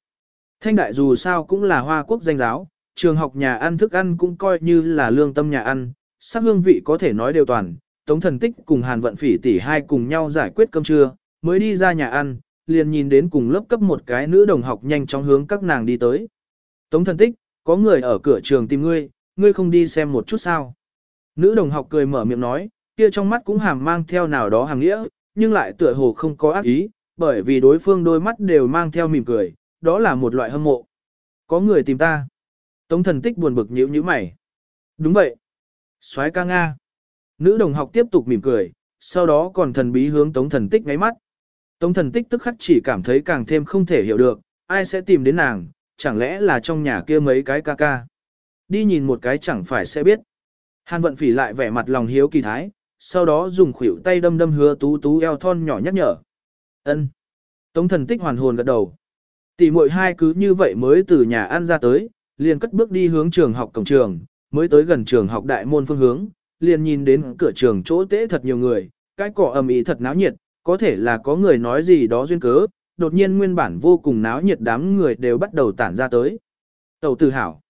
Thanh đại dù sao cũng là hoa quốc danh giáo, trường học nhà ăn thức ăn cũng coi như là lương tâm nhà ăn, sắc hương vị có thể nói đều toàn. Tống thần tích cùng hàn vận phỉ tỷ hai cùng nhau giải quyết cơm trưa, mới đi ra nhà ăn, liền nhìn đến cùng lớp cấp một cái nữ đồng học nhanh chóng hướng các nàng đi tới. Tống thần tích, có người ở cửa trường tìm ngươi, ngươi không đi xem một chút sao. Nữ đồng học cười mở miệng nói, kia trong mắt cũng hàm mang theo nào đó hàng nghĩa, nhưng lại tựa hồ không có ác ý, bởi vì đối phương đôi mắt đều mang theo mỉm cười, đó là một loại hâm mộ. Có người tìm ta. Tống thần tích buồn bực nhíu nhíu mày. Đúng vậy. soái ca Nga. Nữ đồng học tiếp tục mỉm cười, sau đó còn thần bí hướng tống thần tích ngáy mắt. Tống thần tích tức khắc chỉ cảm thấy càng thêm không thể hiểu được, ai sẽ tìm đến nàng, chẳng lẽ là trong nhà kia mấy cái ca ca. Đi nhìn một cái chẳng phải sẽ biết. Hàn vận phỉ lại vẻ mặt lòng hiếu kỳ thái, sau đó dùng khuỷu tay đâm đâm hứa tú tú eo thon nhỏ nhắc nhở. ân Tống thần tích hoàn hồn gật đầu. Tỷ muội hai cứ như vậy mới từ nhà ăn ra tới, liền cất bước đi hướng trường học cổng trường, mới tới gần trường học đại môn phương hướng, liền nhìn đến cửa trường chỗ tễ thật nhiều người, cái cỏ ầm ĩ thật náo nhiệt, có thể là có người nói gì đó duyên cớ, đột nhiên nguyên bản vô cùng náo nhiệt đám người đều bắt đầu tản ra tới. Tẩu tử hảo.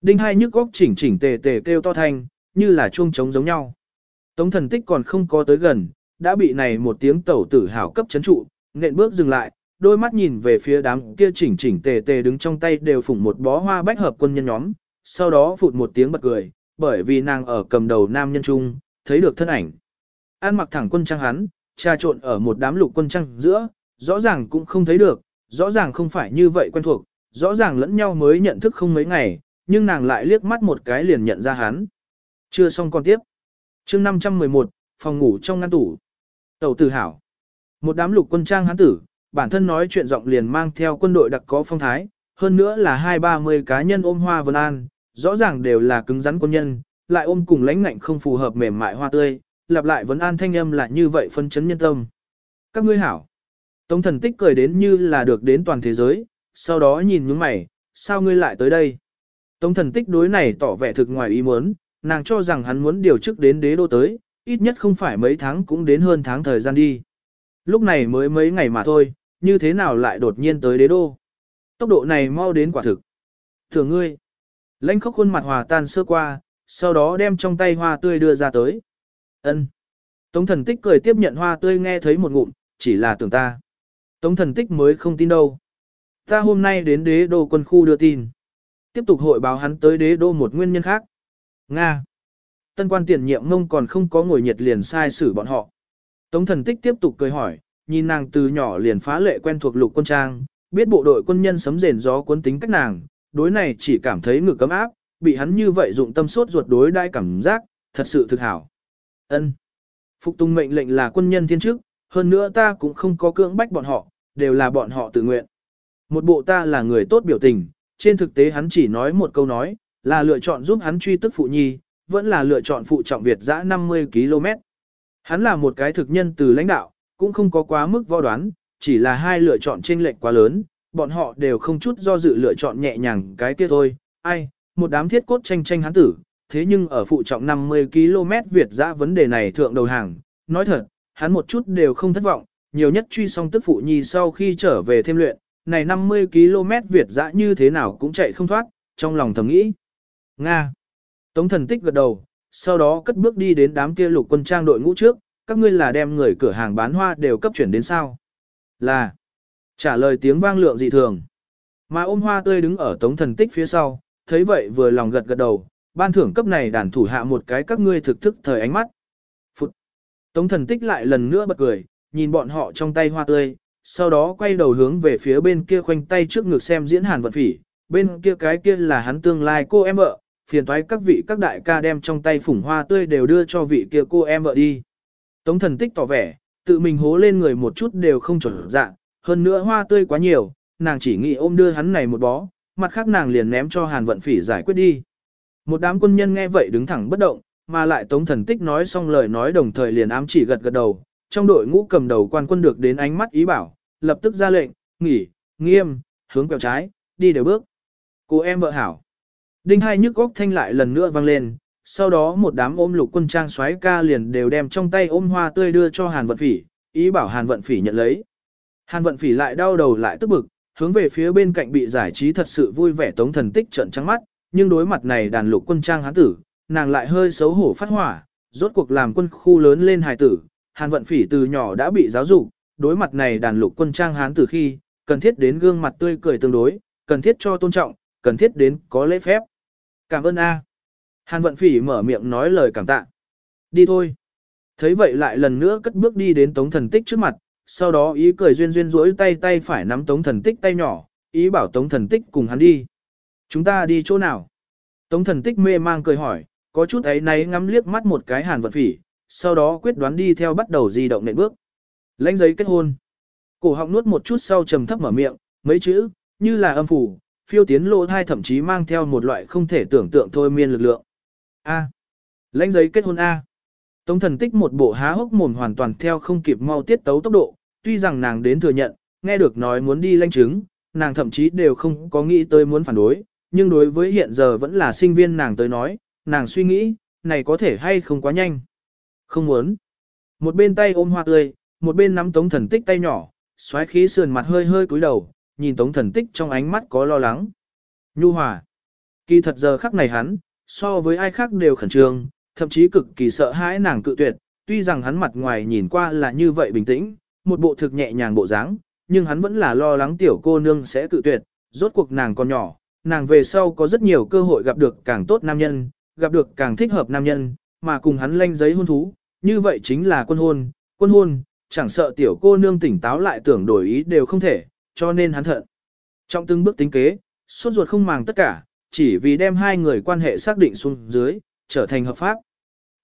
Đinh hai nhức góc chỉnh chỉnh tề tề kêu to thanh, như là chuông trống giống nhau. Tống thần tích còn không có tới gần, đã bị này một tiếng tẩu tử hảo cấp chấn trụ, nện bước dừng lại, đôi mắt nhìn về phía đám kia chỉnh chỉnh tề tề đứng trong tay đều phủng một bó hoa bách hợp quân nhân nhóm, sau đó phụt một tiếng bật cười, bởi vì nàng ở cầm đầu nam nhân trung, thấy được thân ảnh. An mặc thẳng quân trang hắn, trà trộn ở một đám lục quân trang giữa, rõ ràng cũng không thấy được, rõ ràng không phải như vậy quen thuộc, rõ ràng lẫn nhau mới nhận thức không mấy ngày, nhưng nàng lại liếc mắt một cái liền nhận ra hắn. Chưa xong con tiếp. chương 511, phòng ngủ trong ngăn tủ. Tàu tử hảo. Một đám lục quân trang hắn tử, bản thân nói chuyện giọng liền mang theo quân đội đặc có phong thái, hơn nữa là hai ba mươi cá nhân ôm hoa vân an, rõ ràng đều là cứng rắn quân nhân, lại ôm cùng lãnh ngạnh không phù hợp mềm mại hoa tươi, lặp lại vấn an thanh âm là như vậy phân chấn nhân tâm. Các ngươi hảo. Tống thần tích cười đến như là được đến toàn thế giới, sau đó nhìn những mày, sao ngươi lại tới đây? Tống thần tích đối này tỏ vẻ thực ngoài ý muốn, nàng cho rằng hắn muốn điều chức đến đế đô tới, ít nhất không phải mấy tháng cũng đến hơn tháng thời gian đi. Lúc này mới mấy ngày mà thôi, như thế nào lại đột nhiên tới đế đô? Tốc độ này mau đến quả thực. Thường ngươi, lãnh khóc khuôn mặt hòa tan sơ qua, sau đó đem trong tay hoa tươi đưa ra tới. ân Tống thần tích cười tiếp nhận hoa tươi nghe thấy một ngụm, chỉ là tưởng ta. Tống thần tích mới không tin đâu. Ta hôm nay đến đế đô quân khu đưa tin. Tiếp tục hội báo hắn tới đế đô một nguyên nhân khác. Nga. Tân quan tiền nhiệm mông còn không có ngồi nhiệt liền sai xử bọn họ. Tống thần tích tiếp tục cười hỏi, nhìn nàng từ nhỏ liền phá lệ quen thuộc lục quân trang, biết bộ đội quân nhân sấm rền gió cuốn tính cách nàng, đối này chỉ cảm thấy ngực cấm áp, bị hắn như vậy dụng tâm suốt ruột đối đai cảm giác, thật sự thực hảo. Ân. Phục tùng mệnh lệnh là quân nhân thiên chức, hơn nữa ta cũng không có cưỡng bách bọn họ, đều là bọn họ tự nguyện. Một bộ ta là người tốt biểu tình, trên thực tế hắn chỉ nói một câu nói, là lựa chọn giúp hắn truy tức phụ nhi, vẫn là lựa chọn phụ trọng Việt giã 50 km. Hắn là một cái thực nhân từ lãnh đạo, cũng không có quá mức vo đoán, chỉ là hai lựa chọn chênh lệch quá lớn, bọn họ đều không chút do dự lựa chọn nhẹ nhàng cái kia thôi. Ai, một đám thiết cốt tranh tranh hắn tử, thế nhưng ở phụ trọng 50 km Việt dã vấn đề này thượng đầu hàng, nói thật, hắn một chút đều không thất vọng, nhiều nhất truy xong tức phụ nhi sau khi trở về thêm luyện, này 50 km Việt dã như thế nào cũng chạy không thoát, trong lòng thầm nghĩ. Nga. Tống thần tích gật đầu, sau đó cất bước đi đến đám kia lục quân trang đội ngũ trước, các ngươi là đem người cửa hàng bán hoa đều cấp chuyển đến sao? Là. Trả lời tiếng vang lượng dị thường. Mà ôm hoa tươi đứng ở tống thần tích phía sau, thấy vậy vừa lòng gật gật đầu, ban thưởng cấp này đàn thủ hạ một cái các ngươi thực thức thời ánh mắt. Phụt. Tống thần tích lại lần nữa bật cười, nhìn bọn họ trong tay hoa tươi, sau đó quay đầu hướng về phía bên kia khoanh tay trước ngực xem diễn hàn vật phỉ, bên kia cái kia là hắn tương lai cô em vợ, phiền thoái các vị các đại ca đem trong tay phủng hoa tươi đều đưa cho vị kia cô em vợ đi. Tống thần tích tỏ vẻ, tự mình hố lên người một chút đều không chuẩn dạng, hơn nữa hoa tươi quá nhiều, nàng chỉ nghĩ ôm đưa hắn này một bó, mặt khác nàng liền ném cho hàn vận phỉ giải quyết đi. Một đám quân nhân nghe vậy đứng thẳng bất động, mà lại tống thần tích nói xong lời nói đồng thời liền ám chỉ gật gật đầu, trong đội ngũ cầm đầu quan quân được đến ánh mắt ý bảo, lập tức ra lệnh, nghỉ, nghiêm, hướng quẹo trái, đi đều bước. Cô em vợ hảo. Đinh hai nhức góc thanh lại lần nữa vang lên, sau đó một đám ôm lục quân trang xoáy ca liền đều đem trong tay ôm hoa tươi đưa cho Hàn Vận Phỉ, ý bảo Hàn Vận Phỉ nhận lấy. Hàn Vận Phỉ lại đau đầu lại tức bực, hướng về phía bên cạnh bị giải trí thật sự vui vẻ tống thần tích trợn trắng mắt, nhưng đối mặt này đàn lục quân trang hán tử, nàng lại hơi xấu hổ phát hỏa, rốt cuộc làm quân khu lớn lên hài tử, Hàn Vận Phỉ từ nhỏ đã bị giáo dục, đối mặt này đàn lục quân trang hán tử khi, cần thiết đến gương mặt tươi cười tương đối, cần thiết cho tôn trọng, cần thiết đến có lễ phép. Cảm ơn A. Hàn vận phỉ mở miệng nói lời cảm tạ. Đi thôi. Thấy vậy lại lần nữa cất bước đi đến tống thần tích trước mặt, sau đó ý cười duyên duyên rỗi tay tay phải nắm tống thần tích tay nhỏ, ý bảo tống thần tích cùng hắn đi. Chúng ta đi chỗ nào? Tống thần tích mê mang cười hỏi, có chút ấy náy ngắm liếc mắt một cái hàn vận phỉ, sau đó quyết đoán đi theo bắt đầu di động nện bước. Lãnh giấy kết hôn. Cổ họng nuốt một chút sau trầm thấp mở miệng, mấy chữ, như là âm phủ, phiêu tiến lộ thai thậm chí mang theo một loại không thể tưởng tượng thôi miên lực lượng. A. Lãnh giấy kết hôn A. Tống thần tích một bộ há hốc mồm hoàn toàn theo không kịp mau tiết tấu tốc độ, tuy rằng nàng đến thừa nhận, nghe được nói muốn đi lãnh chứng, nàng thậm chí đều không có nghĩ tới muốn phản đối, nhưng đối với hiện giờ vẫn là sinh viên nàng tới nói, nàng suy nghĩ, này có thể hay không quá nhanh. Không muốn. Một bên tay ôm hoa tươi, một bên nắm tống thần tích tay nhỏ, xoáy khí sườn mặt hơi hơi cúi đầu, nhìn Tống Thần Tích trong ánh mắt có lo lắng. Nhu hòa. Kỳ thật giờ khắc này hắn, so với ai khác đều khẩn trương, thậm chí cực kỳ sợ hãi nàng cự tuyệt, tuy rằng hắn mặt ngoài nhìn qua là như vậy bình tĩnh, một bộ thực nhẹ nhàng bộ dáng, nhưng hắn vẫn là lo lắng tiểu cô nương sẽ cự tuyệt, rốt cuộc nàng còn nhỏ, nàng về sau có rất nhiều cơ hội gặp được càng tốt nam nhân, gặp được càng thích hợp nam nhân, mà cùng hắn lanh giấy hôn thú, như vậy chính là quân hôn, quân hôn, chẳng sợ tiểu cô nương tỉnh táo lại tưởng đổi ý đều không thể, cho nên hắn thận. Trong từng bước tính kế, suốt ruột không màng tất cả, chỉ vì đem hai người quan hệ xác định xuống dưới, trở thành hợp pháp.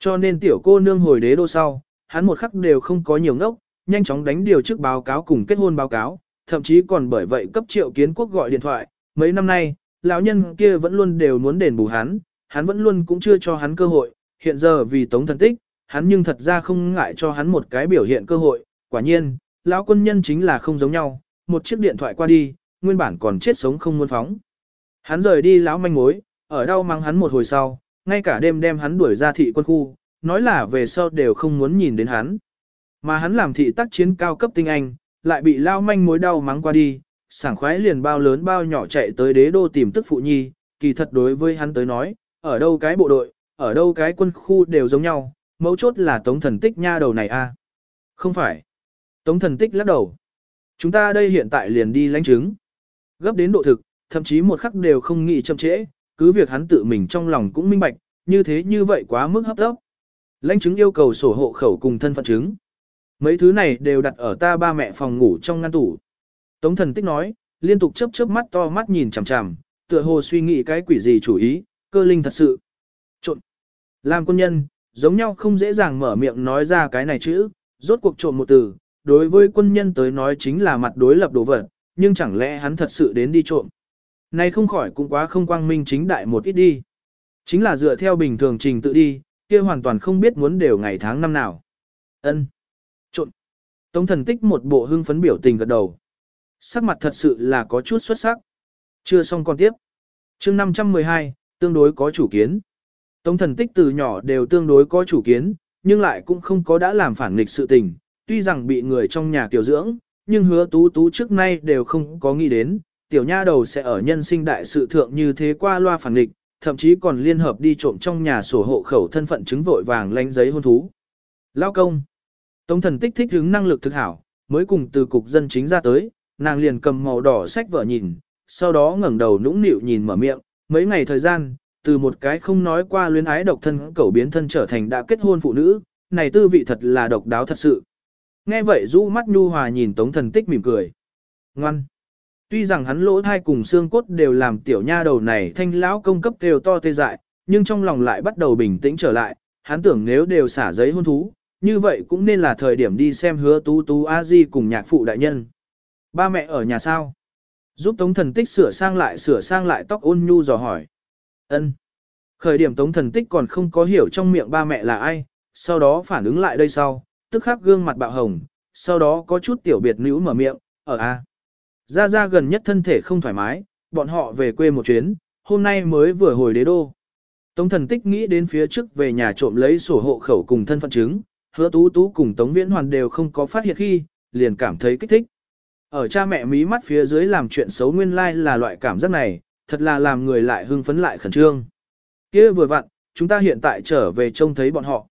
Cho nên tiểu cô nương hồi đế đô sau, hắn một khắc đều không có nhiều ngốc, nhanh chóng đánh điều trước báo cáo cùng kết hôn báo cáo, thậm chí còn bởi vậy cấp triệu kiến quốc gọi điện thoại, mấy năm nay, lão nhân kia vẫn luôn đều muốn đền bù hắn, hắn vẫn luôn cũng chưa cho hắn cơ hội, hiện giờ vì tống thần tích, hắn nhưng thật ra không ngại cho hắn một cái biểu hiện cơ hội, quả nhiên, lão quân nhân chính là không giống nhau, một chiếc điện thoại qua đi, nguyên bản còn chết sống không muốn phóng. Hắn rời đi lão manh mối, ở đâu mang hắn một hồi sau, ngay cả đêm đem hắn đuổi ra thị quân khu, nói là về sau đều không muốn nhìn đến hắn. Mà hắn làm thị tác chiến cao cấp tinh anh, lại bị lao manh mối đau mắng qua đi, sảng khoái liền bao lớn bao nhỏ chạy tới đế đô tìm tức phụ nhi, kỳ thật đối với hắn tới nói, ở đâu cái bộ đội, ở đâu cái quân khu đều giống nhau, mấu chốt là tống thần tích nha đầu này a Không phải. Tống thần tích lắc đầu. Chúng ta đây hiện tại liền đi lãnh chứng. Gấp đến độ thực, thậm chí một khắc đều không nghĩ chậm trễ, cứ việc hắn tự mình trong lòng cũng minh bạch, như thế như vậy quá mức hấp tấp. Lãnh chứng yêu cầu sổ hộ khẩu cùng thân phận chứng. Mấy thứ này đều đặt ở ta ba mẹ phòng ngủ trong ngăn tủ. Tống thần tích nói, liên tục chớp chớp mắt to mắt nhìn chằm chằm, tựa hồ suy nghĩ cái quỷ gì chủ ý, cơ linh thật sự. Trộn. Làm quân nhân, giống nhau không dễ dàng mở miệng nói ra cái này chữ, rốt cuộc trộn một từ, đối với quân nhân tới nói chính là mặt đối lập đồ vật, nhưng chẳng lẽ hắn thật sự đến đi trộm. Này không khỏi cũng quá không quang minh chính đại một ít đi. Chính là dựa theo bình thường trình tự đi, kia hoàn toàn không biết muốn đều ngày tháng năm nào. Ân. Trộn. Tống thần tích một bộ hưng phấn biểu tình gật đầu. Sắc mặt thật sự là có chút xuất sắc. Chưa xong còn tiếp. chương 512, tương đối có chủ kiến. Tống thần tích từ nhỏ đều tương đối có chủ kiến, nhưng lại cũng không có đã làm phản nghịch sự tình. Tuy rằng bị người trong nhà tiểu dưỡng, nhưng hứa tú tú trước nay đều không có nghĩ đến, tiểu nha đầu sẽ ở nhân sinh đại sự thượng như thế qua loa phản nghịch, thậm chí còn liên hợp đi trộm trong nhà sổ hộ khẩu thân phận chứng vội vàng lánh giấy hôn thú. Lao công. Tống thần tích thích hứng năng lực thực hảo, mới cùng từ cục dân chính ra tới, nàng liền cầm màu đỏ sách vợ nhìn, sau đó ngẩng đầu nũng nịu nhìn mở miệng, mấy ngày thời gian, từ một cái không nói qua luyến ái độc thân cẩu biến thân trở thành đã kết hôn phụ nữ, này tư vị thật là độc đáo thật sự. Nghe vậy rũ mắt nhu hòa nhìn tống thần tích mỉm cười. Ngoan. Tuy rằng hắn lỗ thai cùng xương cốt đều làm tiểu nha đầu này thanh lão công cấp đều to tê dại, nhưng trong lòng lại bắt đầu bình tĩnh trở lại, hắn tưởng nếu đều xả giấy hôn thú, như vậy cũng nên là thời điểm đi xem hứa tú tú a di cùng nhạc phụ đại nhân. Ba mẹ ở nhà sao? Giúp tống thần tích sửa sang lại sửa sang lại tóc ôn nhu dò hỏi. ân Khởi điểm tống thần tích còn không có hiểu trong miệng ba mẹ là ai, sau đó phản ứng lại đây sau, tức khắc gương mặt bạo hồng, sau đó có chút tiểu biệt nữ mở miệng, ở a Gia gia gần nhất thân thể không thoải mái, bọn họ về quê một chuyến, hôm nay mới vừa hồi đế đô. Tống thần tích nghĩ đến phía trước về nhà trộm lấy sổ hộ khẩu cùng thân phận chứng, hứa tú tú cùng Tống Viễn Hoàn đều không có phát hiện khi, liền cảm thấy kích thích. Ở cha mẹ mí mắt phía dưới làm chuyện xấu nguyên lai là loại cảm giác này, thật là làm người lại hưng phấn lại khẩn trương. kia vừa vặn, chúng ta hiện tại trở về trông thấy bọn họ.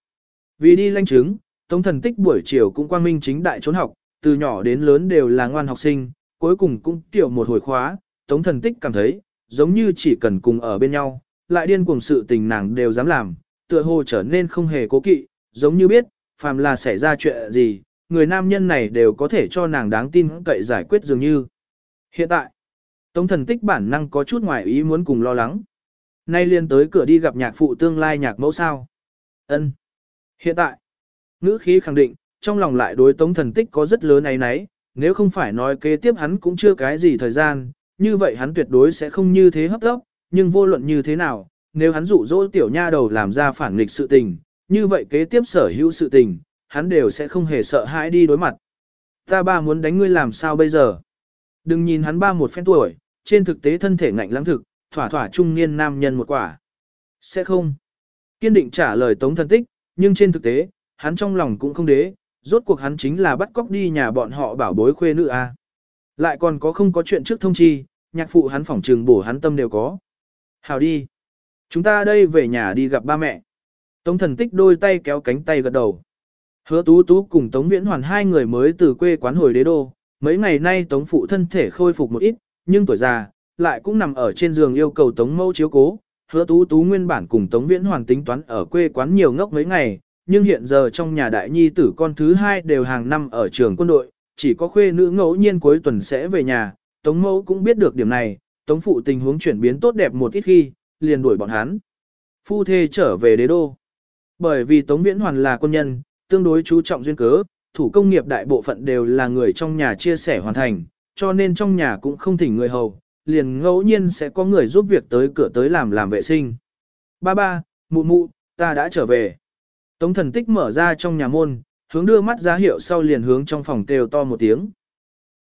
Vì đi lanh chứng, Tống thần tích buổi chiều cũng quang minh chính đại trốn học, từ nhỏ đến lớn đều là ngoan học sinh, cuối cùng cũng tiểu một hồi khóa, Tống thần tích cảm thấy, giống như chỉ cần cùng ở bên nhau, lại điên cuồng sự tình nàng đều dám làm, tựa hồ trở nên không hề cố kỵ, giống như biết, phàm là xảy ra chuyện gì, người nam nhân này đều có thể cho nàng đáng tin cậy giải quyết dường như. Hiện tại, Tống thần tích bản năng có chút ngoài ý muốn cùng lo lắng. Nay liên tới cửa đi gặp nhạc phụ tương lai nhạc mẫu sao. ân Hiện tại, ngữ khí khẳng định, trong lòng lại đối tống thần tích có rất lớn ấy náy nếu không phải nói kế tiếp hắn cũng chưa cái gì thời gian, như vậy hắn tuyệt đối sẽ không như thế hấp tấp nhưng vô luận như thế nào, nếu hắn dụ dỗ tiểu nha đầu làm ra phản nghịch sự tình, như vậy kế tiếp sở hữu sự tình, hắn đều sẽ không hề sợ hãi đi đối mặt. Ta ba muốn đánh ngươi làm sao bây giờ? Đừng nhìn hắn ba một phen tuổi, trên thực tế thân thể ngạnh lãng thực, thỏa thỏa trung niên nam nhân một quả. Sẽ không. Kiên định trả lời tống thần tích, nhưng trên thực tế, hắn trong lòng cũng không đế, rốt cuộc hắn chính là bắt cóc đi nhà bọn họ bảo bối khuê nữ a. Lại còn có không có chuyện trước thông chi, nhạc phụ hắn phỏng trừng bổ hắn tâm đều có. Hào đi. Chúng ta đây về nhà đi gặp ba mẹ. Tống thần tích đôi tay kéo cánh tay gật đầu. Hứa tú tú cùng Tống Viễn Hoàn hai người mới từ quê quán hồi đế đô. Mấy ngày nay Tống phụ thân thể khôi phục một ít, nhưng tuổi già, lại cũng nằm ở trên giường yêu cầu Tống mẫu chiếu cố. Hứa tú tú nguyên bản cùng Tống Viễn Hoàn tính toán ở quê quán nhiều ngốc mấy ngày, nhưng hiện giờ trong nhà đại nhi tử con thứ hai đều hàng năm ở trường quân đội, chỉ có khuê nữ ngẫu nhiên cuối tuần sẽ về nhà. Tống mẫu cũng biết được điểm này, Tống phụ tình huống chuyển biến tốt đẹp một ít khi, liền đuổi bọn hắn. Phu thê trở về đế đô. Bởi vì Tống Viễn Hoàn là quân nhân, tương đối chú trọng duyên cớ, thủ công nghiệp đại bộ phận đều là người trong nhà chia sẻ hoàn thành, cho nên trong nhà cũng không thỉnh người hầu, liền ngẫu nhiên sẽ có người giúp việc tới cửa tới làm làm vệ sinh. Ba ba, mụ mụ, ta đã trở về. Tống thần tích mở ra trong nhà môn, hướng đưa mắt ra hiệu sau liền hướng trong phòng kêu to một tiếng.